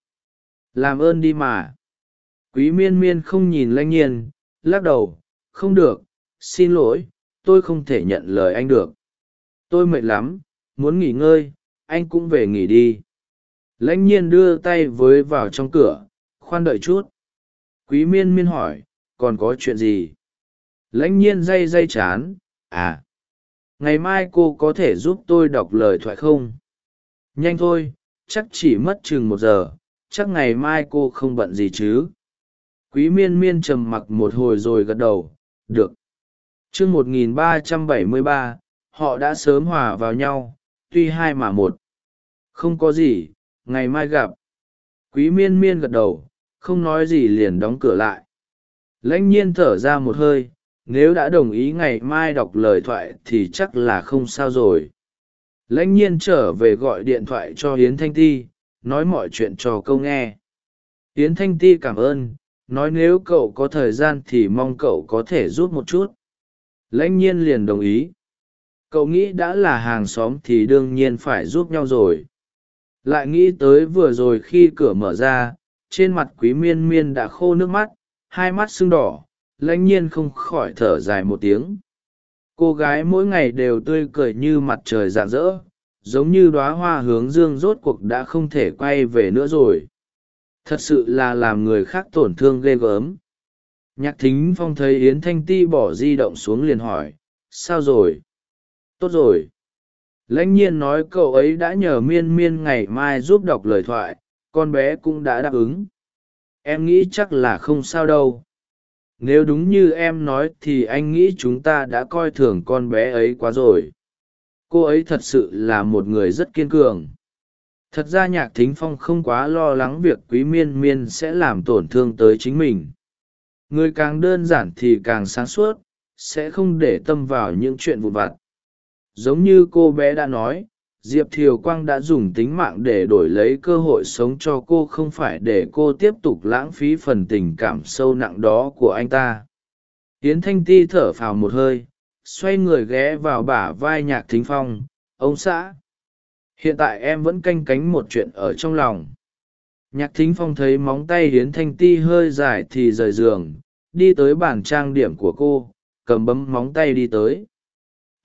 A: Làm ơn đi mà. Quý miên miên không nhìn lanh nhiên, lắc đầu, không được, xin lỗi, tôi không thể nhận lời anh được. Tôi mệt lắm, muốn nghỉ ngơi, anh cũng về nghỉ đi. Lãnh nhiên đưa tay với vào trong cửa, khoan đợi chút. Quý miên miên hỏi còn có chuyện gì? Lãnh nhiên day day chán à ngày mai cô có thể giúp tôi đọc lời thoại không? Nhanh thôi, chắc chỉ mất chừng một giờ, chắc ngày mai cô không bận gì chứ? Quý miên miên trầm mặc một hồi rồi gật đầu, được. Chương một nghìn ba trăm bảy mươi ba, họ đã sớm hòa vào nhau, tuy hai mà một. Không có gì, ngày mai gặp. Quý miên miên gật đầu, không nói gì liền đóng cửa lại lãnh nhiên thở ra một hơi, nếu đã đồng ý ngày mai đọc lời thoại thì chắc là không sao rồi. Lãnh nhiên trở về gọi điện thoại cho hiến thanh ti, nói mọi chuyện cho câu nghe. Hiến thanh ti cảm ơn, nói nếu cậu có thời gian thì mong cậu có thể giúp một chút. Lãnh nhiên liền đồng ý. Cậu nghĩ đã là hàng xóm thì đương nhiên phải giúp nhau rồi. Lại nghĩ tới vừa rồi khi cửa mở ra, trên mặt quý miên miên đã khô nước mắt hai mắt sưng đỏ, lãnh nhiên không khỏi thở dài một tiếng. Cô gái mỗi ngày đều tươi cười như mặt trời rạng rỡ, giống như đoá hoa hướng dương rốt cuộc đã không thể quay về nữa rồi. Thật sự là làm người khác tổn thương ghê gớm. Nhạc thính phong thấy yến thanh ti bỏ di động xuống liền hỏi, sao rồi? Tốt rồi. Lãnh nhiên nói cậu ấy đã nhờ miên miên ngày mai giúp đọc lời thoại, con bé cũng đã đáp ứng em nghĩ chắc là không sao đâu. Nếu đúng như em nói thì anh nghĩ chúng ta đã coi thường con bé ấy quá rồi. Cô ấy thật sự là một người rất kiên cường. Thật ra nhạc thính phong không quá lo lắng việc quý miên miên sẽ làm tổn thương tới chính mình. Người càng đơn giản thì càng sáng suốt, sẽ không để tâm vào những chuyện vụn vặt. Giống như cô bé đã nói diệp thiều quang đã dùng tính mạng để đổi lấy cơ hội sống cho cô không phải để cô tiếp tục lãng phí phần tình cảm sâu nặng đó của anh ta. Tiến thanh ti thở phào một hơi, xoay người ghé vào bả vai nhạc thính phong, ông xã, hiện tại em vẫn canh cánh một chuyện ở trong lòng. Nhạc thính phong thấy móng tay hiến thanh ti hơi dài thì rời giường, đi tới bàn trang điểm của cô, cầm bấm móng tay đi tới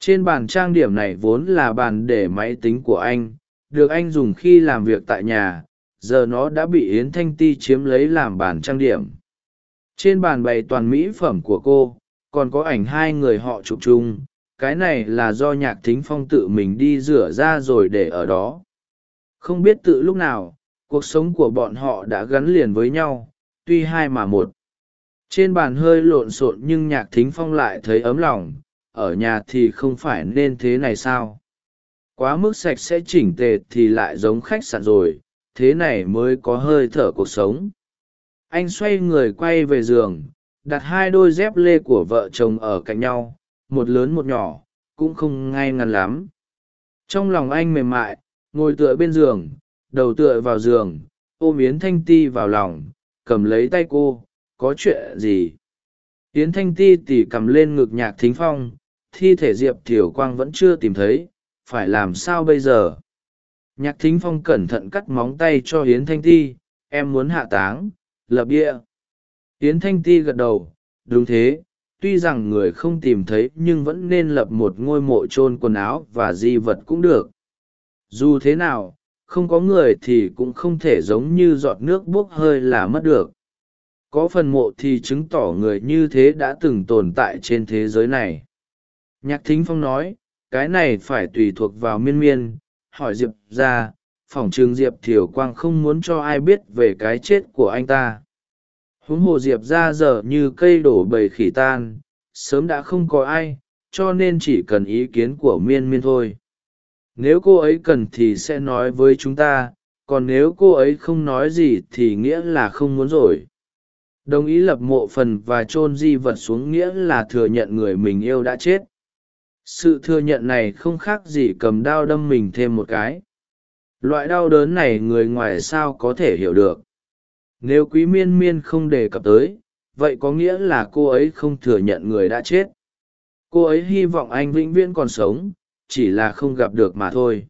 A: trên bàn trang điểm này vốn là bàn để máy tính của anh, được anh dùng khi làm việc tại nhà, giờ nó đã bị yến thanh ti chiếm lấy làm bàn trang điểm. Trên bàn bày toàn mỹ phẩm của cô, còn có ảnh hai người họ chụp chung, cái này là do nhạc thính phong tự mình đi rửa ra rồi để ở đó. Không biết tự lúc nào, cuộc sống của bọn họ đã gắn liền với nhau, tuy hai mà một. Trên bàn hơi lộn xộn nhưng nhạc thính phong lại thấy ấm lòng ở nhà thì không phải nên thế này sao? Quá mức sạch sẽ chỉnh tề thì lại giống khách sạn rồi, thế này mới có hơi thở cuộc sống. Anh xoay người quay về giường, đặt hai đôi dép lê của vợ chồng ở cạnh nhau, một lớn một nhỏ, cũng không ngay ngắn lắm. Trong lòng anh mềm mại, ngồi tựa bên giường, đầu tựa vào giường, ôm yến thanh ti vào lòng, cầm lấy tay cô, có chuyện gì? Yến thanh ti tỉ cầm lên ngực nhạc thính phong thi thể diệp thiều quang vẫn chưa tìm thấy, phải làm sao bây giờ? Nhạc thính phong cẩn thận cắt móng tay cho hiến thanh ti, em muốn hạ táng, lập địa hiến thanh ti gật đầu, đúng thế, tuy rằng người không tìm thấy nhưng vẫn nên lập một ngôi mộ chôn quần áo và di vật cũng được. Dù thế nào, không có người thì cũng không thể giống như giọt nước buốc hơi là mất được. Có phần mộ thì chứng tỏ người như thế đã từng tồn tại trên thế giới này nhạc thính phong nói, cái này phải tùy thuộc vào miên miên. Hỏi diệp ra, phỏng trường diệp thiều quang không muốn cho ai biết về cái chết của anh ta. Huống hồ diệp ra giờ như cây đổ bầy khỉ tan, sớm đã không có ai, cho nên chỉ cần ý kiến của miên miên thôi. Nếu cô ấy cần thì sẽ nói với chúng ta, còn nếu cô ấy không nói gì thì nghĩa là không muốn rồi. Đồng ý lập mộ phần và chôn di vật xuống nghĩa là thừa nhận người mình yêu đã chết sự thừa nhận này không khác gì cầm đao đâm mình thêm một cái. Loại đau đớn này người ngoài sao có thể hiểu được? Nếu quý miên miên không đề cập tới, vậy có nghĩa là cô ấy không thừa nhận người đã chết. Cô ấy hy vọng anh vĩnh viễn còn sống, chỉ là không gặp được mà thôi.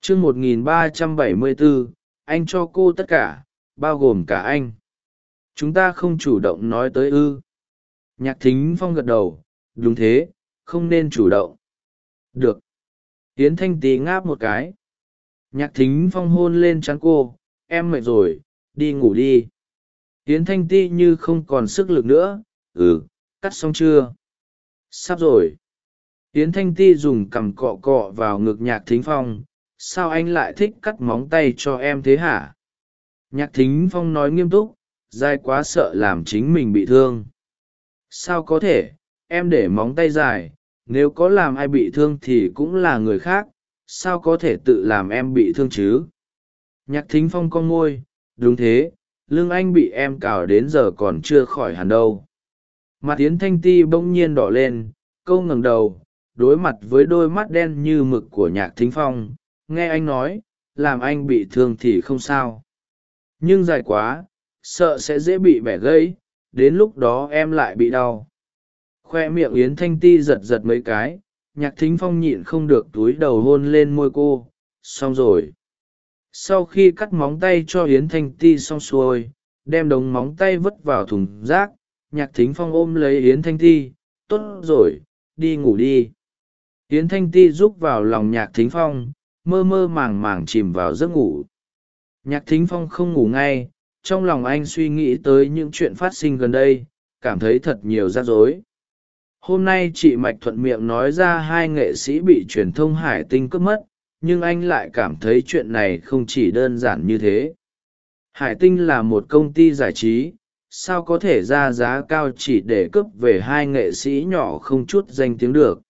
A: Chương một nghìn ba trăm bảy mươi bốn anh cho cô tất cả, bao gồm cả anh. Chúng ta không chủ động nói tới ư. Nhạc thính phong gật đầu, đúng thế không nên chủ động. Được. Yến thanh tý ngáp một cái. Nhạc thính phong hôn lên trán cô. Em mệt rồi, đi ngủ đi. Yến thanh ti như không còn sức lực nữa. Ừ cắt xong chưa? Sắp rồi. Yến thanh ti dùng cằm cọ cọ vào ngực nhạc thính phong. Sao anh lại thích cắt móng tay cho em thế hả? Nhạc thính phong nói nghiêm túc. Dai quá sợ làm chính mình bị thương. Sao có thể? Em để móng tay dài nếu có làm ai bị thương thì cũng là người khác, sao có thể tự làm em bị thương chứ? Nhạc thính phong con ngôi, đúng thế, lưng anh bị em cào đến giờ còn chưa khỏi hẳn đâu. Mặt tiến thanh ti bỗng nhiên đỏ lên, câu ngẩng đầu, đối mặt với đôi mắt đen như mực của nhạc thính phong, nghe anh nói, làm anh bị thương thì không sao. Nhưng dài quá, sợ sẽ dễ bị bẻ gãy, đến lúc đó em lại bị đau khoe miệng yến thanh ti giật giật mấy cái, nhạc thính phong nhịn không được túi đầu hôn lên môi cô. Xong rồi. Sau khi cắt móng tay cho yến thanh ti xong xuôi, đem đống móng tay vứt vào thùng rác, nhạc thính phong ôm lấy yến thanh ti. Tốt rồi, đi ngủ đi. Yến thanh ti rúc vào lòng nhạc thính phong, mơ mơ màng màng chìm vào giấc ngủ. Nhạc thính phong không ngủ ngay, trong lòng anh suy nghĩ tới những chuyện phát sinh gần đây, cảm thấy thật nhiều rắc rối hôm nay chị mạch thuận miệng nói ra hai nghệ sĩ bị truyền thông hải tinh cướp mất, nhưng anh lại cảm thấy chuyện này không chỉ đơn giản như thế. Hải tinh là một công ty giải trí, sao có thể ra giá cao chỉ để cướp về hai nghệ sĩ nhỏ không chút danh tiếng được?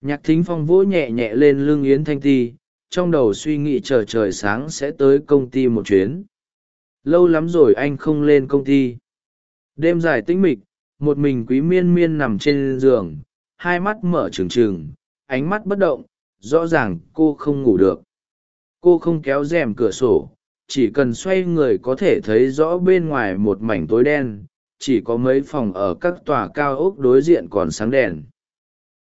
A: Nhạc thính phong vỗ nhẹ nhẹ lên lưng yến thanh ti, trong đầu suy nghĩ chờ trời sáng sẽ tới công ty một chuyến. Lâu lắm rồi anh không lên công ty. Đêm dài tĩnh mịch một mình quý miên miên nằm trên giường, hai mắt mở trừng trừng, ánh mắt bất động, rõ ràng cô không ngủ được. Cô không kéo rèm cửa sổ, chỉ cần xoay người có thể thấy rõ bên ngoài một mảnh tối đen, chỉ có mấy phòng ở các tòa cao ốc đối diện còn sáng đèn.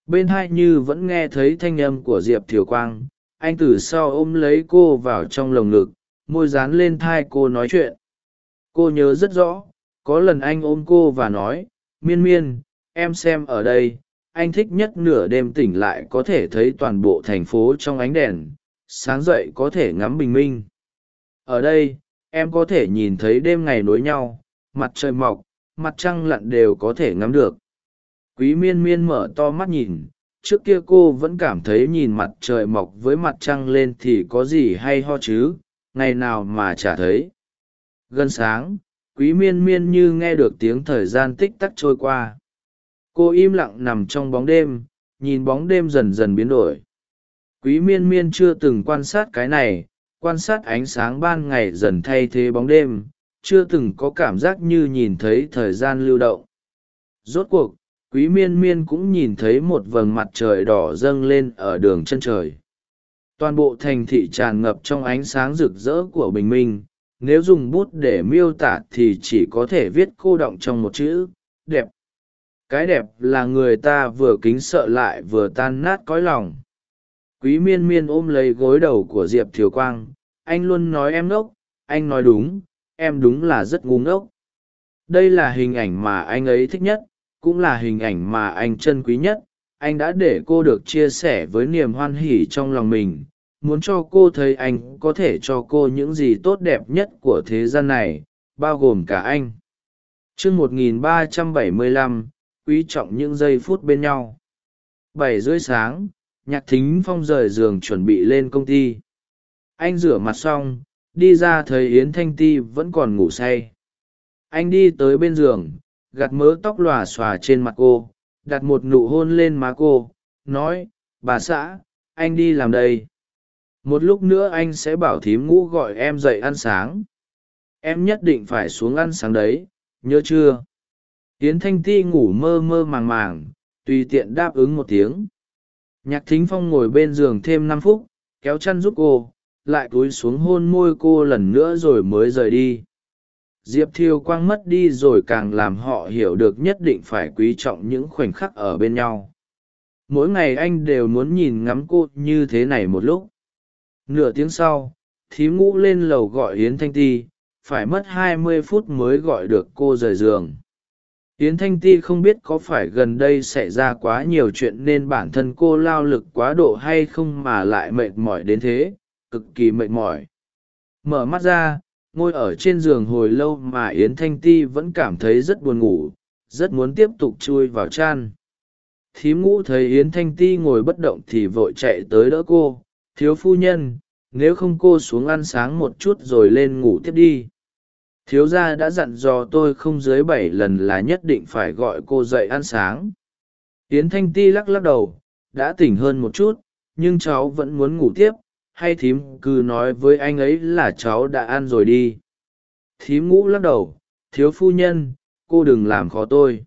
A: Bên hai như vẫn nghe thấy thanh âm của diệp thiều quang, anh từ sau ôm lấy cô vào trong lồng ngực, môi dán lên thai cô nói chuyện. Cô nhớ rất rõ, có lần anh ôm cô và nói miên miên, em xem ở đây, anh thích nhất nửa đêm tỉnh lại có thể thấy toàn bộ thành phố trong ánh đèn, sáng dậy có thể ngắm bình minh. Ở đây, em có thể nhìn thấy đêm ngày nối nhau, mặt trời mọc, mặt trăng lặn đều có thể ngắm được. Quý miên miên mở to mắt nhìn, trước kia cô vẫn cảm thấy nhìn mặt trời mọc với mặt trăng lên thì có gì hay ho chứ, ngày nào mà chả thấy. Gần sáng quý miên miên như nghe được tiếng thời gian tích tắc trôi qua. Cô im lặng nằm trong bóng đêm, nhìn bóng đêm dần dần biến đổi. Quý miên miên chưa từng quan sát cái này, quan sát ánh sáng ban ngày dần thay thế bóng đêm, chưa từng có cảm giác như nhìn thấy thời gian lưu động. Rốt cuộc, quý miên miên cũng nhìn thấy một vầng mặt trời đỏ dâng lên ở đường chân trời. Toàn bộ thành thị tràn ngập trong ánh sáng rực rỡ của bình minh nếu dùng bút để miêu tả thì chỉ có thể viết cô động trong một chữ, đẹp. Cái đẹp là người ta vừa kính sợ lại vừa tan nát cõi lòng. Quý miên miên ôm lấy gối đầu của diệp thiều quang, anh luôn nói em ngốc, anh nói đúng, em đúng là rất ngu ngốc. Đây là hình ảnh mà anh ấy thích nhất, cũng là hình ảnh mà anh trân quý nhất, anh đã để cô được chia sẻ với niềm hoan hỉ trong lòng mình muốn cho cô thấy anh có thể cho cô những gì tốt đẹp nhất của thế gian này, bao gồm cả anh. T r ư một nghìn ba trăm bảy mươi lăm, quý trọng những giây phút bên nhau. Bảy rưỡi sáng, nhạc thính phong rời giường chuẩn bị lên công ty. Anh rửa mặt xong, đi ra thấy yến thanh ti vẫn còn ngủ say. Anh đi tới bên giường, gạt mớ tóc lòa xòa trên mặt cô, đặt một nụ hôn lên má cô, nói, bà xã, anh đi làm đây một lúc nữa anh sẽ bảo thím ngũ gọi em dậy ăn sáng. Em nhất định phải xuống ăn sáng đấy, nhớ chưa? Tiến thanh ti ngủ mơ mơ màng màng, tùy tiện đáp ứng một tiếng. Nhạc thính phong ngồi bên giường thêm năm phút, kéo chăn giúp cô, lại cúi xuống hôn môi cô lần nữa rồi mới rời đi. Diệp thiêu quang mất đi rồi càng làm họ hiểu được nhất định phải quý trọng những khoảnh khắc ở bên nhau. Mỗi ngày anh đều muốn nhìn ngắm cô như thế này một lúc nửa tiếng sau thím ngũ lên lầu gọi yến thanh ti, phải mất hai mươi phút mới gọi được cô rời giường. Yến thanh ti không biết có phải gần đây xảy ra quá nhiều chuyện nên bản thân cô lao lực quá độ hay không mà lại mệt mỏi đến thế, cực kỳ mệt mỏi. Mở mắt ra, ngồi ở trên giường hồi lâu mà yến thanh ti vẫn cảm thấy rất buồn ngủ, rất muốn tiếp tục chui vào chăn. Thím ngũ thấy yến thanh ti ngồi bất động thì vội chạy tới đỡ cô thiếu phu nhân, nếu không cô xuống ăn sáng một chút rồi lên ngủ tiếp đi. Thiếu gia đã dặn dò tôi không dưới bảy lần là nhất định phải gọi cô dậy ăn sáng. Yến thanh ti lắc lắc đầu, đã tỉnh hơn một chút, nhưng cháu vẫn muốn ngủ tiếp, hay thím cứ nói với anh ấy là cháu đã ăn rồi đi. Thím ngũ lắc đầu, thiếu phu nhân, cô đừng làm khó tôi.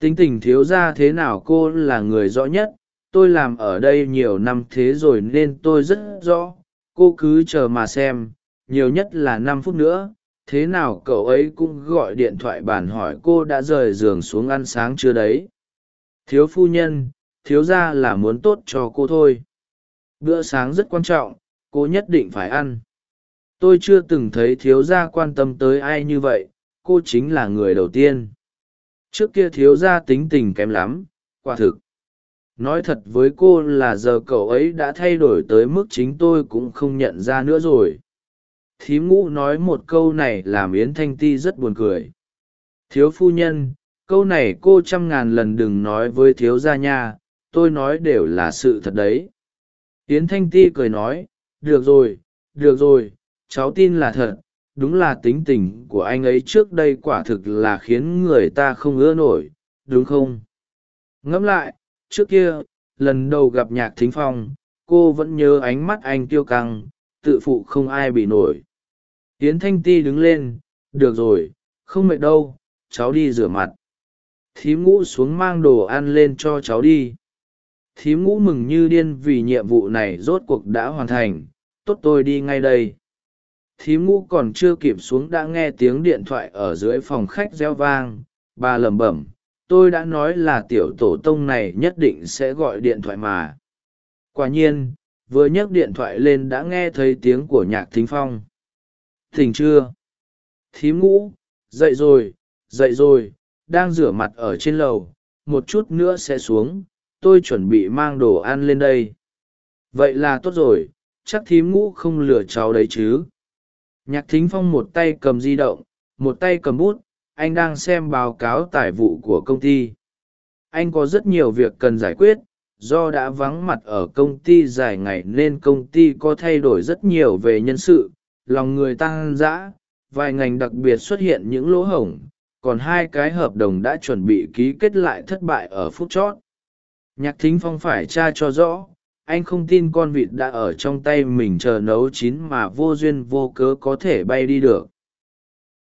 A: Tính tình thiếu gia thế nào cô là người rõ nhất tôi làm ở đây nhiều năm thế rồi nên tôi rất rõ, cô cứ chờ mà xem, nhiều nhất là năm phút nữa, thế nào cậu ấy cũng gọi điện thoại bàn hỏi cô đã rời giường xuống ăn sáng chưa đấy? Thiếu phu nhân, thiếu ra là muốn tốt cho cô thôi. Bữa sáng rất quan trọng, cô nhất định phải ăn. Tôi chưa từng thấy thiếu gia quan tâm tới ai như vậy, cô chính là người đầu tiên. Trước kia thiếu gia tính tình kém lắm, quả thực nói thật với cô là giờ cậu ấy đã thay đổi tới mức chính tôi cũng không nhận ra nữa rồi. Thím ngũ nói một câu này làm yến thanh ti rất buồn cười. Thiếu phu nhân, câu này cô trăm ngàn lần đừng nói với thiếu gia nha, tôi nói đều là sự thật đấy. Yến thanh ti cười nói, được rồi được rồi, cháu tin là thật, đúng là tính tình của anh ấy trước đây quả thực là khiến người ta không ưa nổi, đúng không? Ngẫm lại trước kia, lần đầu gặp nhạc thính phong, cô vẫn nhớ ánh mắt anh tiêu căng, tự phụ không ai bị nổi. Tiến thanh ti đứng lên, được rồi, không mệt đâu, cháu đi rửa mặt. Thím ngũ xuống mang đồ ăn lên cho cháu đi. Thím ngũ mừng như điên vì nhiệm vụ này rốt cuộc đã hoàn thành, tốt, tôi đi ngay đây. Thím ngũ còn chưa kịp xuống đã nghe tiếng điện thoại ở dưới phòng khách reo vang, bà lẩm bẩm tôi đã nói là tiểu tổ tông này nhất định sẽ gọi điện thoại mà. Quả nhiên, vừa nhấc điện thoại lên đã nghe thấy tiếng của nhạc thính phong. Thỉnh chưa? Thím ngũ, dậy rồi dậy rồi, đang rửa mặt ở trên lầu, một chút nữa sẽ xuống, tôi chuẩn bị mang đồ ăn lên đây. Vậy là tốt rồi, chắc thím ngũ không lừa cháu đấy chứ. Nhạc thính phong một tay cầm di động, một tay cầm bút anh đang xem báo cáo tài vụ của công ty. Anh có rất nhiều việc cần giải quyết, do đã vắng mặt ở công ty dài ngày nên công ty có thay đổi rất nhiều về nhân sự, lòng người tăng dã, vài ngành đặc biệt xuất hiện những lỗ hổng, còn hai cái hợp đồng đã chuẩn bị ký kết lại thất bại ở phút chót. Nhạc thính phong phải tra cho rõ, anh không tin con vịt đã ở trong tay mình chờ nấu chín mà vô duyên vô cớ có thể bay đi được.